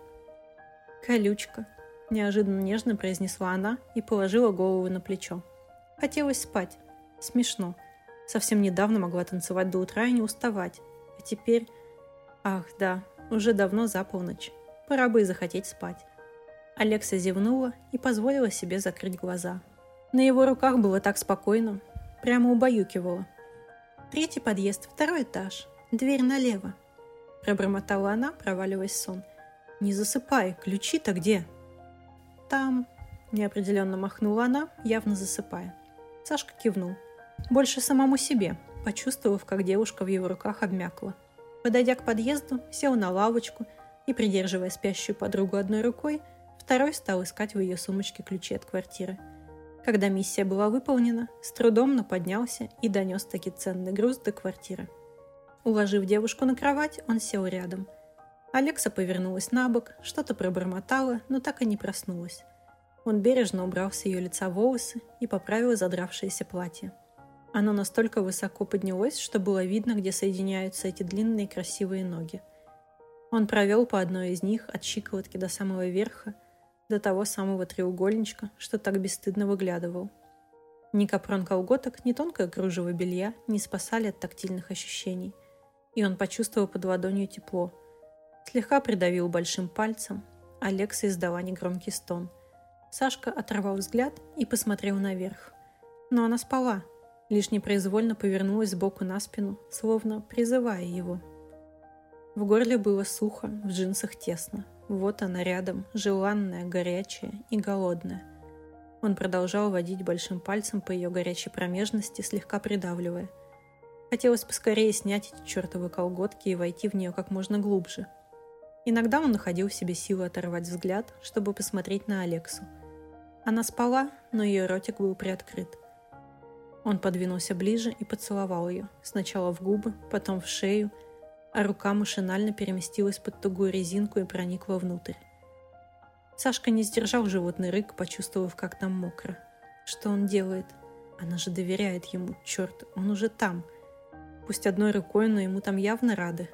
«Колючка», – неожиданно нежно произнесла она и положила голову на плечо. Хотелось спать. Смешно. Совсем недавно могла танцевать до утра и не уставать. А теперь... Ах, да, уже давно за полночь. Пора бы и захотеть спать. Алекса зевнула и позволила себе закрыть глаза. На его руках было так спокойно, прямо убаюкивало. Третий подъезд, второй этаж, дверь налево. Пробормотала она, проваливаясь в сон. «Не засыпай, ключи-то где?» «Там», – неопределенно махнула она, явно засыпая. Сашка кивнул. Больше самому себе, почувствовав, как девушка в его руках обмякла. Подойдя к подъезду, сел на лавочку и, придерживая спящую подругу одной рукой, второй стал искать в ее сумочке ключи от квартиры. Когда миссия была выполнена, с трудом, но поднялся и донес таки ценный груз до квартиры. Уложив девушку на кровать, он сел рядом. Алекса повернулась на бок, что-то пробормотала, но так и не проснулась. Он бережно убрал с ее лица волосы и поправил задравшееся платье. Оно настолько высоко поднялось, что было видно, где соединяются эти длинные красивые ноги. Он провел по одной из них от щиколотки до самого верха, до того самого треугольничка, что так бесстыдно выглядывал. Ни капрон колготок, ни тонкое кружево белья не спасали от тактильных ощущений – и он почувствовал под ладонью тепло. Слегка придавил большим пальцем. Алекса издала негромкий стон. Сашка оторвал взгляд и посмотрел наверх. Но она спала, лишь непроизвольно повернулась сбоку на спину, словно призывая его. В горле было сухо, в джинсах тесно. Вот она рядом, желанная, горячая и голодная. Он продолжал водить большим пальцем по ее горячей промежности, слегка придавливая – Хотелось поскорее снять эти чертовы колготки и войти в нее как можно глубже. Иногда он находил в себе силы оторвать взгляд, чтобы посмотреть на Алексу. Она спала, но ее ротик был приоткрыт. Он подвинулся ближе и поцеловал ее, сначала в губы, потом в шею, а рука машинально переместилась под тугую резинку и проникла внутрь. Сашка не сдержал животный рык, почувствовав, как там мокро. Что он делает? Она же доверяет ему, черт, он уже там – Пусть одной рукой, но ему там явно рады.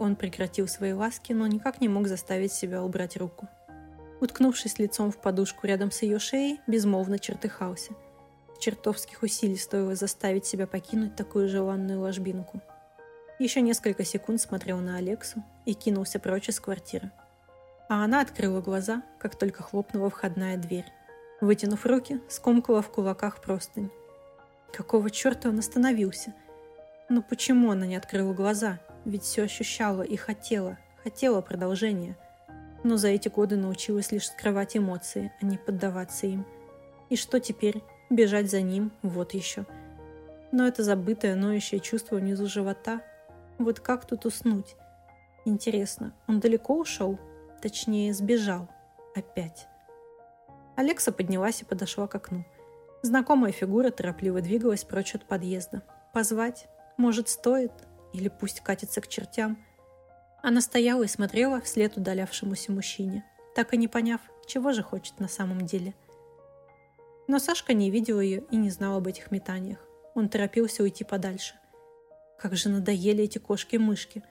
Он прекратил свои ласки, но никак не мог заставить себя убрать руку. Уткнувшись лицом в подушку рядом с ее шеей, безмолвно чертыхался. Чертовских усилий стоило заставить себя покинуть такую желанную ложбинку. Еще несколько секунд смотрел на Алексу и кинулся прочь из квартиры. А она открыла глаза, как только хлопнула входная дверь. Вытянув руки, скомкала в кулаках простынь. Какого черта он остановился – но почему она не открыла глаза? Ведь все ощущала и хотела, хотела продолжения. Но за эти годы научилась лишь скрывать эмоции, а не поддаваться им. И что теперь? Бежать за ним? Вот еще. Но это забытое, ноющее чувство внизу живота. Вот как тут уснуть? Интересно, он далеко ушел? Точнее, сбежал. Опять. Алекса поднялась и подошла к окну. Знакомая фигура торопливо двигалась прочь от подъезда. Позвать? Может, стоит? Или пусть катится к чертям? Она стояла и смотрела вслед удалявшемуся мужчине, так и не поняв, чего же хочет на самом деле. Но Сашка не видел ее и не знал об этих метаниях. Он торопился уйти подальше. Как же надоели эти кошки-мышки.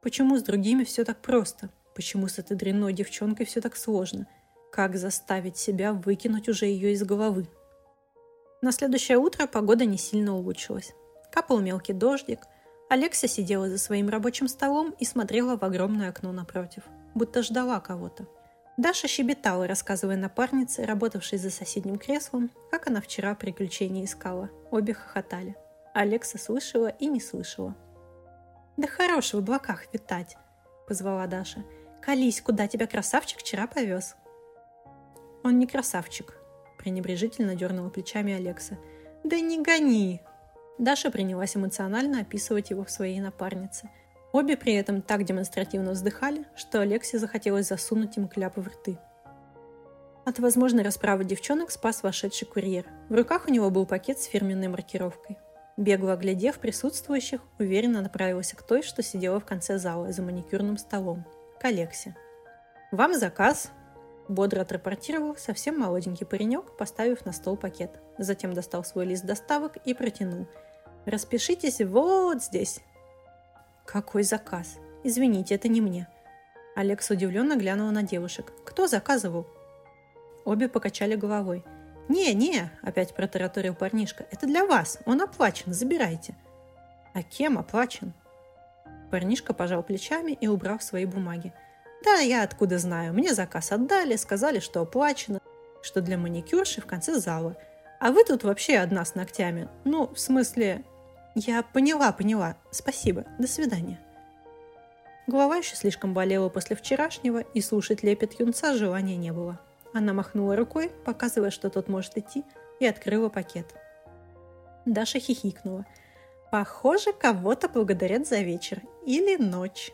Почему с другими все так просто? Почему с этой дрянной девчонкой все так сложно? Как заставить себя выкинуть уже ее из головы? На следующее утро погода не сильно улучшилась. Капал мелкий дождик. Алекса сидела за своим рабочим столом и смотрела в огромное окно напротив, будто ждала кого-то. Даша щебетала, рассказывая напарнице, работавшей за соседним креслом, как она вчера приключения искала. Обе хохотали. Алекса слышала и не слышала. «Да хорош в облаках витать!» – позвала Даша. «Колись, куда тебя красавчик вчера повез?» «Он не красавчик», – пренебрежительно дернула плечами Алекса. «Да не гони!» Даша принялась эмоционально описывать его в своей напарнице. Обе при этом так демонстративно вздыхали, что Алексе захотелось засунуть им кляпы в рты. От возможной расправы девчонок спас вошедший курьер. В руках у него был пакет с фирменной маркировкой. Бегло оглядев присутствующих, уверенно направился к той, что сидела в конце зала за маникюрным столом – к Алексе. «Вам заказ», – бодро отрапортировал совсем молоденький паренек, поставив на стол пакет. Затем достал свой лист доставок и протянул. «Распишитесь вот здесь». «Какой заказ? Извините, это не мне». Алекс удивленно глянула на девушек. «Кто заказывал?» Обе покачали головой. «Не, не», – опять протараторил парнишка, – «это для вас, он оплачен, забирайте». «А кем оплачен?» Парнишка пожал плечами и убрал свои бумаги. «Да, я откуда знаю. Мне заказ отдали, сказали, что оплачено, что для маникюрши в конце зала. А вы тут вообще одна с ногтями. Ну, в смысле... Я поняла, поняла. Спасибо. До свидания». Голова еще слишком болела после вчерашнего, и слушать лепет юнца желания не было. Она махнула рукой, показывая, что тот может идти, и открыла пакет. Даша хихикнула. «Похоже, кого-то благодарят за вечер или ночь».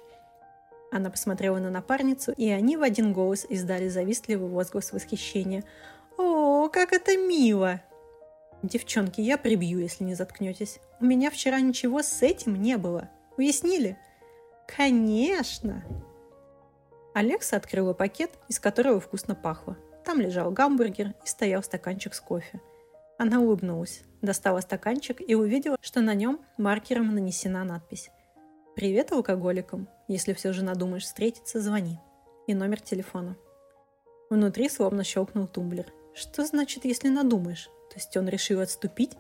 Она посмотрела на напарницу, и они в один голос издали завистливый возглас восхищения. «О, как это мило!» «Девчонки, я прибью, если не заткнетесь. У меня вчера ничего с этим не было. Уяснили?» «Конечно!» Алекса открыла пакет, из которого вкусно пахло. Там лежал гамбургер и стоял стаканчик с кофе. Она улыбнулась, достала стаканчик и увидела, что на нем маркером нанесена надпись «Привет алкоголикам. Если все же надумаешь встретиться, звони». И номер телефона. Внутри словно щелкнул тумблер. Что значит, если надумаешь? То есть он решил отступить?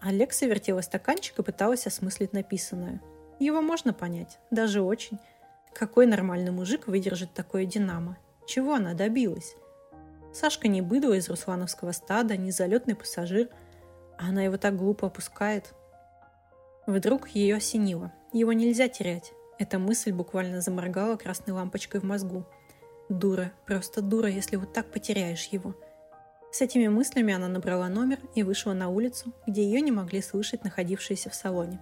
Алекса вертела стаканчик и пыталась осмыслить написанное – его можно понять, даже очень. Какой нормальный мужик выдержит такое динамо? Чего она добилась? Сашка не быдло из руслановского стада, не залетный пассажир, а она его так глупо опускает. Вдруг ее осенило. Его нельзя терять. Эта мысль буквально заморгала красной лампочкой в мозгу. Дура, просто дура, если вот так потеряешь его. С этими мыслями она набрала номер и вышла на улицу, где ее не могли слышать находившиеся в салоне.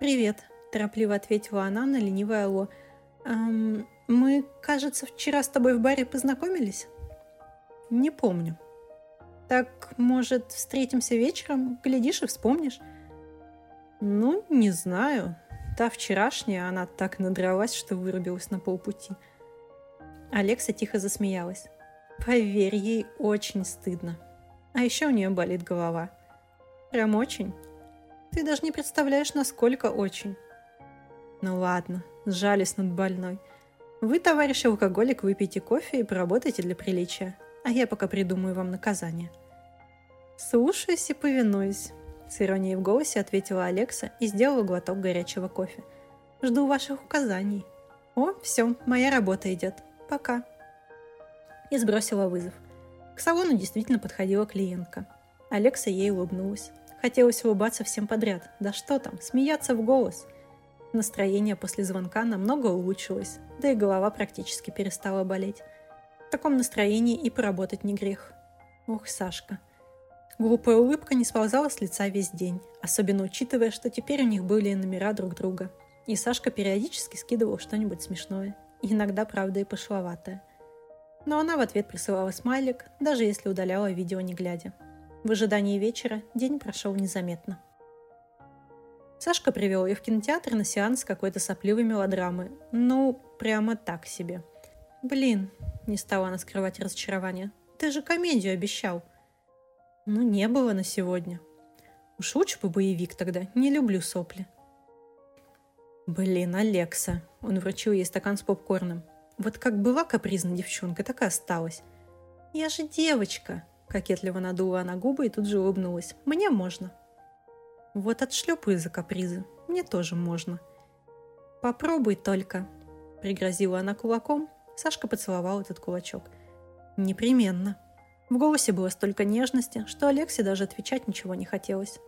«Привет», – торопливо ответила она на ленивое алло. «Эм, «Мы, кажется, вчера с тобой в баре познакомились?» «Не помню». «Так, может, встретимся вечером? Глядишь и вспомнишь?» «Ну, не знаю. Та вчерашняя, она так надралась, что вырубилась на полпути». Алекса тихо засмеялась. «Поверь, ей очень стыдно. А еще у нее болит голова. Прям очень. Ты даже не представляешь, насколько очень. Ну ладно, сжались над больной. Вы, товарищ алкоголик, выпейте кофе и поработайте для приличия, а я пока придумаю вам наказание. Слушаюсь и повинуюсь, с иронией в голосе ответила Алекса и сделала глоток горячего кофе. Жду ваших указаний. О, все, моя работа идет. Пока. И сбросила вызов. К салону действительно подходила клиентка. Алекса ей улыбнулась. Хотелось улыбаться всем подряд. Да что там, смеяться в голос. Настроение после звонка намного улучшилось, да и голова практически перестала болеть. В таком настроении и поработать не грех. Ох, Сашка. Глупая улыбка не сползала с лица весь день, особенно учитывая, что теперь у них были номера друг друга. И Сашка периодически скидывал что-нибудь смешное, иногда, правда, и пошловатое. Но она в ответ присылала смайлик, даже если удаляла видео не глядя. В ожидании вечера день прошел незаметно. Сашка привел ее в кинотеатр на сеанс какой-то сопливой мелодрамы. Ну, прямо так себе. «Блин», — не стала она скрывать разочарование, — «ты же комедию обещал». «Ну, не было на сегодня». «Уж лучше бы боевик тогда, не люблю сопли». «Блин, Алекса!» Он вручил ей стакан с попкорном. «Вот как была капризная девчонка, так и осталась». «Я же девочка!» Кокетливо надула она губы и тут же улыбнулась. «Мне можно». «Вот отшлепаю за капризы. Мне тоже можно». «Попробуй только», — пригрозила она кулаком. Сашка поцеловал этот кулачок. «Непременно». В голосе было столько нежности, что Алексе даже отвечать ничего не хотелось.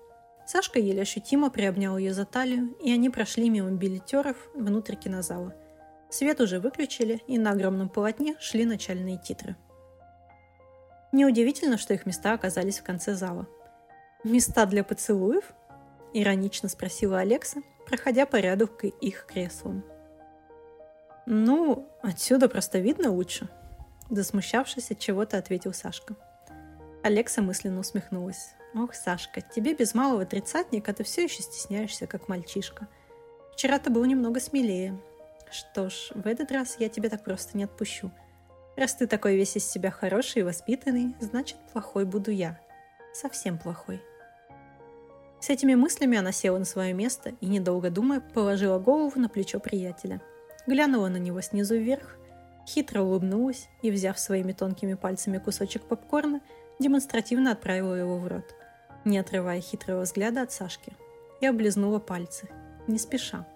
Сашка еле ощутимо приобнял ее за талию, и они прошли мимо билетеров внутрь кинозала. Свет уже выключили, и на огромном полотне шли начальные титры – Неудивительно, что их места оказались в конце зала. «Места для поцелуев?» – иронично спросила Алекса, проходя по ряду к их креслам. «Ну, отсюда просто видно лучше», – засмущавшись от чего-то ответил Сашка. Алекса мысленно усмехнулась. «Ох, Сашка, тебе без малого тридцатника ты все еще стесняешься, как мальчишка. Вчера ты был немного смелее. Что ж, в этот раз я тебя так просто не отпущу. Раз ты такой весь из себя хороший и воспитанный, значит, плохой буду я. Совсем плохой. С этими мыслями она села на свое место и, недолго думая, положила голову на плечо приятеля. Глянула на него снизу вверх, хитро улыбнулась и, взяв своими тонкими пальцами кусочек попкорна, демонстративно отправила его в рот, не отрывая хитрого взгляда от Сашки. И облизнула пальцы, не спеша.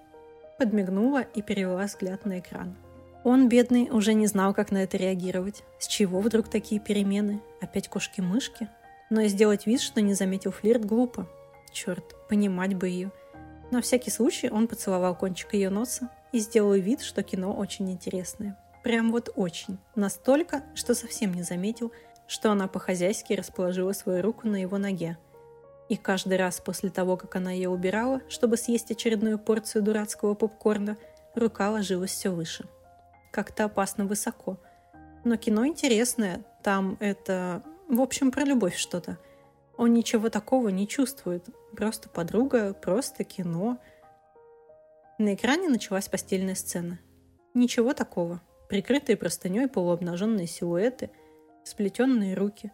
Подмигнула и перевела взгляд на экран. Он, бедный, уже не знал, как на это реагировать. С чего вдруг такие перемены? Опять кошки-мышки? Но и сделать вид, что не заметил флирт, глупо. Черт, понимать бы ее. На всякий случай он поцеловал кончик ее носа и сделал вид, что кино очень интересное. Прям вот очень. Настолько, что совсем не заметил, что она по-хозяйски расположила свою руку на его ноге. И каждый раз после того, как она ее убирала, чтобы съесть очередную порцию дурацкого попкорна, рука ложилась все выше. Как-то опасно высоко. Но кино интересное, там это... В общем, про любовь что-то – он ничего такого не чувствует. Просто подруга, просто кино. На экране началась постельная сцена. Ничего такого. Прикрытые простыней полуобнаженные силуэты, сплетенные руки.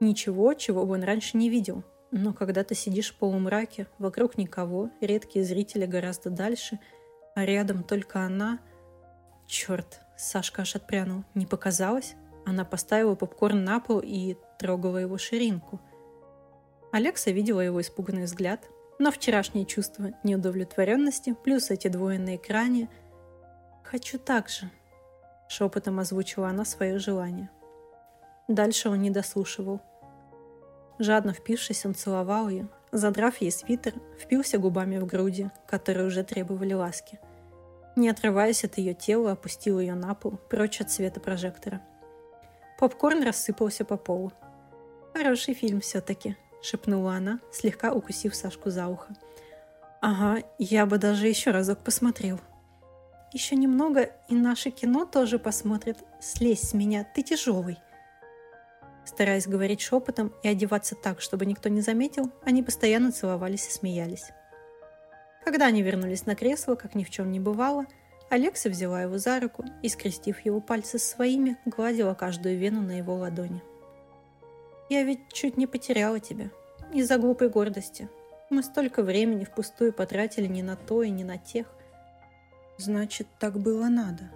Ничего, чего он раньше не видел. Но когда ты сидишь в полумраке, вокруг никого, редкие зрители гораздо дальше, а рядом только она... Черт, Сашка аж отпрянул. Не показалось? Она поставила попкорн на пол и трогала его ширинку – Алекса видела его испуганный взгляд, но вчерашнее чувство неудовлетворенности плюс эти двое на экране «Хочу так же», — шепотом озвучила она свое желание. Дальше он не дослушивал. Жадно впившись, он целовал ее, задрав ей свитер, впился губами в груди, которые уже требовали ласки. Не отрываясь от ее тела, опустил ее на пол, прочь от света прожектора. Попкорн рассыпался по полу. Хороший фильм все-таки, шепнула она, слегка укусив Сашку за ухо. «Ага, я бы даже еще разок посмотрел». «Еще немного, и наше кино тоже посмотрят. Слезь с меня, ты тяжелый». Стараясь говорить шепотом и одеваться так, чтобы никто не заметил, они постоянно целовались и смеялись. Когда они вернулись на кресло, как ни в чем не бывало, Алекса взяла его за руку и, скрестив его пальцы своими, гладила каждую вену на его ладони. Я ведь чуть не потеряла тебя. Из-за глупой гордости. Мы столько времени впустую потратили не на то и не на тех. Значит, так было надо.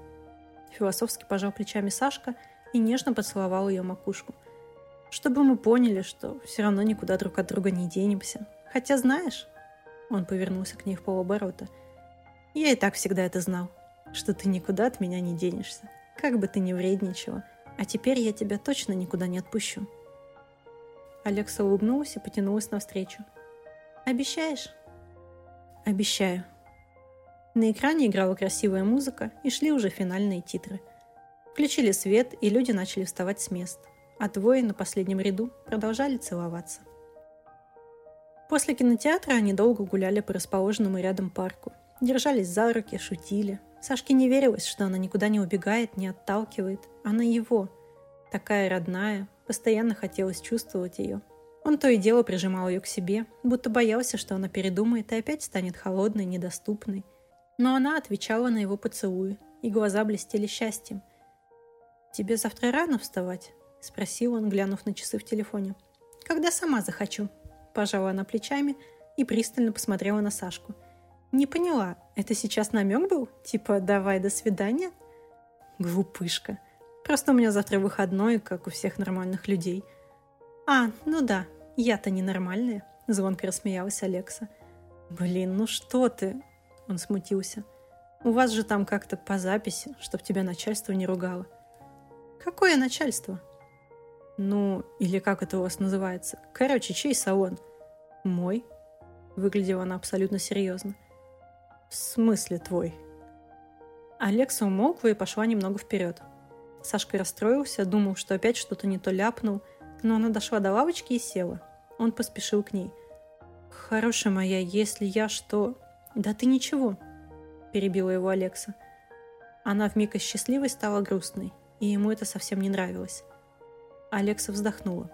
Философски пожал плечами Сашка и нежно поцеловал ее макушку. Чтобы мы поняли, что все равно никуда друг от друга не денемся. Хотя знаешь, он повернулся к ней в полоборота. Я и так всегда это знал, что ты никуда от меня не денешься, как бы ты ни вредничала. А теперь я тебя точно никуда не отпущу. Алекса улыбнулась и потянулась навстречу. «Обещаешь?» «Обещаю». На экране играла красивая музыка, и шли уже финальные титры. Включили свет, и люди начали вставать с мест, а двое на последнем ряду продолжали целоваться. После кинотеатра они долго гуляли по расположенному рядом парку. Держались за руки, шутили. Сашке не верилось, что она никуда не убегает, не отталкивает. Она его. Такая родная, Постоянно хотелось чувствовать ее. Он то и дело прижимал ее к себе, будто боялся, что она передумает и опять станет холодной, недоступной. Но она отвечала на его поцелуи, и глаза блестели счастьем. «Тебе завтра рано вставать?» – спросил он, глянув на часы в телефоне. «Когда сама захочу», – пожала она плечами и пристально посмотрела на Сашку. «Не поняла, это сейчас намек был? Типа «давай, до свидания»?» Глупышка – Просто у меня завтра выходной, как у всех нормальных людей. А, ну да, я-то ненормальная, звонко рассмеялась Алекса. Блин, ну что ты? Он смутился. У вас же там как-то по записи, чтоб тебя начальство не ругало. Какое начальство? Ну, или как это у вас называется? Короче, чей салон? Мой. Выглядела она абсолютно серьезно. В смысле твой? Алекса умолкла и пошла немного вперед. Сашка расстроился, думал, что опять что-то не то ляпнул, но она дошла до лавочки и села. Он поспешил к ней. «Хорошая моя, если я что...» «Да ты ничего», – перебила его Алекса. Она вмиг из счастливой стала грустной, и ему это совсем не нравилось. Алекса вздохнула.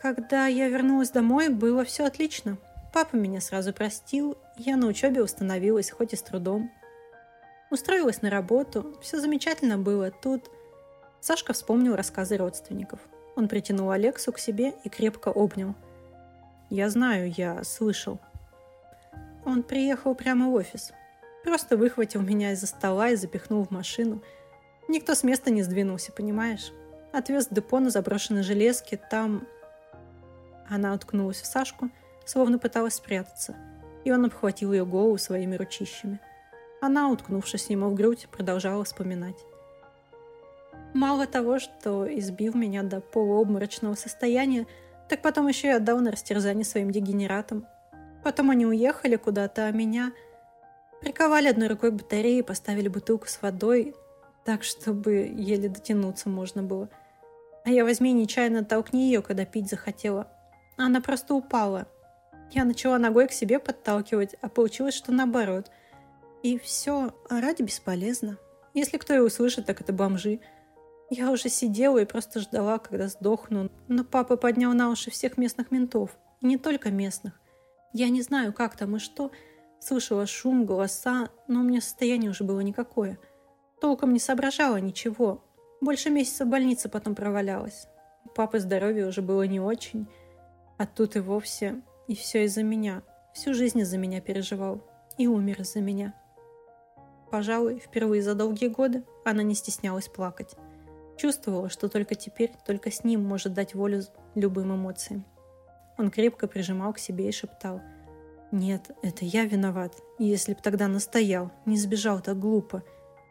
Когда я вернулась домой, было все отлично. Папа меня сразу простил, я на учебе установилась, хоть и с трудом. Устроилась на работу, все замечательно было. Тут Сашка вспомнил рассказы родственников. Он притянул Алексу к себе и крепко обнял. «Я знаю, я слышал». Он приехал прямо в офис. Просто выхватил меня из-за стола и запихнул в машину. Никто с места не сдвинулся, понимаешь? Отвез в депо на заброшенной железке, там... Она уткнулась в Сашку, словно пыталась спрятаться, и он обхватил ее голову своими ручищами. Она, уткнувшись ему в грудь, продолжала вспоминать. Мало того, что избил меня до полуобморочного состояния, так потом еще и отдал на растерзание своим дегенератам. Потом они уехали куда-то, а меня приковали одной рукой к батарее поставили бутылку с водой, так, чтобы еле дотянуться можно было. А я возьми нечаянно толкни ее, когда пить захотела. Она просто упала. Я начала ногой к себе подталкивать, а получилось, что наоборот. И все, орать бесполезно. Если кто и услышит, так это бомжи. Я уже сидела и просто ждала, когда сдохну. Но папа поднял на уши всех местных ментов. И не только местных. Я не знаю, как там и что. Слышала шум, голоса, но у меня состояние уже было никакое. Толком не соображала ничего. Больше месяца в больнице потом провалялась. У папы здоровье уже было не очень. А тут и вовсе... И все из-за меня. Всю жизнь из-за меня переживал. И умер из-за меня. Пожалуй, впервые за долгие годы она не стеснялась плакать. Чувствовала, что только теперь, только с ним может дать волю любым эмоциям. Он крепко прижимал к себе и шептал. «Нет, это я виноват. Если б тогда настоял, не сбежал так глупо.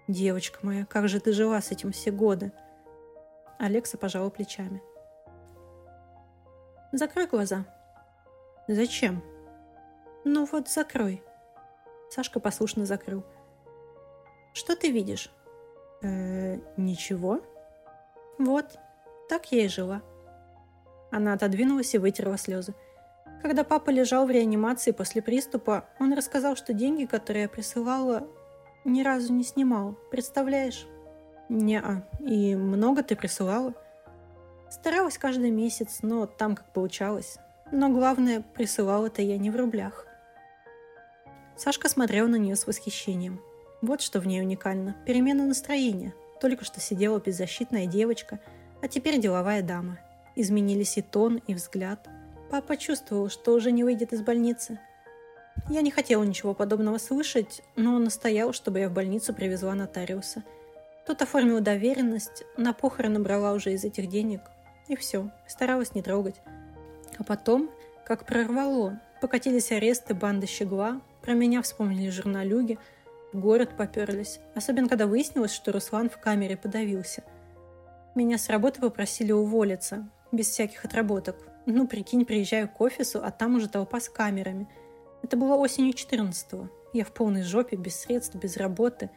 Девочка моя, как же ты жила с этим все годы?» Алекса пожала плечами. «Закрой глаза». «Зачем?» «Ну вот, закрой». Сашка послушно закрыл. «Что ты видишь?» «Э, ничего». «Вот, так я и жила». Она отодвинулась и вытерла слезы. Когда папа лежал в реанимации после приступа, он рассказал, что деньги, которые я присылала, ни разу не снимал. Представляешь? Не-а. И много ты присылала? Старалась каждый месяц, но там как получалось. Но главное, присылала-то я не в рублях. Сашка смотрел на нее с восхищением. Вот что в ней уникально. Перемена настроения. Только что сидела беззащитная девочка, а теперь деловая дама. Изменились и тон, и взгляд. Папа чувствовал, что уже не выйдет из больницы. Я не хотела ничего подобного слышать, но он настоял, чтобы я в больницу привезла нотариуса. Тот оформил доверенность, на похороны брала уже из этих денег. И все, старалась не трогать. А потом, как прорвало, покатились аресты банды Щегла, про меня вспомнили журналюги, в город поперлись, особенно когда выяснилось, что Руслан в камере подавился. Меня с работы попросили уволиться, без всяких отработок. Ну, прикинь, приезжаю к офису, а там уже толпа с камерами. Это было осенью 14-го. Я в полной жопе, без средств, без работы.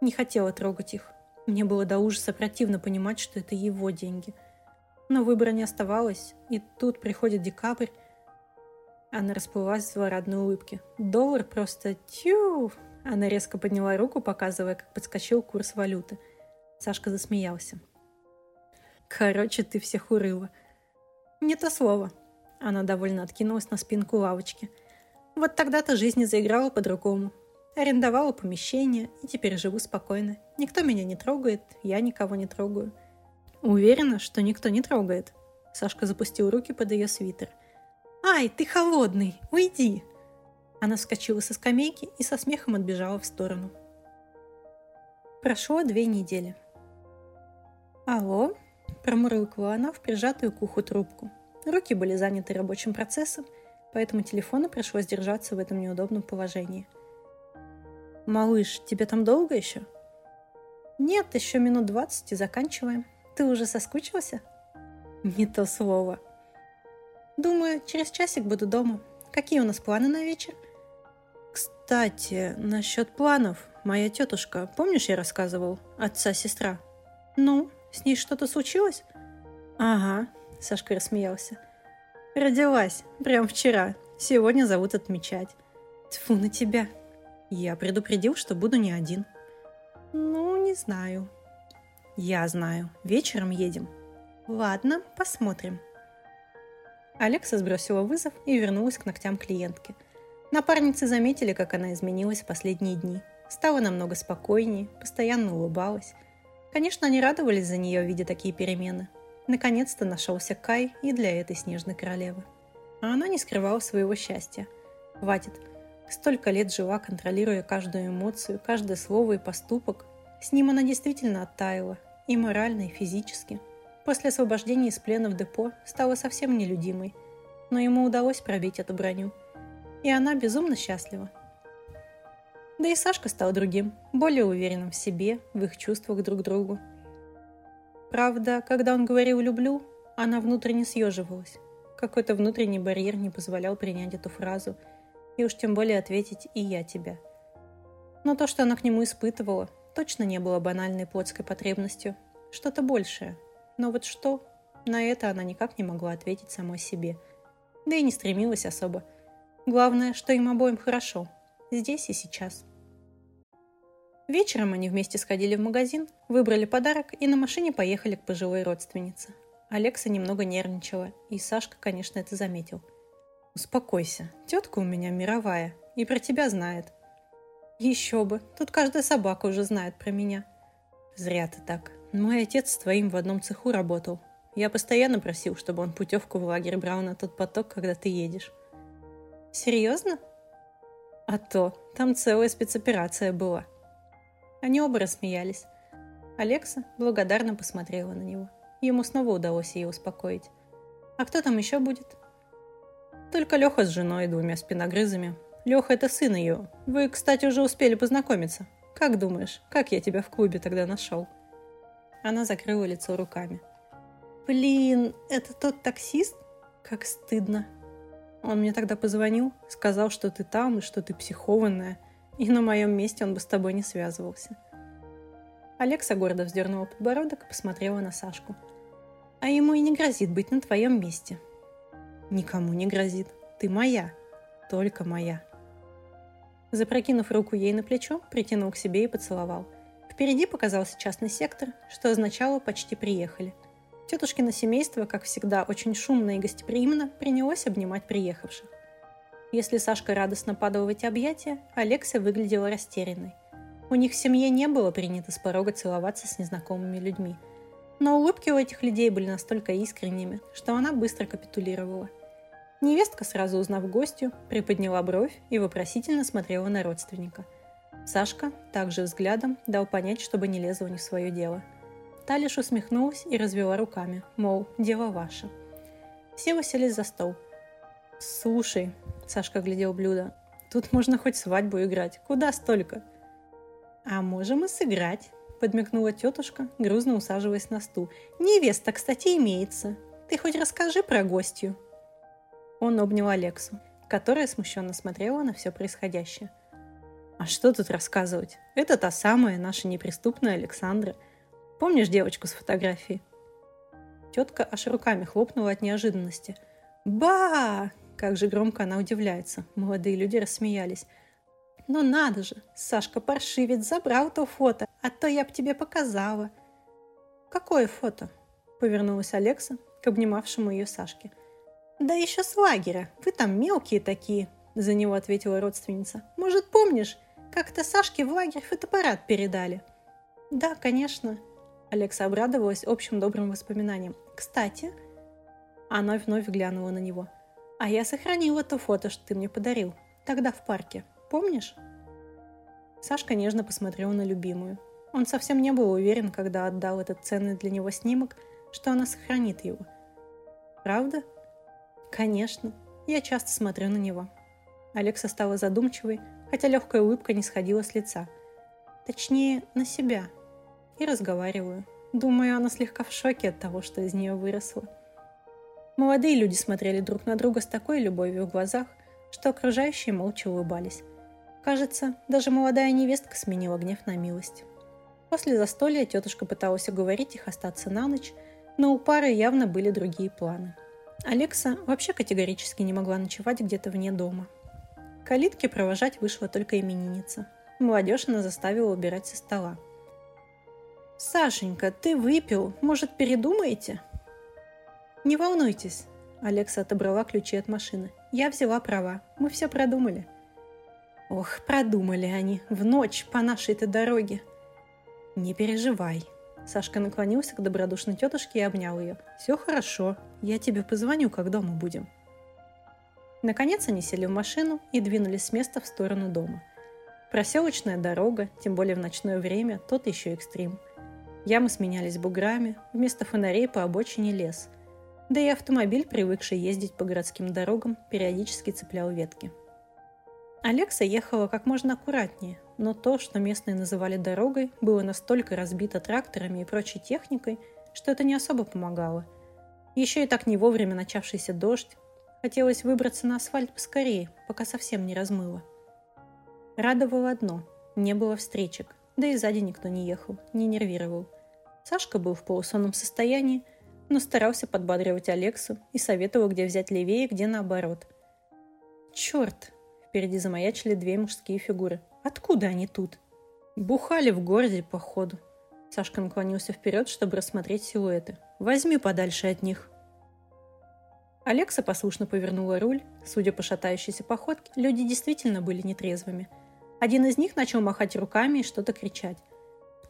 Не хотела трогать их. Мне было до ужаса противно понимать, что это его деньги. Но выбора не оставалось, и тут приходит декабрь. Она расплылась в злорадной улыбке. Доллар просто тю! Она резко подняла руку, показывая, как подскочил курс валюты. Сашка засмеялся. Короче, ты всех урыла. Не то слово. Она довольно откинулась на спинку лавочки. Вот тогда-то жизнь заиграла по-другому. Арендовала помещение, и теперь живу спокойно. Никто меня не трогает, я никого не трогаю. Уверена, что никто не трогает. Сашка запустил руки под ее свитер. «Ай, ты холодный! Уйди!» Она вскочила со скамейки и со смехом отбежала в сторону. Прошло две недели. «Алло?» Промурлыкала она в прижатую к уху трубку. Руки были заняты рабочим процессом, поэтому телефону пришлось держаться в этом неудобном положении. «Малыш, тебе там долго еще?» «Нет, еще минут двадцать и заканчиваем. Ты уже соскучился?» «Не то слово». «Думаю, через часик буду дома. Какие у нас планы на вечер?» «Кстати, насчет планов. Моя тетушка, помнишь, я рассказывал? Отца-сестра?» «Ну, с ней что-то случилось?» «Ага», — Сашка рассмеялся. «Родилась. Прям вчера. Сегодня зовут отмечать». «Тьфу на тебя!» «Я предупредил, что буду не один». «Ну, не знаю». «Я знаю. Вечером едем». «Ладно, посмотрим». Алекса сбросила вызов и вернулась к ногтям клиентки. Напарницы заметили, как она изменилась в последние дни. стала намного спокойнее, постоянно улыбалась. Конечно, они радовались за нее, видя такие перемены. Наконец-то нашелся Кай и для этой снежной королевы. А она не скрывала своего счастья. Хватит. Столько лет жила, контролируя каждую эмоцию, каждое слово и поступок. С ним она действительно оттаяла. И морально, и физически. После освобождения из плена в депо стала совсем нелюдимой. Но ему удалось пробить эту броню. И она безумно счастлива. Да и Сашка стал другим, более уверенным в себе, в их чувствах друг к другу. Правда, когда он говорил «люблю», она внутренне съеживалась. Какой-то внутренний барьер не позволял принять эту фразу, и уж тем более ответить «и я тебя». Но то, что она к нему испытывала, точно не было банальной плотской потребностью. Что-то большее. Но вот что? На это она никак не могла ответить самой себе. Да и не стремилась особо. Главное, что им обоим хорошо. Здесь и сейчас. Вечером они вместе сходили в магазин, выбрали подарок и на машине поехали к пожилой родственнице. Алекса немного нервничала, и Сашка, конечно, это заметил. «Успокойся, тетка у меня мировая, и про тебя знает». «Еще бы, тут каждая собака уже знает про меня». «Зря ты так. Мой отец с твоим в одном цеху работал. Я постоянно просил, чтобы он путевку в лагерь брал на тот поток, когда ты едешь». «Серьезно?» «А то, там целая спецоперация была». Они оба рассмеялись. Алекса благодарно посмотрела на него. Ему снова удалось ее успокоить. «А кто там еще будет?» «Только Леха с женой и двумя спиногрызами. Леха – это сын ее. Вы, кстати, уже успели познакомиться. Как думаешь, как я тебя в клубе тогда нашел?» Она закрыла лицо руками. «Блин, это тот таксист? Как стыдно!» Он мне тогда позвонил, сказал, что ты там и что ты психованная, и на моем месте он бы с тобой не связывался. Алекса гордо вздернула подбородок и посмотрела на Сашку – а ему и не грозит быть на твоем месте. Никому не грозит. Ты моя. Только моя. Запрокинув руку ей на плечо, притянул к себе и поцеловал. Впереди показался частный сектор, что означало «почти приехали». Тетушкино семейство, как всегда, очень шумно и гостеприимно принялось обнимать приехавших. Если Сашка радостно падал в эти объятия, Алексия выглядела растерянной. У них в семье не было принято с порога целоваться с незнакомыми людьми – но улыбки у этих людей были настолько искренними, что она быстро капитулировала. Невестка, сразу узнав гостью, приподняла бровь и вопросительно смотрела на родственника. Сашка также взглядом дал понять, чтобы не лезла не в свое дело. Та лишь усмехнулась и развела руками, мол, дело ваше. Все уселись за стол. «Слушай», — Сашка глядел блюдо, — «тут можно хоть свадьбу играть. Куда столько?» «А можем и сыграть», подмигнула тетушка, грузно усаживаясь на стул. «Невеста, кстати, имеется. Ты хоть расскажи про гостью». Он обнял Алексу, которая смущенно смотрела на все происходящее. «А что тут рассказывать? Это та самая наша неприступная Александра. Помнишь девочку с фотографией?» Тетка аж руками хлопнула от неожиданности. «Ба!» Как же громко она удивляется. Молодые люди рассмеялись. «Ну надо же, Сашка паршивец забрал то фото, а то я б тебе показала». «Какое фото?» – повернулась Алекса к обнимавшему ее Сашке. «Да еще с лагеря. Вы там мелкие такие», – за него ответила родственница. «Может, помнишь, как-то Сашке в лагерь фотоаппарат передали?» «Да, конечно», – Алекса обрадовалась общим добрым воспоминаниям. «Кстати...» Она вновь глянула на него. «А я сохранила то фото, что ты мне подарил. Тогда в парке. Помнишь?» Сашка нежно посмотрел на любимую. Он совсем не был уверен, когда отдал этот ценный для него снимок, что она сохранит его. «Правда?» «Конечно. Я часто смотрю на него». Алекса стала задумчивой, хотя легкая улыбка не сходила с лица. Точнее, на себя. И разговариваю. Думаю, она слегка в шоке от того, что из нее выросло. Молодые люди смотрели друг на друга с такой любовью в глазах, что окружающие молча улыбались. Кажется, даже молодая невестка сменила гнев на милость. После застолья тетушка пыталась уговорить их остаться на ночь, но у пары явно были другие планы. Алекса вообще категорически не могла ночевать где-то вне дома. Калитки провожать вышла только именинница. Молодежь она заставила убирать со стола. «Сашенька, ты выпил. Может, передумаете?» «Не волнуйтесь», – Алекса отобрала ключи от машины. «Я взяла права. Мы все продумали». Ох, продумали они, в ночь по нашей-то дороге. Не переживай. Сашка наклонился к добродушной тетушке и обнял ее. Все хорошо, я тебе позвоню, как дома будем. Наконец они сели в машину и двинулись с места в сторону дома. Проселочная дорога, тем более в ночное время, тот еще экстрим. Ямы сменялись буграми, вместо фонарей по обочине лес. Да и автомобиль, привыкший ездить по городским дорогам, периодически цеплял ветки – Алекса ехала как можно аккуратнее, но то, что местные называли дорогой, было настолько разбито тракторами и прочей техникой, что это не особо помогало. Еще и так не вовремя начавшийся дождь. Хотелось выбраться на асфальт поскорее, пока совсем не размыло. Радовало одно – не было встречек, да и сзади никто не ехал, не нервировал. Сашка был в полусонном состоянии, но старался подбадривать Алексу и советовал, где взять левее, где наоборот. Черт, Впереди замаячили две мужские фигуры. Откуда они тут? Бухали в городе, походу. Сашка наклонился вперед, чтобы рассмотреть силуэты. «Возьми подальше от них». Алекса послушно повернула руль. Судя по шатающейся походке, люди действительно были нетрезвыми. Один из них начал махать руками и что-то кричать.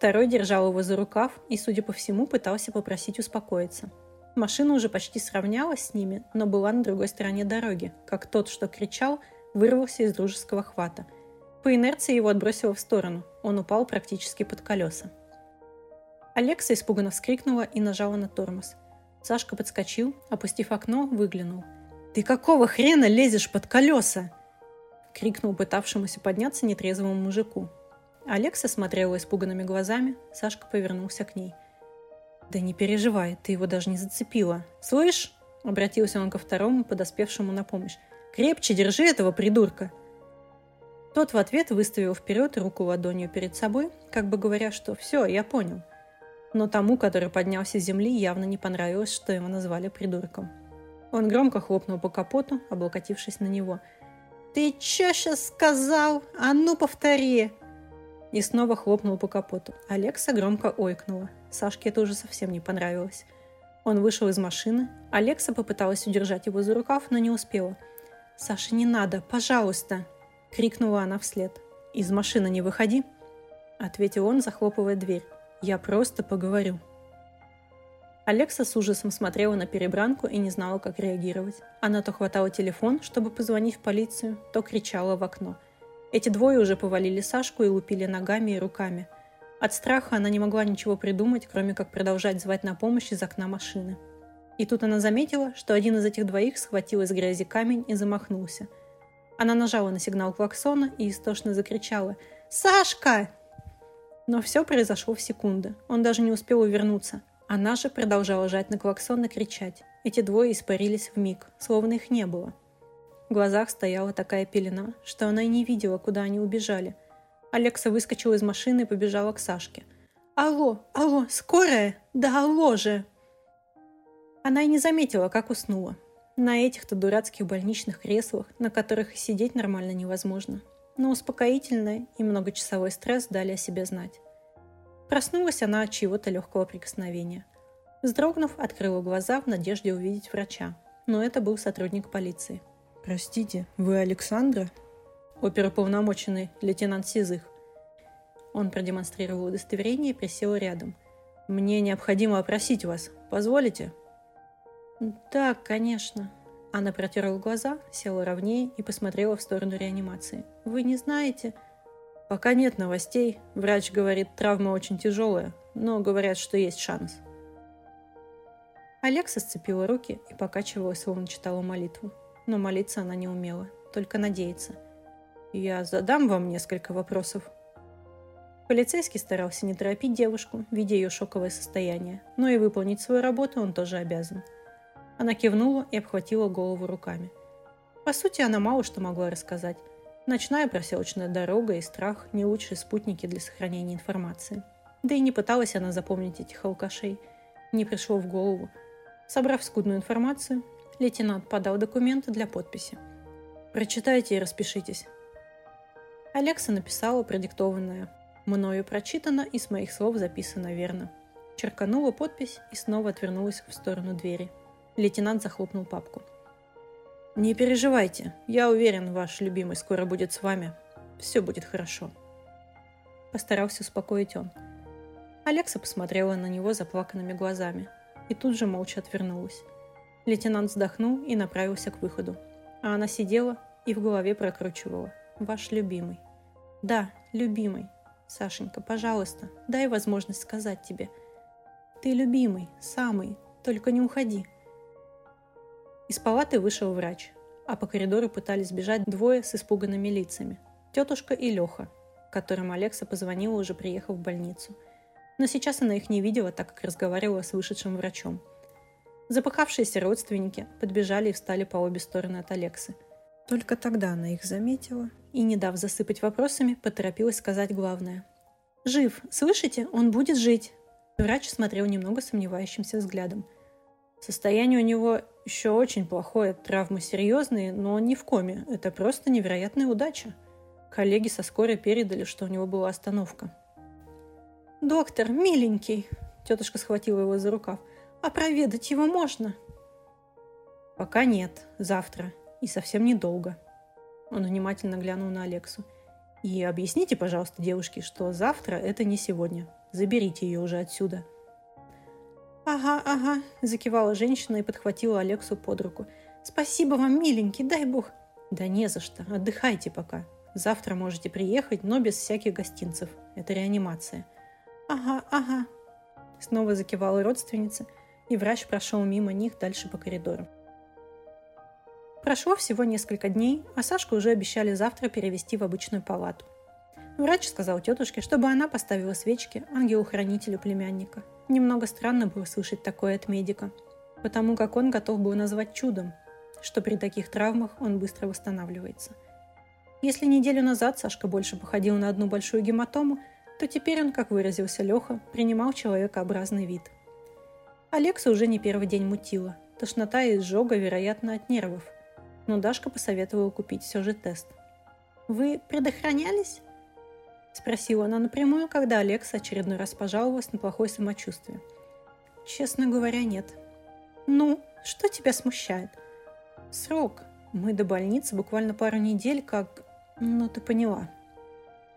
Второй держал его за рукав и, судя по всему, пытался попросить успокоиться. Машина уже почти сравнялась с ними, но была на другой стороне дороги, как тот, что кричал, вырвался из дружеского хвата. По инерции его отбросило в сторону. Он упал практически под колеса. Алекса испуганно вскрикнула и нажала на тормоз. Сашка подскочил, опустив окно, выглянул. «Ты какого хрена лезешь под колеса?» крикнул пытавшемуся подняться нетрезвому мужику. Алекса смотрела испуганными глазами, Сашка повернулся к ней. «Да не переживай, ты его даже не зацепила. Слышь?» Обратился он ко второму, подоспевшему на помощь. Крепче держи этого придурка!» Тот в ответ выставил вперед руку ладонью перед собой, как бы говоря, что «все, я понял». Но тому, который поднялся с земли, явно не понравилось, что его назвали придурком. Он громко хлопнул по капоту, облокотившись на него. «Ты чё сейчас сказал? А ну повтори!» И снова хлопнул по капоту. Алекса громко ойкнула. Сашке это уже совсем не понравилось. Он вышел из машины. Алекса попыталась удержать его за рукав, но не успела – «Саша, не надо, пожалуйста!» — крикнула она вслед. «Из машины не выходи!» — ответил он, захлопывая дверь. «Я просто поговорю». Алекса с ужасом смотрела на перебранку и не знала, как реагировать. Она то хватала телефон, чтобы позвонить в полицию, то кричала в окно. Эти двое уже повалили Сашку и лупили ногами и руками. От страха она не могла ничего придумать, кроме как продолжать звать на помощь из окна машины. И тут она заметила, что один из этих двоих схватил из грязи камень и замахнулся. Она нажала на сигнал клаксона и истошно закричала «Сашка!». Но все произошло в секунды. Он даже не успел увернуться. Она же продолжала жать на клаксон и кричать. Эти двое испарились в миг, словно их не было. В глазах стояла такая пелена, что она и не видела, куда они убежали. Алекса выскочила из машины и побежала к Сашке. «Алло, алло, скорая? Да алло же!» Она и не заметила, как уснула. На этих-то дурацких больничных креслах, на которых и сидеть нормально невозможно. Но успокоительное и многочасовой стресс дали о себе знать. Проснулась она от чего-то легкого прикосновения. Вздрогнув, открыла глаза в надежде увидеть врача. Но это был сотрудник полиции. «Простите, вы Александра?» Оперуполномоченный лейтенант Сизых. Он продемонстрировал удостоверение и присел рядом. «Мне необходимо опросить вас. Позволите?» «Да, конечно». Она протерла глаза, села ровнее и посмотрела в сторону реанимации. «Вы не знаете?» «Пока нет новостей. Врач говорит, травма очень тяжелая, но говорят, что есть шанс». Алекса сцепила руки и покачивалась, словно читала молитву. Но молиться она не умела, только надеяться. «Я задам вам несколько вопросов». Полицейский старался не торопить девушку, видя ее шоковое состояние, но и выполнить свою работу он тоже обязан – она кивнула и обхватила голову руками. По сути, она мало что могла рассказать. Ночная проселочная дорога и страх – не лучшие спутники для сохранения информации. Да и не пыталась она запомнить этих алкашей. Не пришло в голову. Собрав скудную информацию, лейтенант подал документы для подписи. «Прочитайте и распишитесь». Алекса написала продиктованное. Мною прочитано и с моих слов записано верно. Черканула подпись и снова отвернулась в сторону двери – Лейтенант захлопнул папку. «Не переживайте. Я уверен, ваш любимый скоро будет с вами. все будет хорошо. Постарался успокоить он. Алекса посмотрела на него заплаканными глазами и тут же молча отвернулась. Лейтенант вздохнул и направился к выходу. А она сидела и в голове прокручивала. «Ваш любимый». «Да, любимый. Сашенька, пожалуйста, дай возможность сказать тебе. Ты любимый, самый, только не уходи». Из палаты вышел врач, а по коридору пытались бежать двое с испуганными лицами. Тетушка и Леха, которым Алекса позвонила, уже приехав в больницу. Но сейчас она их не видела, так как разговаривала с вышедшим врачом – Запыхавшиеся родственники подбежали и встали по обе стороны от Алексы. Только тогда она их заметила и, не дав засыпать вопросами, поторопилась сказать главное. «Жив! Слышите? Он будет жить!» Врач смотрел немного сомневающимся взглядом. Состояние у него еще очень плохое, травмы серьезные, но он не в коме. Это просто невероятная удача. Коллеги со скорой передали, что у него была остановка. «Доктор, миленький!» Тетушка схватила его за рукав – а проведать его можно? Пока нет, завтра. И совсем недолго. Он внимательно глянул на Алексу. И объясните, пожалуйста, девушке, что завтра это не сегодня. Заберите ее уже отсюда. «Ага, ага», – закивала женщина и подхватила Алексу под руку. «Спасибо вам, миленький, дай бог». «Да не за что, отдыхайте пока. Завтра можете приехать, но без всяких гостинцев. Это реанимация». «Ага, ага», – снова закивала родственница – и врач прошел мимо них дальше по коридору. Прошло всего несколько дней, а Сашку уже обещали завтра перевести в обычную палату. Врач сказал тетушке, чтобы она поставила свечки ангелу-хранителю племянника. Немного странно было слышать такое от медика, потому как он готов был назвать чудом, что при таких травмах он быстро восстанавливается. Если неделю назад Сашка больше походил на одну большую гематому, то теперь он, как выразился Леха, принимал человекообразный вид – Алекса уже не первый день мутила. Тошнота и изжога, вероятно, от нервов. Но Дашка посоветовала купить все же тест. «Вы предохранялись?» Спросила она напрямую, когда Алекса очередной раз пожаловалась на плохое самочувствие. «Честно говоря, нет». «Ну, что тебя смущает?» «Срок. Мы до больницы буквально пару недель, как... Ну, ты поняла».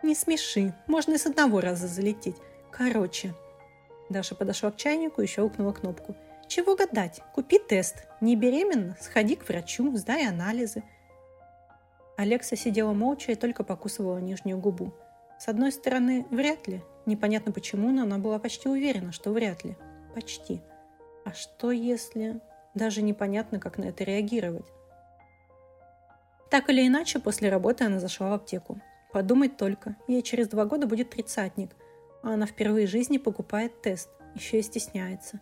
«Не смеши. Можно и с одного раза залететь. Короче, Даша подошла к чайнику и щелкнула кнопку. «Чего гадать? Купи тест. Не беременна? Сходи к врачу, сдай анализы». Алекса сидела молча и только покусывала нижнюю губу. С одной стороны, вряд ли. Непонятно почему, но она была почти уверена, что вряд ли. Почти. А что если... Даже непонятно, как на это реагировать. Так или иначе, после работы она зашла в аптеку. Подумать только, ей через два года будет тридцатник – а она впервые в жизни покупает тест, еще и стесняется.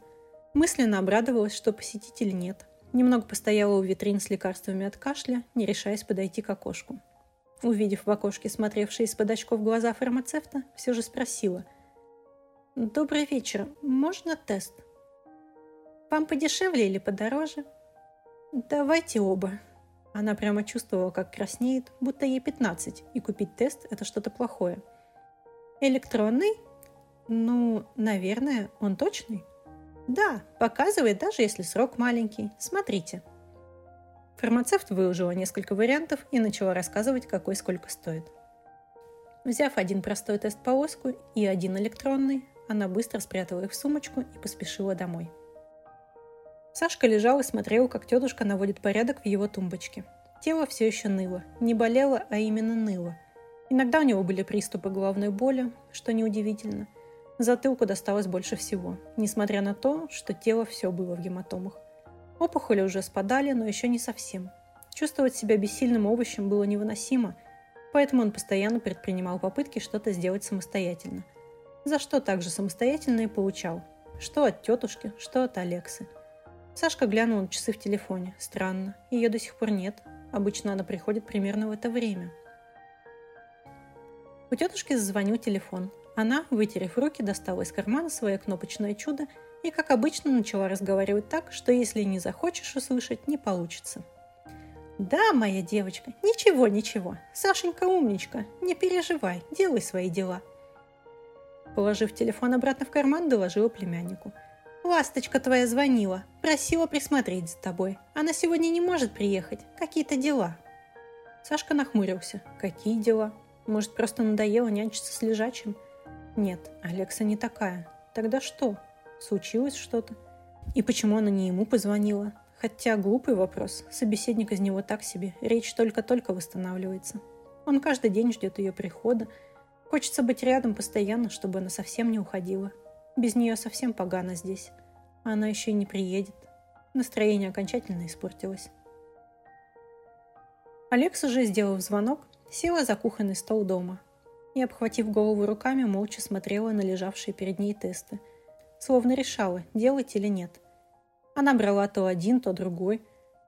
Мысленно обрадовалась, что посетителей нет. Немного постояла у витрин с лекарствами от кашля, не решаясь подойти к окошку. Увидев в окошке смотревшие из-под очков глаза фармацевта, все же спросила. «Добрый вечер. Можно тест?» «Вам подешевле или подороже?» «Давайте оба». Она прямо чувствовала, как краснеет, будто ей 15, и купить тест – это что-то плохое. «Электронный?» Ну, наверное, он точный? Да, показывает, даже если срок маленький. Смотрите. Фармацевт выложила несколько вариантов и начала рассказывать, какой сколько стоит. Взяв один простой тест-полоску и один электронный, она быстро спрятала их в сумочку и поспешила домой. Сашка лежал и смотрел, как тетушка наводит порядок в его тумбочке. Тело все еще ныло. Не болело, а именно ныло. Иногда у него были приступы головной боли, что неудивительно – Затылку досталось больше всего, несмотря на то, что тело все было в гематомах. Опухоли уже спадали, но еще не совсем. Чувствовать себя бессильным овощем было невыносимо, поэтому он постоянно предпринимал попытки что-то сделать самостоятельно. За что также самостоятельно и получал. Что от тетушки, что от Алексы. Сашка глянул на часы в телефоне. Странно, ее до сих пор нет. Обычно она приходит примерно в это время. У тетушки зазвонил телефон. Она, вытерев руки, достала из кармана свое кнопочное чудо и, как обычно, начала разговаривать так, что если не захочешь услышать, не получится. «Да, моя девочка, ничего, ничего. Сашенька умничка, не переживай, делай свои дела». Положив телефон обратно в карман, доложила племяннику. «Ласточка твоя звонила, просила присмотреть за тобой. Она сегодня не может приехать, какие-то дела». Сашка нахмурился. «Какие дела?» Может, просто надоело нянчиться с лежачим? Нет, Алекса не такая. Тогда что? Случилось что-то? И почему она не ему позвонила? Хотя глупый вопрос. Собеседник из него так себе. Речь только-только восстанавливается. Он каждый день ждет ее прихода. Хочется быть рядом постоянно, чтобы она совсем не уходила. Без нее совсем погано здесь. А она еще и не приедет. Настроение окончательно испортилось. Алекса же, сделав звонок, села за кухонный стол дома и, обхватив голову руками, молча смотрела на лежавшие перед ней тесты, словно решала, делать или нет. Она брала то один, то другой,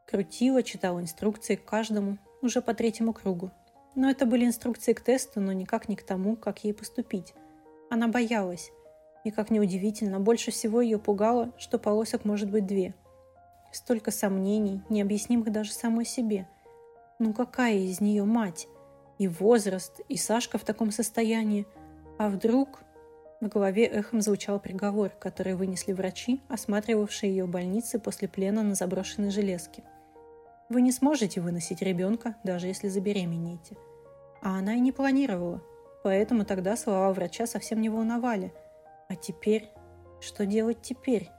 крутила, читала инструкции к каждому, уже по третьему кругу. Но это были инструкции к тесту, но никак не к тому, как ей поступить. Она боялась. И, как неудивительно, больше всего ее пугало, что полосок может быть две. Столько сомнений, необъяснимых даже самой себе – ну какая из нее мать? И возраст, и Сашка в таком состоянии. А вдруг... В голове эхом звучал приговор, который вынесли врачи, осматривавшие ее в больнице после плена на заброшенной железке. Вы не сможете выносить ребенка, даже если забеременеете. А она и не планировала, поэтому тогда слова врача совсем не волновали. А теперь... Что делать теперь?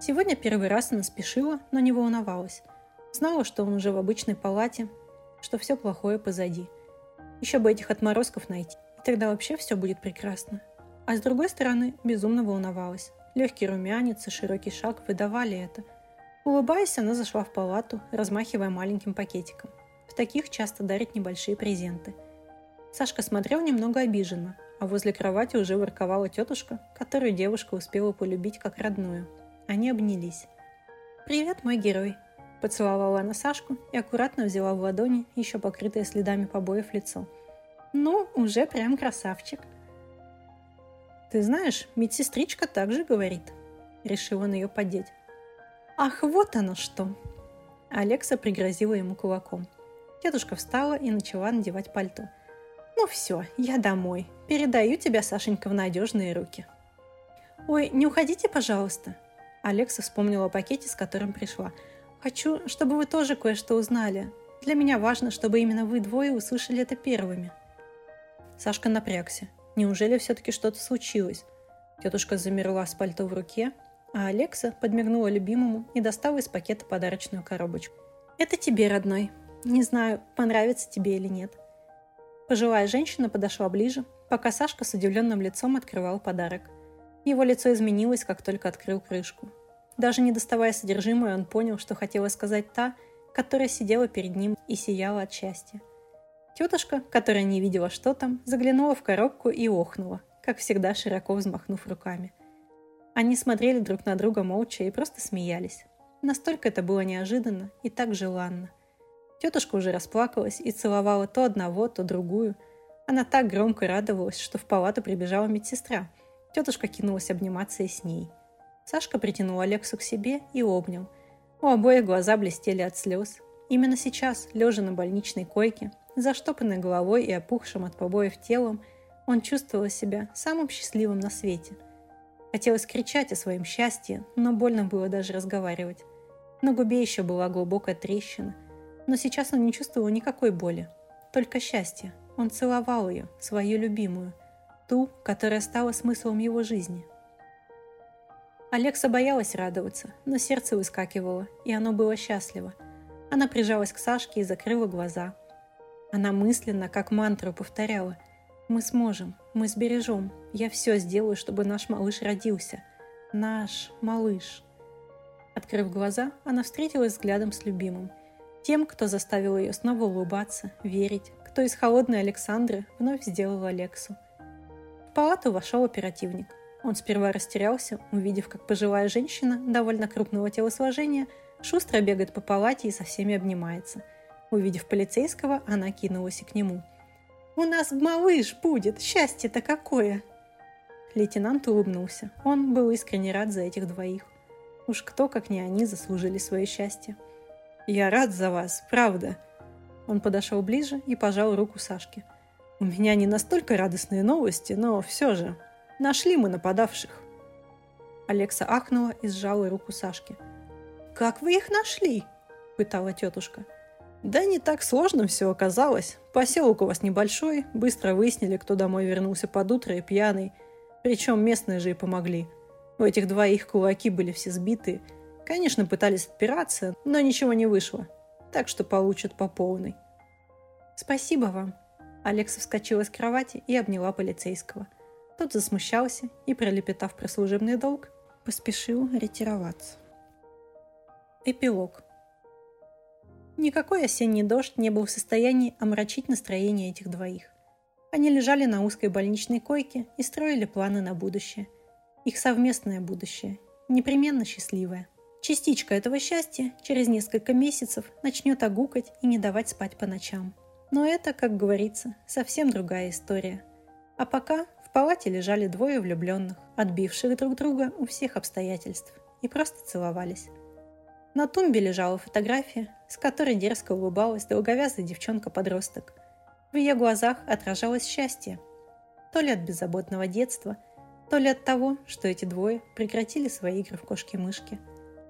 Сегодня первый раз она спешила, но не волновалась. Знала, что он уже в обычной палате, что все плохое позади. Еще бы этих отморозков найти, и тогда вообще все будет прекрасно. А с другой стороны, безумно волновалась. Легкий румянец и широкий шаг выдавали это. Улыбаясь, она зашла в палату, размахивая маленьким пакетиком. В таких часто дарят небольшие презенты. Сашка смотрел немного обиженно, а возле кровати уже ворковала тетушка, которую девушка успела полюбить как родную. Они обнялись. «Привет, мой герой!» Поцеловала она Сашку и аккуратно взяла в ладони еще покрытое следами побоев лицо. «Ну, уже прям красавчик!» «Ты знаешь, медсестричка также говорит», — решил он ее поддеть. «Ах, вот оно что!» Алекса пригрозила ему кулаком. Дедушка встала и начала надевать пальто. «Ну все, я домой. Передаю тебя, Сашенька, в надежные руки». «Ой, не уходите, пожалуйста!» Алекса вспомнила о пакете, с которым пришла — Хочу, чтобы вы тоже кое-что узнали. Для меня важно, чтобы именно вы двое услышали это первыми. Сашка напрягся. Неужели все-таки что-то случилось? Тетушка замерла с пальто в руке, а Алекса подмигнула любимому и достала из пакета подарочную коробочку. «Это тебе, родной. Не знаю, понравится тебе или нет». Пожилая женщина подошла ближе, пока Сашка с удивленным лицом открывал подарок. Его лицо изменилось, как только открыл крышку. Даже не доставая содержимое, он понял, что хотела сказать та, которая сидела перед ним и сияла от счастья. Тетушка, которая не видела, что там, заглянула в коробку и охнула, как всегда широко взмахнув руками. Они смотрели друг на друга молча и просто смеялись. Настолько это было неожиданно и так желанно. Тетушка уже расплакалась и целовала то одного, то другую. Она так громко радовалась, что в палату прибежала медсестра. Тетушка кинулась обниматься и с ней – Сашка притянул Алексу к себе и обнял. У обоих глаза блестели от слез. Именно сейчас, лежа на больничной койке, заштопанной головой и опухшим от побоев телом, он чувствовал себя самым счастливым на свете. Хотелось кричать о своем счастье, но больно было даже разговаривать. На губе еще была глубокая трещина, но сейчас он не чувствовал никакой боли, только счастье. Он целовал ее, свою любимую, ту, которая стала смыслом его жизни – Алекса боялась радоваться, но сердце выскакивало, и оно было счастливо. Она прижалась к Сашке и закрыла глаза. Она мысленно, как мантру, повторяла «Мы сможем, мы сбережем, я все сделаю, чтобы наш малыш родился. Наш малыш». Открыв глаза, она встретилась взглядом с любимым. Тем, кто заставил ее снова улыбаться, верить, кто из холодной Александры вновь сделал Алексу. В палату вошел оперативник. Он сперва растерялся, увидев, как пожилая женщина, довольно крупного телосложения, шустро бегает по палате и со всеми обнимается. Увидев полицейского, она кинулась и к нему. «У нас малыш будет! Счастье-то какое!» Лейтенант улыбнулся. Он был искренне рад за этих двоих. Уж кто, как не они, заслужили свое счастье. «Я рад за вас, правда!» Он подошел ближе и пожал руку Сашке. «У меня не настолько радостные новости, но все же Нашли мы нападавших. Алекса ахнула и сжала руку Сашки. «Как вы их нашли?» – пытала тетушка. Да не так сложно все оказалось. Поселок у вас небольшой, быстро выяснили, кто домой вернулся под утро и пьяный. Причем местные же и помогли. У этих двоих кулаки были все сбиты. Конечно, пытались отпираться, но ничего не вышло. Так что получат по полной. «Спасибо вам». Алекса вскочила с кровати и обняла полицейского. Тот засмущался и, пролепетав про служебный долг, поспешил ретироваться. Эпилог. Никакой осенний дождь не был в состоянии омрачить настроение этих двоих. Они лежали на узкой больничной койке и строили планы на будущее. Их совместное будущее, непременно счастливое. Частичка этого счастья через несколько месяцев начнет огукать и не давать спать по ночам. Но это, как говорится, совсем другая история. А пока палате лежали двое влюбленных, отбивших друг друга у всех обстоятельств, и просто целовались. На тумбе лежала фотография, с которой дерзко улыбалась долговязая девчонка-подросток. В ее глазах отражалось счастье. То ли от беззаботного детства, то ли от того, что эти двое прекратили свои игры в кошки-мышки.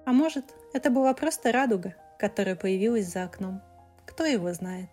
А может, это была просто радуга, которая появилась за окном. Кто его знает?